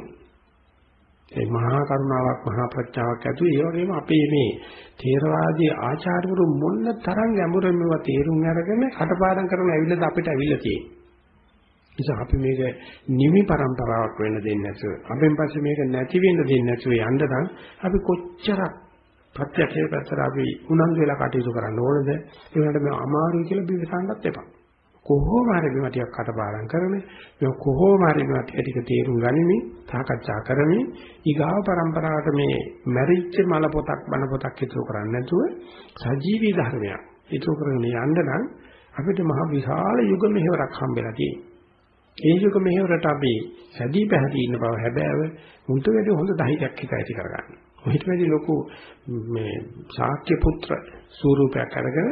[SPEAKER 1] ඒ මහා කරුණාවක් මහා ප්‍රඥාවක් ඇතුළේ ඒ වගේම අපේ මේ තේරවාදී ආචාර්යවරු මොන තරම් ගැඹුරින් මේවා තේරුම් අරගෙන කටපාඩම් කරන ඇවිල්ලාද අපිට ඇවිල්ලා තියෙන්නේ. නිසා අපි මේක නිමි પરම්පරාවක් වෙන්න දෙන්නේ නැතුව අපෙන් පස්සේ මේක නැති වෙන්න දෙන්නේ නැතුව යන්න නම් අපි කොච්චරක් ප්‍රත්‍යක්ෂයේ පැත්තට අපි උනන්දු වෙලා කටයුතු කරන්න ඕනද? ඒ වුණාට මේ අමාරුයි කියලා බිවසන්නත් එපා. කොහොම හරි මේවා ටිකක් කටපාඩම් කරන්නේ මේ කොහොම හරි මේවා ටික ටික තේරුම් ගනිමින් සාකච්ඡා කරමින් ඊගාව પરම්පරාවට මේ මැරිච්ච මල පොතක් බන පොතක් ඉතුරු කරන්නේ නැතුව සජීවී ධර්මයක් ඉතුරු කරගෙන යන්න නම් අපිට මහ විශාල යුග මෙහෙවරක් හම්බෙලා තියෙනවා. ඒ යුග මෙහෙවරට අපි සැදී පැහැදී ඉන්න බව හැබෑව මුන්ට වැඩි හොඳ ධෛර්යයක් හිත ඇති කරගන්න. ඔහිට වැඩි ලොකු මේ ශාක්‍ය පුත්‍ර ස්වරූපයක් අරගෙන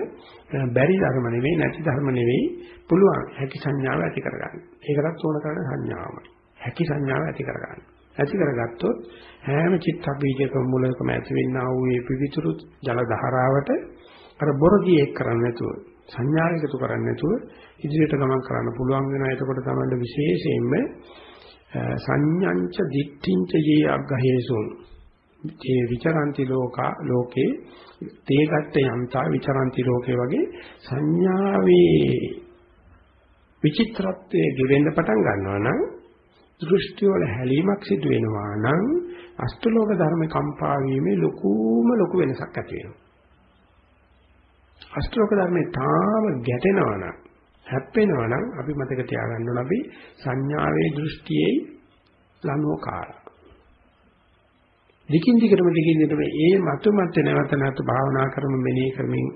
[SPEAKER 1] බැරි ධර්ම නෙවෙයි නැති ධර්ම නෙවෙයි පුළුවන් හැකි සංඥාව ඇති කරගන්න. ඒකටත් ඕන කරන සංඥාවමයි. හැකි සංඥාව ඇති කරගන්න. ඇති කරගත්තොත් හැම චිත්ත බීජකම මුලකම ඇතිවෙනා වූ මේ පිවිතුරු ජල ධාරාවට අර බොරදී එක් කරන්නේ නැතුව සංඥා එකතු කරන්නේ නැතුව ඉදිරියට ගමන් කරන්න පුළුවන් වෙනවා. එතකොට තමයි විශේෂයෙන්ම සංඥංච දිට්ඨිංච යේ අග්ගහේසුන් ඒ විචරಂತಿ ලෝකා ලෝකේ තේගත්ත යන්තා විචරಂತಿ ලෝකේ වගේ සංඥාවේ විචිත්‍රත්වයේ ගෙවෙන්න පටන් ගන්නවා නම් දෘෂ්ටි වල හැලීමක් සිදු වෙනවා නම් අෂ්ටලෝක ධර්ම කම්පා වීමේ ලොකුම ලොකු වෙනසක් ඇති වෙනවා. අෂ්ටලෝක ධර්මේ තාම ගැටෙනවා නම් හැප්පෙනවා නම් අපි මතක තියාගන්න ඕන අපි සංඥාවේ දෘෂ්ටියේ ලනෝ කාලා දිගින් දිගටම දිගින් දිගටම ඒ මතු මත නැවත නැවත භාවනා කරමු මෙනෙහි කරමින්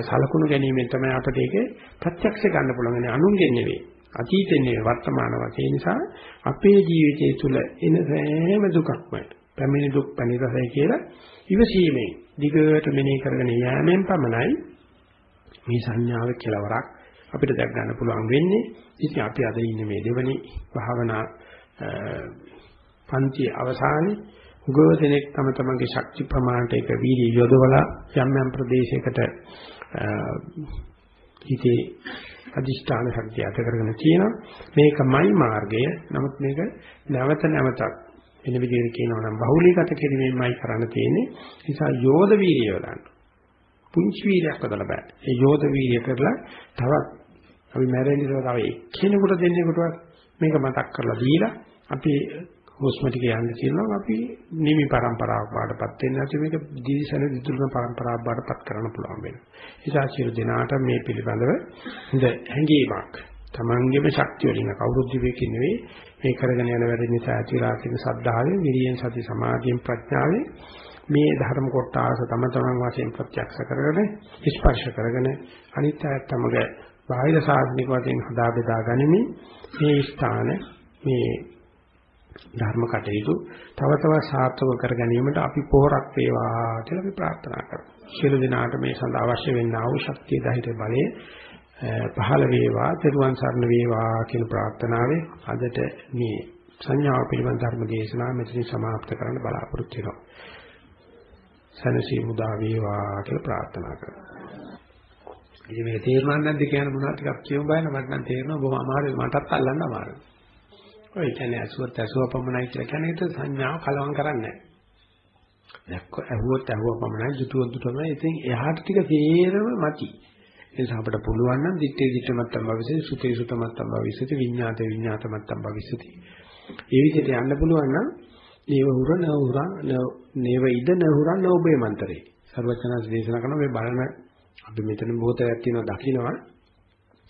[SPEAKER 1] සලකුණු ගැනීමෙන් තමයි අපිට ඒක ප්‍රත්‍යක්ෂ ගන්න පුළුවන්. අනුන්ගෙන් නෙවෙයි. අතීතෙන් නෙවෙයි වර්තමාන වශයෙන් නිසා අපේ ජීවිතය තුළ එන සෑම දුකක්ම පැමිණි දුක් පැනිරසයි කියලා ඉවසීමෙන් දිගට මෙනෙහි කරගෙන යෑමෙන් පමණයි මේ සංඥාවේ කෙලවරක් අපිට දැක් ගන්න පුළුවන් වෙන්නේ. ඉතින් අපි අද ඉන්නේ මේ දෙවනි භාවනා පන්ති අවසානයේ උගව දෙනෙක් තම තමන්ගේ ශක්ති ප්‍රමාණයට ඒක වීර්ය යොදවලා යම් යම් ප්‍රදේශයකට හිතේ අදිෂ්ඨාන ශක්තිය අත කරගෙන තියෙනවා. මේකමයි මාර්ගය. නමුත් මේක නැවත නැවතත් වෙන විදිහට කියනවා නම් බහුලීගත කිරීමෙන්මයි කරන්න තියෙන්නේ. නිසා යෝධ වීර්යය යොදන්න. පුංචි වීර්යයක් හදලා බෑ. ඒ යෝධ වීර්යය කරලා තවත් අපි මැරෙන්නේ තව එක්කෙනෙකුට දෙන්නෙකුටවත් මේක මතක් කරලා දීලා අපි හුස්ම ටික යන්න තියෙනවා. අපි නිමි પરම්පරාවක් බාටපත් වෙන්න නැති මේක දිවිසන දිතුලන પરම්පරාවක් බාටපත් කරන්න පුළුවන් වෙනවා. ඒසා සියලු දෙනාට මේ පිළිබඳව හොඳ හැඟීමක්. තමන්ගේම ශක්තිය වලින් කවුරුත් දිවේකින් නෙවෙයි. මේ කරගෙන යන වැඩ නිසා ඇතිලා තියෙන සද්ධාවෙන්, විරියෙන්, සති සමාධියෙන්, ප්‍රඥාවෙන් මේ ධර්ම කොටස තම තමන් වශයෙන් ප්‍රත්‍යක්ෂ කරගෙන ස්පර්ශ කරගෙන අනිත්‍යය තමගේ බාහිර සාධනික වශයෙන් හදා බෙදා ගනිමින් මේ ස්ථාන මේ ධර්ම කටයුතු තව තවත් සාර්ථක කර ගැනීමට අපි පොහොරක් වේවා කියලා අපි ප්‍රාර්ථනා කරමු. සියලු දෙනාට මේ සඳහා අවශ්‍ය වෙන්නා වූ ශක්තිය ධෛර්ය බලය පහළ වේවා, තෙරුවන් සරණ වේවා කියන ප්‍රාර්ථනාවෙන් අදට මේ සංඥාව පිළිබඳ ධර්ම දේශනාව මෙතනින් સમાપ્ત කරන්න බලාපොරොත්තු වෙනවා. සනසි මුදා වේවා කියලා ප්‍රාර්ථනා කරමු. ඉතින් මේ තේරුම් නැද්ද කියන මොනවද ටිකක් කියමු බලන්න මට නම් තේරෙනවා බොහොම අමාරුයි මටත් අල්ලන්න අමාරුයි. ඔය කියන්නේ ඇසුවත් ඇසුව පමණයි කියලා කියන්නේ ඒක සංඥාව කලවම් කරන්නේ නැහැ. දැක්ක ඇහුවොත් ඇහුව පමණයි දුටුවොත් දුටුවමයි. ඉතින් එහාට ටික තේරෙම මති. ඒ නිසා අපිට පුළුවන් නම් දිත්තේ දිත්තමත්තම් භවිසති සුතේ සුතමත්තම් භවිසති විඤ්ඤාතේ විඤ්ඤාතමත්තම් භවිසති. ඒ විදිහට යන්න පුළුවන් නම් නේව හුර නහුරා නේව ඉද නහුරා නෝබේ මන්තරේ. සර්වචනස් දේශනා කරන මේ බලන අපි මෙතන බෝතලයක් තියෙනවා දකින්නවා.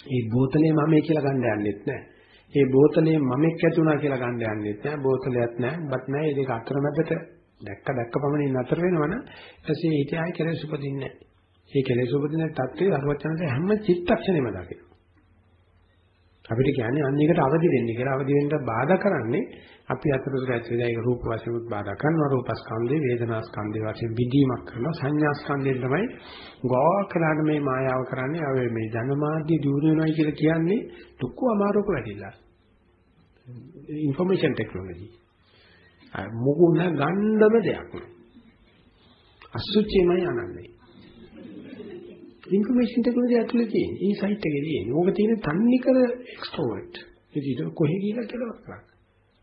[SPEAKER 1] ඒ බෝතලේ මමයි කියලා ගන්න යන්නෙත් නැහැ. ඒ බෝතලේ මමෙක් ඇතුණා කියලා ගන්න යන්නෙත් නැහැ. බෝතලයක් නැහැ. බත් නැහැ. ඒ දෙක අතරමැදට දැක්ක දැක්ක පමණින් නතර වෙනවනම් ඊටසේ හිතේ ආයි කෙලෙස් උපදින්නේ නැහැ. ඒ කෙලෙස් උපදින තත්ත්වයේ අරවචනසේ හැම චිත්තක්ෂණෙම දකින්න. අපිට කියන්නේ අන්න එකට අවදි වෙන්න කියලා අවදි වෙන්න බාධා කරන්නේ අපි අතරතුර ඇතුළේ ඒක රූප වශයෙන් උත් බාධා කරනවා රූපස්කන්ධේ වේදනාස්කන්ධේ වශයෙන් විදීමක් කරනවා සංඥාස්කන්ධයෙන් තමයි ගෝකලාට මේ මායාව කරන්නේ අව මේ ජනමාධ්‍ය දියුණු වෙනවයි කියලා කියන්නේ දුක්ඛ අමාරුක වැඩිලා information technology. මොකුණ ගණ්ඩම දෙයක් නෑ. අසුචිමයි අනන්නේ. information technology ඇතුලේ තියෙන insight එකේ තියෙන. ඕක තියෙන තන්නේ කර extrovert. ඉතින් කොහේ කියලා කියලා කරක්.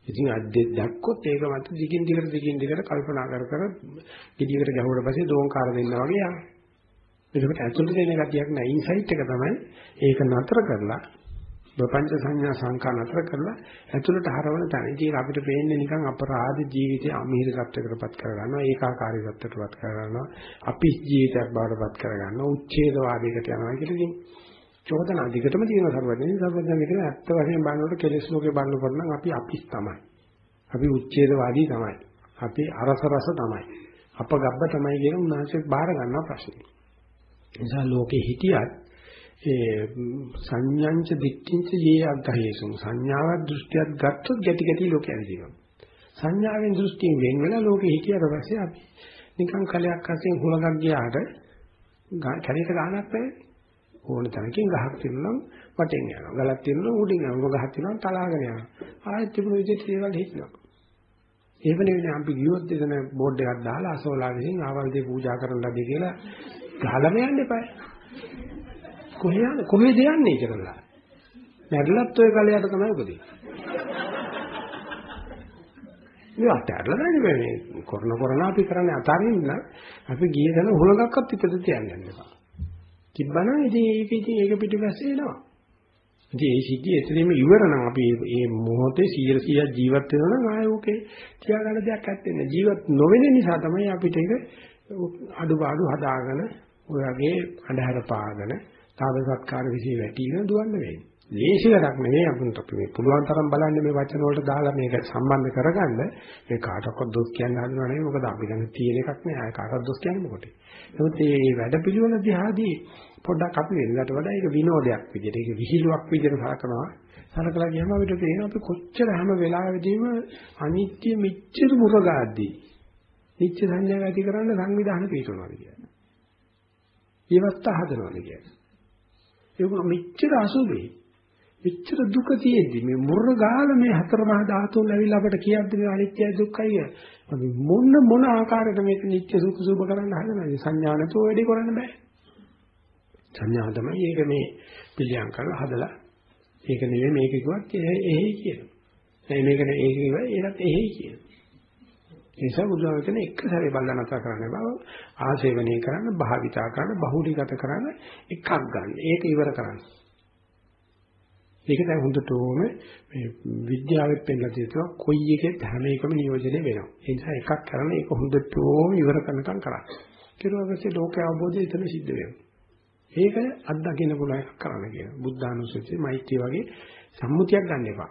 [SPEAKER 1] ඉතින් අද්දෙක් දැක්කොත් ඒක මත දිගින් දිගට දිගින් දිගට කල්පනා කර කර පිළිවෙකට ගැහුවට පස්සේ දෝංකාර දෙන්නා වගේ යනවා. ඒකට ඇතුළත දෙන ගතියක් නෑ. ඉන්සයිට් එක තමයි ඒක නතර කරලා ප්‍රපංච සංඥා සංකා නතර කරලා ඇතුළට හරවන තැන. ඉතින් අපිට පේන්නේ නිකන් අපරාධ ජීවිතය අමහිර සත්‍යකටපත් කරගන්නවා, ඒකාකාරී සත්‍යකටපත් කරගන්නවා, අපි ජීවිතයක් බවටපත් කරගන්නවා, උච්ඡේදවාදයකට යනවා කියලා ඉතින් චෝදනා දිගටම තියෙන සර්වඥයන් සර්වඥයන් කියන ඇත්ත වශයෙන් බලනකොට කෙලෙස් ලෝකේ බලනකොට නම් අපි අපිස් තමයි. අපි උච්ඡේදවාදී තමයි. අපි අරස රස තමයි. අපගබ්බ තමයි කියන උන්වහන්සේ බාර ගන්නවා ප්‍රශ්නේ. නිසා ලෝකේ හිටියත් ඒ සංඥාංච දික්ඨින්ච යේ අග්ගහේසු සංඥාවක් දෘෂ්ටියක් ගත්තොත් ගැටි ගැටි ලෝකෙ ඇවිදිනවා. සංඥාවෙන් දෘෂ්ටියෙන් වෙන් වෙලා ලෝකෙ හිටියට පස්සේ අපි නිකන් කලයක් අස්සෙන් හුලඟක් ගියාට කැලේට ගහනක් නැහැ. ඕන තැනකින් ගහක් තියෙනවා වටෙන් යනවා. ගලක් තියෙනවා උඩින් යනවා. ගහක් තියෙනවා තලාගෙන යනවා. ආයෙත් තිබුණු විදිහට ඒවල් හිටිනවා. එහෙම නෙවෙයි අපි ගියොත් එතන බෝඩ් එකක් දාලා අසෝලා විසින් ආවල් දෙය පූජා කරන්න ලදී කියලා ගහලම යන්න එපා. කොහේ යන්නේ කොහෙද යන්නේ කියලා. මැරලත් ඔය කලයට තමයි උපදින්නේ. මේ අතහැරලා නැහැ මේ කරන කරන අපි කරන්නේ අතාරින්න අපි ගිය දන හුලඟක්වත් පිටත තියන්නේ නැහැ. තිබ්බනම් ඉතින් ඒක ඉතින් ඒක පිටිපස්සේ එනවා. ඉතින් ඒ සිද්ධිය එතනම ඉවර නම් අපි මේ මොහොතේ 100 ජීවත් වෙනවා නම් ආයේ ඕකේ තියාගන්න දෙයක් නැත්තේ නේ. ජීවත් නොවෙන නිසා තමයි අපිට ඒක අඩුපාඩු හදාගෙන ඔය වගේ අඳහර පාගෙන සාද සත්කාර විශ්ේ වැටිගෙන දුවන්න වෙන්නේ. ලේසි වැඩක් නෙවෙයි අපුන්ට අපි මේ පුළුවන් තරම් බලන්න මේ වචන වලට දාලා මේක සම්බන්ධ කරගන්න මේ කාටවත් දොස් කියන්න හදනව නෙවෙයි මොකද අපි ළඟ තියෙන එකක් නෑ ආය කාටවත් දොස් කියන්නේ මොකටද නමුත් මේ වැඩ පිළිවෙල දිහාදී පොඩ්ඩක් අපි වෙනකට වඩා ඒක විනෝදයක් විදිහට ඒක විහිළුවක් විදිහට සලකනවා සලකලා ගියම අපිට තේරෙනවා අපි කොච්චර හැම වෙලාවෙදීම අනිත්‍ය මිච්ඡර මුරගාද්දී නිත්‍ය සංඥා ඇති කරන්න සංවිධානය පිටුනවාද කියන්නේ. ඊවස්ත හදනවාද කියන්නේ. ඒක මෙච්චර අසුබේ. මෙච්චර දුක තියෙද්දි මේ මුර්ර ගාලා මේ හතර මහා ධාතුන් ඇවිල්ලා අපට කියද්දි මේ අනිත්‍යයි දුක්ඛයි අපි මොන මොන ආකාරයකට මේක නිත්‍ය සුඛ සුභ කරන්න හදනවද සංඥා නැතුව වැඩි කරන්න බෑ. සංඥා තමයි ඒක මේ පිළියම් කරලා හදලා ඒක නෙවෙයි මේක කිව්වත් එහෙයි කියනවා. මේක නෙවෙයි ඒක කිව්වා ඒකත් එහෙයි කියනවා. ඒ නිසා බුදුහාම කියන එක සැරේ බලලා නැතර කරන්න බව ආශේවනීය කරන්න, භාවිතා කරන්න, බහුලීගත කරන්න එකක් ගන්න. ඒක ඉවර කරන්න. ඒක තමයි හොඳටම මේ විද්‍යාවෙත් පෙන්නලා තියෙනවා කොයි එකෙත් හැම එකම නියෝජනය වෙනවා. ඒ නිසා එකක් කරන ඒක හොඳටම ඉවර කරනකම් කරන්න. කිරුවාගස්සේ ලෝක අවබෝධය එතන සිද්ධ වෙනවා. ඒක අත්දකින්න පුළුවන් එකක් කරන්න කියනවා. බුද්ධානුස්සතිය, මෛත්‍රිය වගේ සම්මුතියක් ගන්න එපා.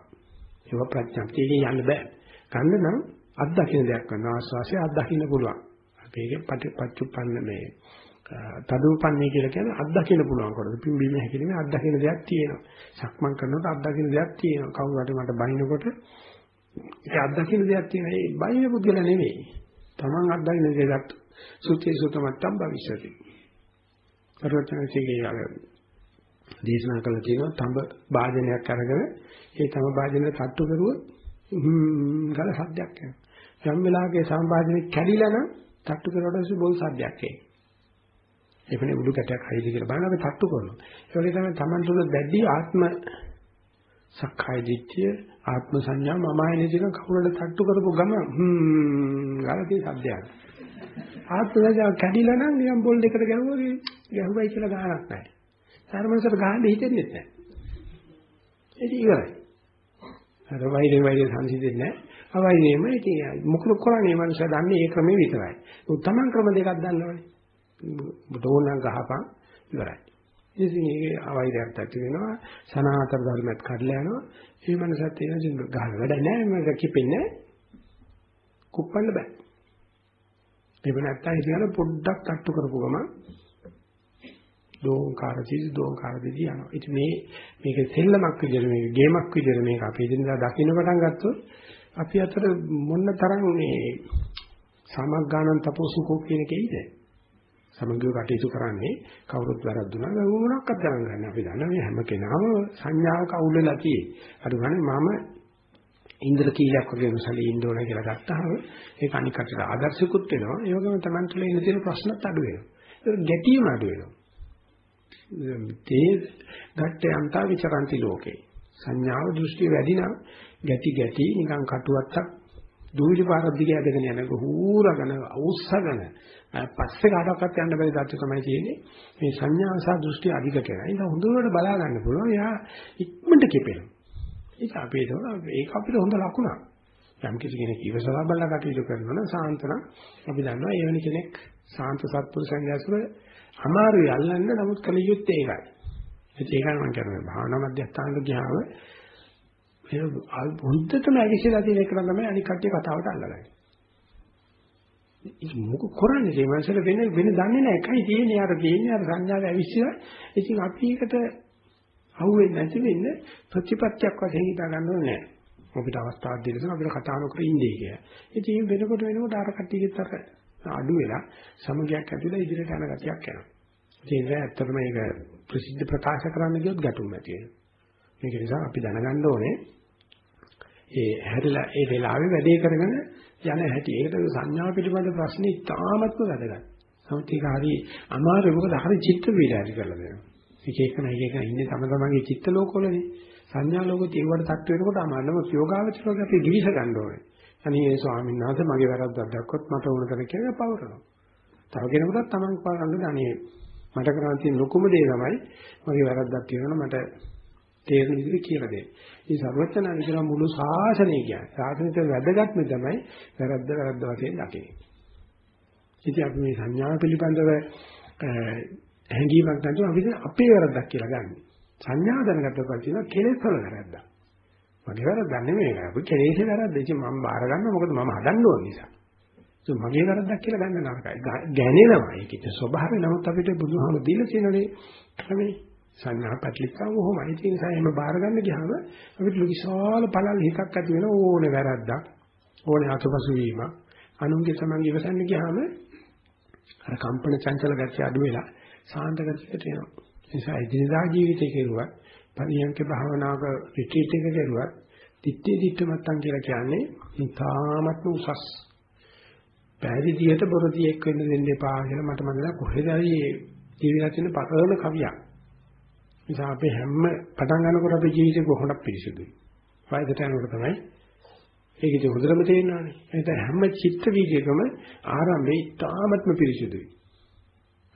[SPEAKER 1] ඒක ප්‍රඥාප්තියකින් යන්න බෑ. ගන්න නම් අත්දකින්න දෙයක් කරන ආස්වාසිය අත්දකින්න පුළුවන්. අපි ඒකේ පටිච්චුප්පන්න මේ තදුපන්නේ කියලා කියන්නේ අත්දකින්න පුළුවන් කොට. පිම්බීම හැකිලිමේ අත්දකින්න දෙයක් තියෙනවා. සක්මන් කරනකොට අත්දකින්න දෙයක් තියෙනවා. කවුරු හරි මට බයිනකොට ඒක අත්දකින්න දෙයක් තියෙනවා. ඒ බයින පුද්ගල නෙවෙයි. Taman අත්දකින්න දෙයක් සුත්‍ය සුතමත්තම් භවිෂති. පරවචනසිකේ අර දේශනා කළ තියෙනවා තඹ වාදනයක් අරගෙන ඒ තඹ වාදනය තට්ටු කරුවොත් හ්ම් ගල සද්දයක් එනවා. යම් වෙලාවක සම්පාදනයේ කැඩිලා නම් තට්ටු කරලා පස්සේ බොල් සද්දයක් එයි. එපනේ උඩු කැටයක් හයිද කියලා බලන අපි තට්ටු කරනවා. ඒ වගේ තමයි Taman තුල දැඩි ආත්ම සක්කාය දිට්ඨිය ආත්ම සංඥා මමයි නේද කවුරුද තට්ටු කරපු ගම හ්ම් ගලකේ සද්දයක්. ආත්ම සංඥා කැඩිලා නම් නිකන් බොල් දෙකට ගැහුවා ගැහුවයි කියලා ගහනක් නැහැ. සාරමනසට ගහන්න හිතෙන්නේ නැහැ. ඒක ඉවරයි. අර වෛරේ වෛරේ සංසිඳෙන්නේ නැහැ. අවෛරේම ඉතින් මොකද කරන්නේ මේ මනුස්සයා දන්නේ ඒ ක්‍රමේ විතරයි. උත් තමන් ක්‍රම දෙකක් දන්නවනේ. ඩෝනන් ගහපන් ඉවරයි. ඉතින් ඒකේ අවෛරයක් ඇති වෙනවා. සනාතර ධර්මයක් කඩලා යනවා. මේ මනුස්සයත් තියෙන ගහන වැඩ නැහැ මම කිපෙන්නේ. කුප්පන්න බෑ. ඒක නැත්තම් ඉතින් පොඩ්ඩක් තට්ටු කරපු ගමන් දෝංකාර චීස් දෝංකාර දෙදී යනවා. ඉතින් මේ මේක සෙල්ලමක් විදිහට මේක ගේමක් විදිහට මේක අපි ඉදින්දා දකින්න පටන් ගත්තොත් අපි අතර මොන තරම් මේ සමග්ගානන් තපෝසුකෝ කියන එකේද? සමගිය කටයුතු කරන්නේ කවුරුත් වැරද්දුනා මොනක්වත් ගණන් ගන්න අපි දන්න මේ හැම කෙනාම සංඥාවක අවුල් වෙලා තියෙයි. අර ගන්නේ මම ඉන්ද්‍ර කීලයක් වගේ මොසලී ඉන්න ඕන කියලා ගත්තාම ඒක අනික් කටට ආදර්ශිකුත් වෙනවා. ඒ වගේම Taman තුළ ඉන්න තියෙන ප්‍රශ්නත් අඩු වෙනවා. ඒක ගැටීම අඩු වෙනවා. තේ ගැට්ටයන්තා විචරಂತಿ ලෝකේ. සංඥාව දෘෂ්ටි වැඩි නම් ගැටි ගැටි නිකන් කටුවත්තක් දූලි පාරක් දිගේ ඇදගෙන යනක හූරගෙන අවුස්සගෙන පස්සේ කාටවත් යන්න බැරි තත්ත්වය තමයි තියෙන්නේ මේ සංඥා සහ දෘෂ්ටි අධික කරන. ඒක හොඳට බලා ගන්න පුළුවන්. එයා ඉක්මනට කිපෙනවා. ඒක අපේ ඒක අපිට හොඳ ලකුණක්. යම් කිසි කෙනෙක් ඉවසලා බලලා කටයුතු කරනවා නම් සාන්තන අපි දන්නවා ඒ වෙන කෙනෙක් සාන්ත සත්පුරුෂයන් ඇසුර අමාරුයි අල්ලන්න නමුත් කල යුත්තේ ඒකයි. ඒකයි මම කියන්නේ භාවනා මධ්‍යස්ථානට ගියාම ඒ හොඳටම ඇවිස්සලා තියෙන එක තමයි අනික් කට්ටිය කතාවට අල්ලගන්නේ. ඒක මොක කරන්නේ මේ මනසට වෙන වෙන දන්නේ නැහැ. එකයි තියෙන්නේ අර තියෙන්නේ අර සංඥාව ඇවිස්සලා. ඉතින් අපි ඒකට අහුවෙන්නේ නැති වෙන්න ප්‍රතිපත්තියක් වශයෙන් හිතා ගන්න ඕනේ නැහැ. අපිට අවස්ථාවක් දෙන්න අපිට කතා නොකර ඉන්නේ කියලා. ඉතින් වෙනකොට වෙනකොට අර කට්ටියගෙත් අර අඩු වෙලා සමගියක් ඇතුළේ ඉදිරියට යන ගතියක් එනවා. ඒ නිසා ඇත්තටම මේක ප්‍රසිද්ධ ප්‍රකාශ කරන්න ගියොත් ගැටුම් ඇති වෙනවා. මේක නිසා අපි දැනගන්න ඕනේ ඒ හැරිලා ඒ වෙලාවේ වැඩේ කරගෙන යන හැටි. ඒකට සංඥා පිළිබඳ ප්‍රශ්නේ ඉතාමත්ම වැදගත්. නමුත් ඒක හරි අමාරුයි මොකද හරි චිත්ත වේල ඇති කරලා දෙනවා. එක එක නයි එක ඉන්නේ තම තමන්ගේ චිත්ත ලෝකවලනේ. සංඥා ලෝකෙත් ඒවට තට්ටු වෙනකොට අමාරුම යෝගාවචරෝගේ අපි ගිවිස ගන්න ඕනේ. අනේ ඒ ස්වාමීන් වහන්සේ මගේ වැරද්දක් දැක්කොත් මට ඕන කරේ කියලා පවරනවා. තව කෙනෙකුටත් තමන් පාරන්නේ අනේ මට කරන්න තියෙන ලොකුම දේ තමයි මගේ වැරද්දක් තියෙනවා මට තේරෙන විදිහට කියලා දෙන්න. මේ සර්වඥාන් කියන මුළු ශාසනය කියන්නේ ශාසනයට වැදගත්ම තමයි වැරද්ද වැරද්ද වශයෙන් දකින්නේ. ඉතින් අපි මේ සංඥා පිළිබඳව හැඟීමක් නැතුව අපි අපේ වැරද්දක් කියලා ගන්න. සංඥා දැනගත්ත පස්සේ කෙලෙස් වල වැරද්දක්. මගේ වැරද්දක් නෙමෙයි. අපි කෙලෙස්ේ වැරද්ද. ඉතින් මම බාර ගන්නවා මොකද මම හදන්න ඕන නිසා. ඒක මගේ වැරද්දක් කියලා ගන්න නරකයි. ගැනෙනවා. ඒකේ ස්වභාවය නමුත් අපිට බුදුහාම දීලා තියෙනනේ ක්‍රමේ සංඥා පැටලිච්චාම කොහොමයි. ඒ නිසා එහෙම බාර ගන්න ගියාම අපිට විශාල පළල් හිතක් ඇති වෙන ඕනේ වැරද්දක්. ඕනේ අතපසු වීම. අනුන්ගේ සමන් ඉවසන්න ගියාම අර කම්පන චංචල ගැටි අඩු වෙලා සාන්ත ගතියට එනවා. ඒ නිසා එදිනදා ජීවිතේ කෙරුවත් පරියන්ක භාවනාවක රිට්‍රීට් එක කෙරුවත් තිත්තේ දිට්ඨ මත්තන් කියලා කියන්නේ ඉතාමත්ම උසස් පැවිදියට බොරදියෙක් වෙන්න දෙන්න එපා කියලා මට මතකයි කොහෙද හරි ජීවිතේ තියෙන පරණ කවියක්. නිසා අපි හැම පටන් ගන්නකොට අපේ ජීවිතේ කොහොමද පිරිසුදුයි. වයසට යනකොට තමයි ඒකේ හොඳටම තේරෙනවානේ. එහෙනම් හැම චිත්ත වීදිකම ආරම්භයේ ඉතාමත්ම පිරිසුදුයි.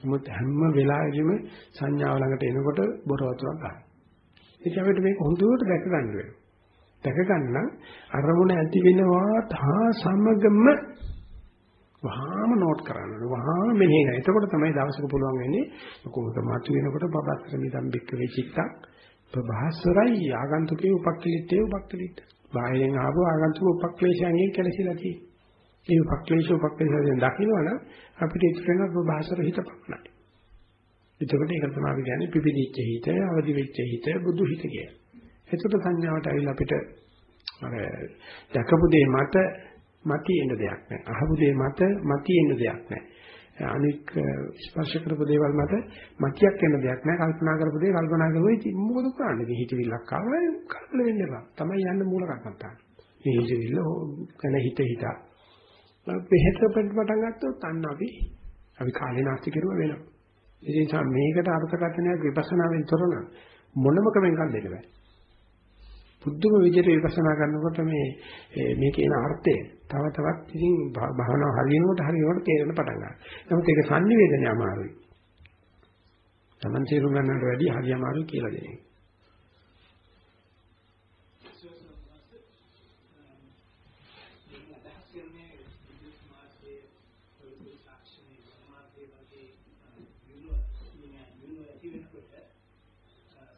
[SPEAKER 1] නමුත් හැම වෙලාවෙදිම සංඥාව ළඟට එනකොට බොර වතුරක් ගන්න. ඒක අපිට මේක හොඳට දැක ගන්න වෙනවා. දැක ගන්න අරමුණ ඇති වෙනවා තා සමගම වහාම නෝට් කරන්න ඕනේ. වහාම මෙහෙ නෑ. එතකොට තමයි දවසක පුළුවන් වෙන්නේ කොහොමද මාතු වෙනකොට පබත්තර මිදම් බික්ක වෙචිත්තක් ප්‍රභාස්වරයි ආගන්තුකේ උපක්ඛලිතේ උපක්ඛලිත. බාහිරින් ආපු ආගන්තුක උපක්ඛලේශයන්ගෙන් කැලසිලා තියෙන්නේ. ඒ උපක්ඛලේශ උපක්ඛලේශයෙන් දකින්නවනම් අපිට ඉතිරෙන ප්‍රභාස්වර හිත පමණයි. එතකොට ඒක තමයි අපි කියන්නේ පිපිදිච්ච හිත, අවදි වෙච්ච හිත, බුදු හිත කියලා. එතකොට සංඥාවට ඇවිල්ලා අපිට අර දැකපු දේ මත මතියෙන්න දෙයක් නැහැ. අහපු දේ මත මතියෙන්න දෙයක් නැහැ. අනික් ස්පර්ශ කරපු දේවල් මත මතියක් වෙන දෙයක් නැහැ. කල්පනා කරපු දේ කල්පනා කරුවේ ඉතින් මොකද කරන්නේ? මේ හිතවිල්ලක් ආවා කල්පල වෙන්න එපා. තමයි යන්න මූල කර්මත්තාන. මේ හිතවිල්ල කන හිත හිත. පෙහෙත පටන් ගත්තොත් අන්න අපි අපි කාලේ නාස්ති කරුවා වෙනවා. ඒ නිසා මේකට අර්ථකථනයක් විපස්සනාවෙන් තොරන මොනම කමෙන්කක් දෙන්න බෑ. බුද්ධම විදිහට විපස්සනා කරනකොට මේ මේ කියන අර්ථය තව තවත් ඉතින් භාවනාව හරියනකොට හරියනකොට තේරෙන්න පටන් ගන්නවා. නමුත් ඒක sannivedana අමාරුයි. Taman තේරුම් ගන්නට වැඩි හරි අමාරුයි කියලා දෙන එක.
[SPEAKER 2] මේක අදහස් කරන්නේ විද්‍යුත් මාර්ගයේ පොලිස් ශාක්ෂණයේ මාර්ගයේ වගේ යුනිවර් යුනිවර් ඇති වෙනකොට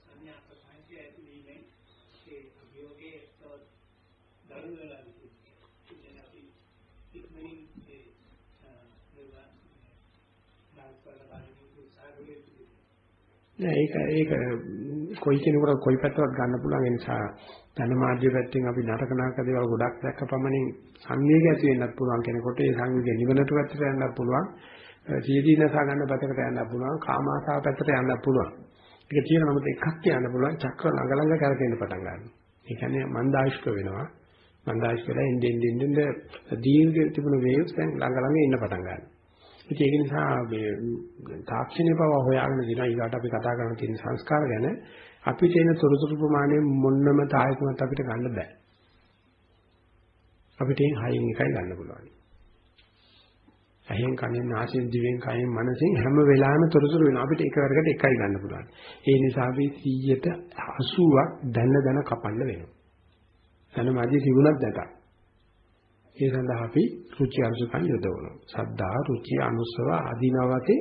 [SPEAKER 2] සංඥා ප්‍රසංගය ඇති වීමෙන් ඒ අභියෝගයේ තවත් දරුණු වෙලා ඉතින් අපි ඉක්මනින් ඒ නේද නාස්කල බලන්නේ උත්සාහ කරන්නේ
[SPEAKER 1] නෑ ඒක ඒක කොයි කෙනෙකුට කොයි පැත්තවත් ගන්න පුළුවන්. ඒ නිසා ධනමාධ්‍ය පැත්තෙන් අපි නරක නරක දේවල් ගොඩක් දැක්ක පමණින් සංවේගය ඇති වෙන්නත් පුළුවන් කෙනෙකුට. ඒ සංවේගය නිවනට පැත්තට යන්නත් පුළුවන්. සීදීනසා ගන්න පැත්තකට යන්නත් පුළුවන්. කාමාසාව පැත්තට යන්නත් පුළුවන්. ඒක තියෙන නමුත් එකක් කියන්න පුළුවන්. චක්‍ර ළඟ ළඟ කරකෙන්න පටන් ගන්නවා. ඒ කියන්නේ මන්දායිෂ්ක වෙනවා. මන්දායිෂ්ක වෙලා ඉන්දෙන් ඉන්දෙන් දීර්ඝ තිබුණු වේව්ස් දැන් ළඟ ළඟ ඉන්න පටන් ගන්නවා. ඉතින් ඒක නිසා මේ තාක්ෂණය බව හොයාගෙන දිනා ඊට අපි කතා කරන තියෙන සංස්කාර ගැන අපිට එන තොරතුරු ප්‍රමාණය මොන්නම තායකමත් අපිට ගන්න බෑ. අපිට එන් හයින් එකයි ගන්න පුළුවන්. ඇහෙන් කනෙන් නාසයෙන් දිවෙන් කයෙන් මනසෙන් හැම වෙලාවෙම තොරතුරු වෙනවා. අපිට එකවරකට එකයි ගන්න පුළුවන්. ඒ නිසා අපි 100ට 80ක් දැන දැන කපන්න වෙනවා. දැන මැදි තිබුණත් නැතත්. ඒ සඳහා අපි රුචි අරුචිකම් යොදවනවා. සද්ධා රුචි අනුසව ආදීනවතේ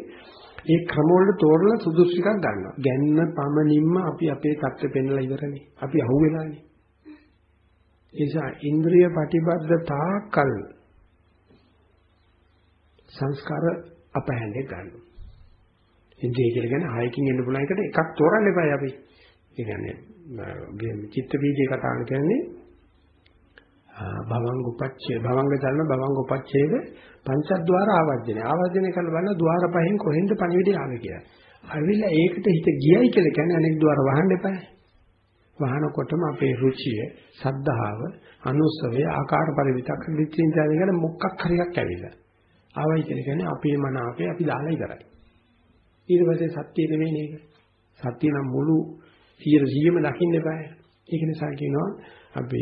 [SPEAKER 1] ඒ ක්‍රම වලට තෝරලා සුදුසු එකක් ගන්නවා. ගැන්න පමණින්ම අපි අපේ தත්ත්වෙ පෙන්ලා ඉවරනේ. අපි අහුවෙලානේ. ඒ නිසා ඉන්ද්‍රිය ප්‍රතිබද්ධ තාකල් සංස්කාර අපහැන්නේ ගන්නවා. ඉන්ද්‍රිය කියලා කියන්නේ හයකින් එන්න පුළුවන් එකට එකක් තෝරන්න එපායි අපි. ඒ කියන්නේ චිත්ත බීජේ කතා කරන්නේ භවංග උපච්ඡේ භවංග චලන භවංග උපච්ඡේද පංචද්වාර ආවර්ජනය. ආවර්ජනය කරලා බලන ద్వාර පහෙන් කොහෙන්ද පණිවිඩය ආවේ කියලා. අවිලා ඒකට හිත ගියයි කියලා කියන්නේ අනෙක් ద్వාර වහන්න එපා. වහනකොටම අපේ රුචිය, සද්ධාව, අනුස්සවය, ආකාර පරිවිතක් දිච්චින් යන එක මොකක් හරියක් ඇවිල්ලා. ආවයි කියලා කියන්නේ අපේ මන අපේ අපි දාලා ඉවරයි. ඊට පස්සේ සත්‍ය නෙමෙයි නේද? සත්‍ය නම් මුළු 100 100ම දකින්න එපා. ඒක නිසා කියනවා අපි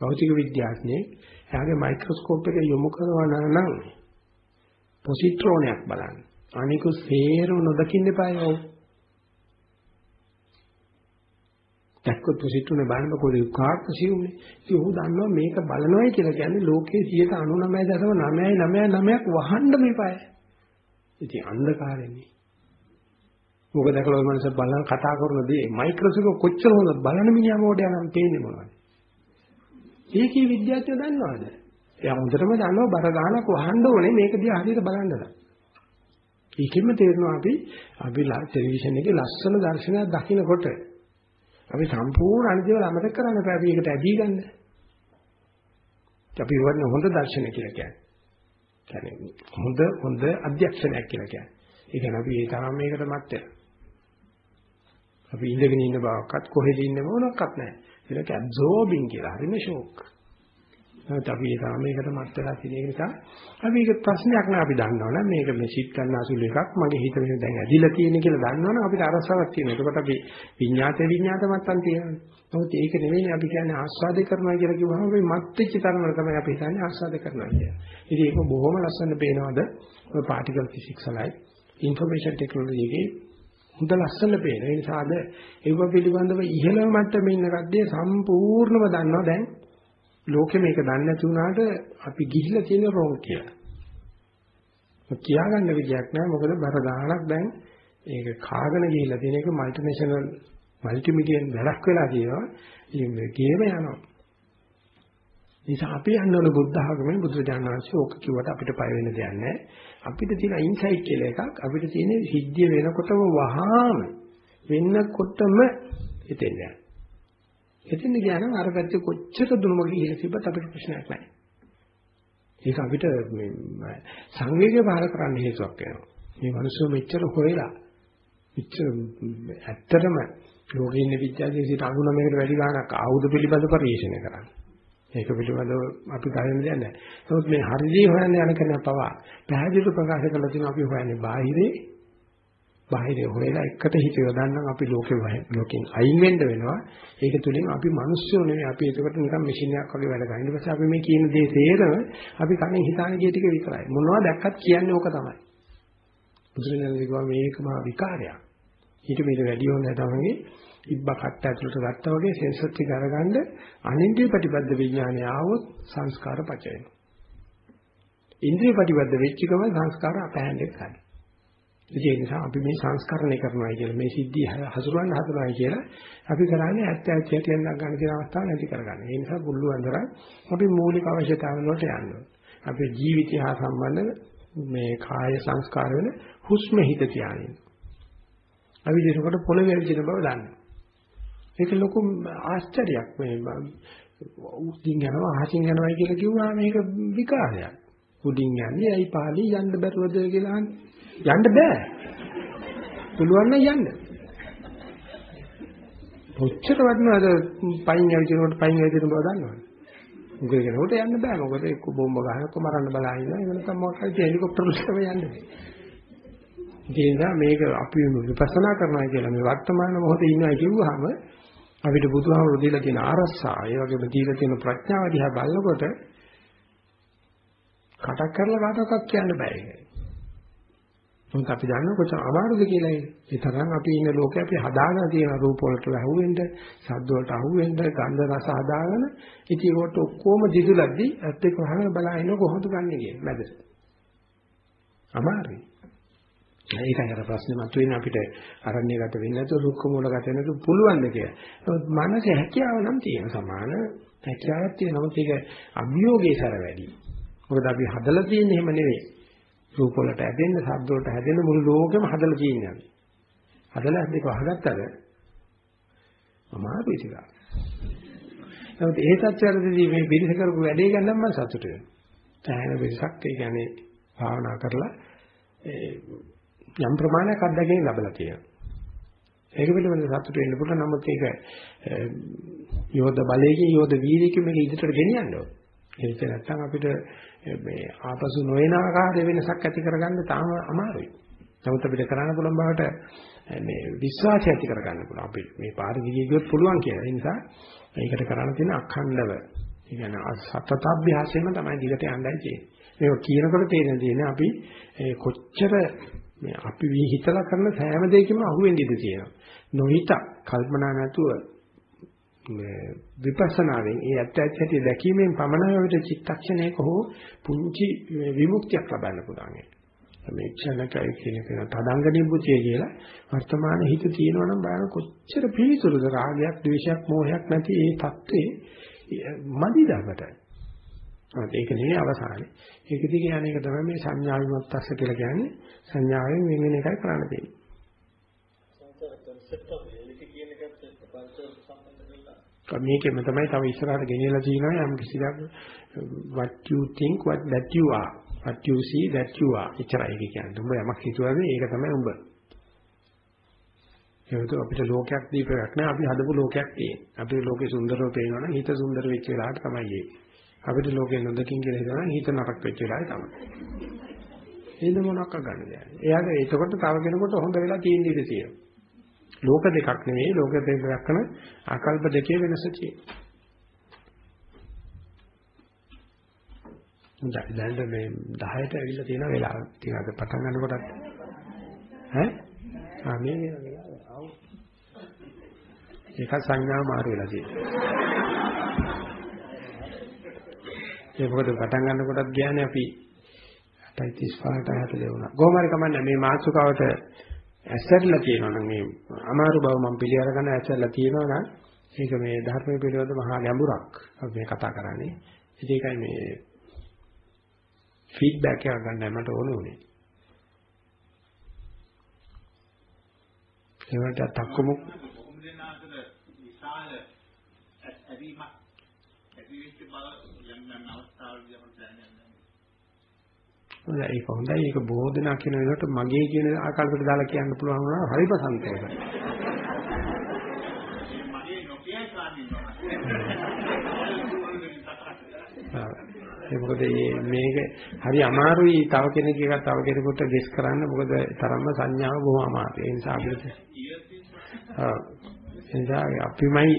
[SPEAKER 1] භෞතික විද්‍යාඥයෙක් එයාගේ මයික්‍රොස්කෝප් එක යොමු කරනවා නම් පොසිට්‍රෝනයක් බලන්න. අනිකු සේරම නොදකින්න එපායි ඔව්. දැක්කොත් පොසිට්‍රෝනේ බලනකොට කාර්ක සිවුනේ. ඉතින් ඔහු දන්නවා මේක බලනවායි කියලා කියන්නේ ලෝකයේ 99.999ක් වහන්න මේපාය. ඉතින් අන්ධකාරෙන්නේ. මොකද දැකලා ඔය මනස බලන කතා කරන දේ මයික්‍රොස්කෝප් කොච්චර හොඳ බලන මිනිහා මොඩේ නම් පේන්නේ මොනවද? ඒකේ විද්‍යාඥයෝ දන්නවද? එයා හොඳටම දන්නවා බර ගානක් වහන්න ඕනේ මේක දිහා හරියට බලන්නද. ඒකෙම තේරෙනවා අපි අපි ටෙලිවිෂන් එකේ ලස්සන දර්ශනයක් දකිනකොට අපි සම්පූර්ණ අනිදේවල අමතක කරන්න බෑ අපි ඒකට ඇදී ගන්න. අපි වන්නේ හොඳ දර්ශනය කියලා කියන්නේ. කියන්නේ හොඳ හොඳ අධ්‍යක්ෂණයක් කියලා කියන්නේ. ඒ කියන්නේ අපි ඒ තරම් මේකට මත් වෙලා. අපි ඉඳගෙන ඉන්න බවක්වත් කොහෙද ඉන්නේ මොනක්වත් නැහැ. ඒකට absorbing කියලා හරිම ෂෝක්. නැත්නම් අපි ඒ සාමයකට මත් වෙලා තියෙන නිසා අපි ඒක ප්‍රශ්නයක් නෑ අපි දන්නවනම් මේක මේ සිත් ගන්න අසුළු එකක් මගේ හිත වෙන දැන් ඇදිලා තියෙන කියලා දන්නවනම් අපිට අරසාවක් තියෙනවා. ඒකට අපි විඤ්ඤාත විඤ්ඤාත මත්තන් තියෙනවා. නමුත් ඒක නෙවෙයි අපි කියන්නේ ආස්වාද කරනවා කියලා කිව්වම මේ මත්ච්ච තරමර තමයි අපි කියන්නේ ආස්වාද කරනවා කියන්නේ. ඉතින් ඒක බොහොම ලස්සන පේනවාද ඔය පාටිකල් ෆිසික්ස් වලයි ඉන්ෆර්මේෂන් ටෙක්නොලොජි එකේ හොඳ ලස්සන පේන. ඒ නිසාද ඒව පිළිබඳව ඉහළම මට්ටමේ ඉන්න කද්දේ සම්පූර්ණව දන්නවා දැන් ලෝකෙ මේක දන්නේ නැති වුණාට අපි ගිහිල්ලා තියෙන රෝග කියලා. කියාගන්න විදියක් නැහැ මොකද බර ගානක් දැන් ඒක කාගෙන ගිහිල්ලා තියෙන එක මල්ටිනේෂනල් මල්ටිමිලියන් වැඩක් වෙලා තියෙනවා. ඉතින් මේ ගේම යනවා. නිසා අපි යන්න ඕන බුද්ධ ආගමෙන් බුදුරජාණන් වහන්සේ ඕක කිව්වට අපිට පය වෙන දෙයක් නැහැ. අපිට තියෙන ඉන්සයිට් කියලා එකක් අපිට තියෙන සිද්ධිය වෙනකොටම වහාම වෙන්නකොටම හිතෙන්න යනවා. එතෙන් ගියානම් අර පැත්තේ කොච්චර දුරම ගිහිල්ලා තිබ්බත් අපිට ප්‍රශ්නයක් නැහැ. ඒක අපිට මේ සංවේගය බාර කරන්න හේතුවක් වෙනවා. මේ මිනිස්සු මෙච්චර හොයලා මෙච්චර ඇත්තටම ලෝකේ ඉන්න විද්‍යාවේ 99කට වැඩි ගාණක් ආයුධ පිළිබඳ පරිශීලනය කරන්නේ. ඒක පිළිබඳව අපි ගන්න දෙයක් නැහැ. නමුත් මේ හරිදී හොයන්න යන කෙනා පවා පැහැදිලිව ප්‍රකාශ කරලා තියෙනවා අපි හොයන්නේ බාහිරේ බාහිරේ හොයලා එකට හිත යොදන්නම් අපි ලෝකෙ ලෝකෙන් අයින් වෙන්න වෙනවා. ඒක තුලින් අපි මිනිස්සු නෙවෙයි අපි ඒකට නිකන් මැෂින් එකක් වගේ වැඩ කරනවා. ඊට පස්සේ අපි මේ කියන දේ තේරෙම අපි කන්නේ හිතාන දේ ටික විතරයි. මොනවා දැක්කත් කියන්නේ ඕක තමයි. බුදුරජාණන් කිව්වා මේක මහා විකාරයක්. ඊට මේක වැඩි හොඳ තමයි ඉබ්බ කට්ට ඇතුළට ගත්තා වගේ සෙන්සර් ටික අරගන්න අනින්ද්‍රිය ප්‍රතිපද විඥානය ආවොත් සංස්කාර පච වෙනවා. ඉන්ද්‍රිය ප්‍රතිපද වෙච්ච ගමන් සංස්කාර අපහැන්නේ ගන්න. ඒ නිසා අපි මේ සංස්කරණය කරනවා කියලා මේ සිද්ධිය හසුරවන්න හදනවා කියලා අපි කරන්නේ ඇත්ත ඇත්ත හැටියෙන් ගන්න කියන අවස්ථාව නැති කරගන්න. ඒ නිසා පුළුවන් තරම් අපි මූලික අවශ්‍යතාවන වලට යන්න ඕනේ. අපේ ජීවිතය හා සම්බන්ධ මේ කාය සංස්කාර වෙන හුස්ම හිත තියාගෙන. අපි දෙනකොට පොළවේ ඇවිදින බව දන්නේ. ඒක ලොකු ආශ්චර්යයක් මේ උඩින් යනවා අහසින් යනවා කියලා කිව්වා මේක විකාරයක්. උඩින් යන්නේ ඇයි පාළි යන්න බැරුවද කියලා යන්න බෑ. පුළුවන් නම් යන්න. කොච්චර වටිනවද පයින් ඇවිදිනකොට පයින් ඇවිදින බව දන්නවද? මොකද කෙනෙකුට යන්න බෑ. මොකද එක්ක බෝම්බ ගහනකො මරන්න බලා ඉන්නවා. එහෙම නැත්නම් මොකක් හරි හෙලිකොප්ටර් වලට යන්නේ. ඒ නිසා මේක අපි විපස්සනා කරනවා කියලා මේ වර්තමාන මොහොතේ ඉන්නවා කිව්වහම අපිට බුදුහාමුදුරු දීලා තියෙන ආරස්සා, ඒ වගේම දීලා තියෙන ප්‍රඥාව දිහා බලනකොට කටක් කරලා කාටවත් කියන්න බෑ ඒක. මොකද අපි දන්නවා කොච්චර අමාරුද කියලා ඒක. ඒ තරම් අපි ඉන්න ලෝකේ අපි හදාගෙන තියෙන රූප වලට අහුවෙන්න, ශබ්ද වලට අහුවෙන්න, ගන්ධ රස හදාගෙන ඉතින් ඒකට ඔක්කොම දිදුලද්දි ඇත්ත එක වහගෙන බලන කොහොමද ගන්නෙ කියන්නේ මැදට. අමාරුයි. ඒකයි අර ප්‍රශ්නේ මතුවෙන්නේ අපිට අරණ්‍යගත වෙන්නේ නැතුව රුක්ක මූලගත වෙන්නත් පුළුවන් ද කියලා. නමුත් මනසේ හැකියාව නම් තියෙන සමාන හැකියාවක් තියෙනවා. නමුත් ඒක අභියෝගයේ සර වැඩි. මොකද අපි හදලා තියෙන්නේ එහෙම නෙවෙයි. රූප වලට හැදෙන්න, ශබ්ද වලට හැදෙන්න මුළු ලෝකෙම හදලා තියෙනවා. හදලා දෙක වහගත්තද අමාරුයි ටිකක්. නමුත් ඒ සත්‍යවලදී මේ පිරිස කරපු වැඩේ ගැන නම් මම සතුටු වෙනවා. තැහෙන පිරිසක් ඒ කියන්නේ භාවනා කරලා යම් ප්‍රමාණයක් අත්දැකීම් ලැබලා තියෙනවා. ඒක පිළිබඳව සතුටු වෙන්න පුළුවන්. නමුත් ඒක යෝධ බලයේ යෝධ වීර්යයෙන් මේක ඉදිරියට ගෙනියන්න ඕනේ. ඒක නැත්නම් අපිට මේ ආපසු නොයන ආකාරයේ වෙනසක් ඇති කරගන්න තාම අමාරුයි. නමුත් අපිට කරන්න පුළුවන් බවට මේ විශ්වාසය ඇති කරගන්න පුළුවන්. අපි මේ පාර ගියේ ගියොත් පුළුවන් කියලා. ඒ නිසා මේකට කරන්න තියෙන අඛණ්ඩව ඒ කියන්නේ සතතබ්භ්‍යාසයෙන්ම තමයි දිගට යන්නයි තියෙන්නේ. මේක කියනකොට තේරෙන දේ අපි කොච්චර මේ අපි වී හිතලා කරන සෑම දෙයකම අහුවෙන්න ඉඩ තියෙනවා. නොහිත කල්පනා නැතුව මේ විපස්සනාවෙන් ඒ ඇත්ත ඇත්ත හැටි දැකීමෙන් පමණයි අපිට චිත්තක්ෂණයක හෝ පුංචි විමුක්තියක් ලබන්න පුළුවන්. මේ ක්ෂණකයි කියන එක තදංග නිබ්බුතිය කියලා වර්තමාන හිත තියෙනවා නම් බලන කොච්චර පිළිතුරුද රාගයක්, ද්වේෂයක්, මෝහයක් නැති ඒ தත්ත්වේ මදිදාකට. ඒක නෙවෙයි අවසානේ. ඒක දිගේ අනේක තමයි මේ සංඥා විමුක්තස්ස කියලා කියන්නේ. සංඥාවෙන් වෙන වෙන එකයි කරන්න තියෙන්නේ. මේකෙම තමයි තව ඉස්සරහට ගෙනියලා තියෙනවා යම් කිසියක් what you think what that you are what you see that you are එච්චරයි කියන්නේ. උඹ යමක් හිතුවද ඒක තමයි උඹ. ඒකට අපිට ලෝකයක් දීපයක් නෑ අපි හදපු ලෝකයක් තියෙන්නේ. අපේ ලෝකේ සුන්දරව පේනවනම් හිත සුන්දර වෙච්ච වෙලාවට තමයි ඒක. අපිට ලෝකේ නොදකින් කියලා හිතනවා හිත නරක වෙච්ච වෙලාවේ තමයි. එන්න මොනක් ගන්න දෙයක්. එයාගේ එතකොට තව කෙනෙකුට හොඳ වෙලා තියෙන ඉඩ තියෙනවා. ලෝක දෙකක් නෙවෙයි ලෝක දෙක දක්වන ආකල්ප දෙකේ වෙනස තියෙනවා. හොඳයි දැන් මේ 10ට ඇවිල්ලා තියෙන වෙලාව. ඉතින් අද පටන් ගන්නකොටත් ඈ ආ මේ ආව ඒක සංඥා මාරු වෙලා තියෙනවා. ඒක මොකද පටන් ගන්නකොටත් කියන්නේ අපි 8:35ට 60 වුණා. කොහොම හරි කමන්නේ මේ මාසුකාවට ඇසරලා තියෙනවා නම් මේ අමාරු බව මම පිළි අරගෙන ඇසරලා තියෙනවා නම් ඒක මේ ධර්මයේ පිළිවෙත මහා ගැඹුරක් අපි මේ කතා කරන්නේ. ඒකයි මේ ෆීඩ්බැක් එකක් ගන්න මට ඕන උනේ. ඒවට තක්කමු
[SPEAKER 3] කොහොමද නාතර විශාල ඇදීමක් ඇති වෙච්ච බල යම් යම් අවස්ථාවලදී අපිට දැනෙනවා.
[SPEAKER 1] හොඳයි ඒක හොඳයි ඒක බොහෝ දෙනා කියන වෙලාවට මගේ කියන ආකල්පයට දාලා කියන්න පුළුවන් වුණා හරි ප්‍රසන්නයි.
[SPEAKER 3] මගේ නොකිය කාන්නේ
[SPEAKER 1] ඒ මොකද මේක හරි අමාරුයි තව කෙනෙක් එකක් තව කෙනෙකුට ගෙස් කරන්න මොකද තරම්ම සංඥාව බොහොම අමාරුයි. ඒ නිසා අපිට ඒ නිසා අපිමයි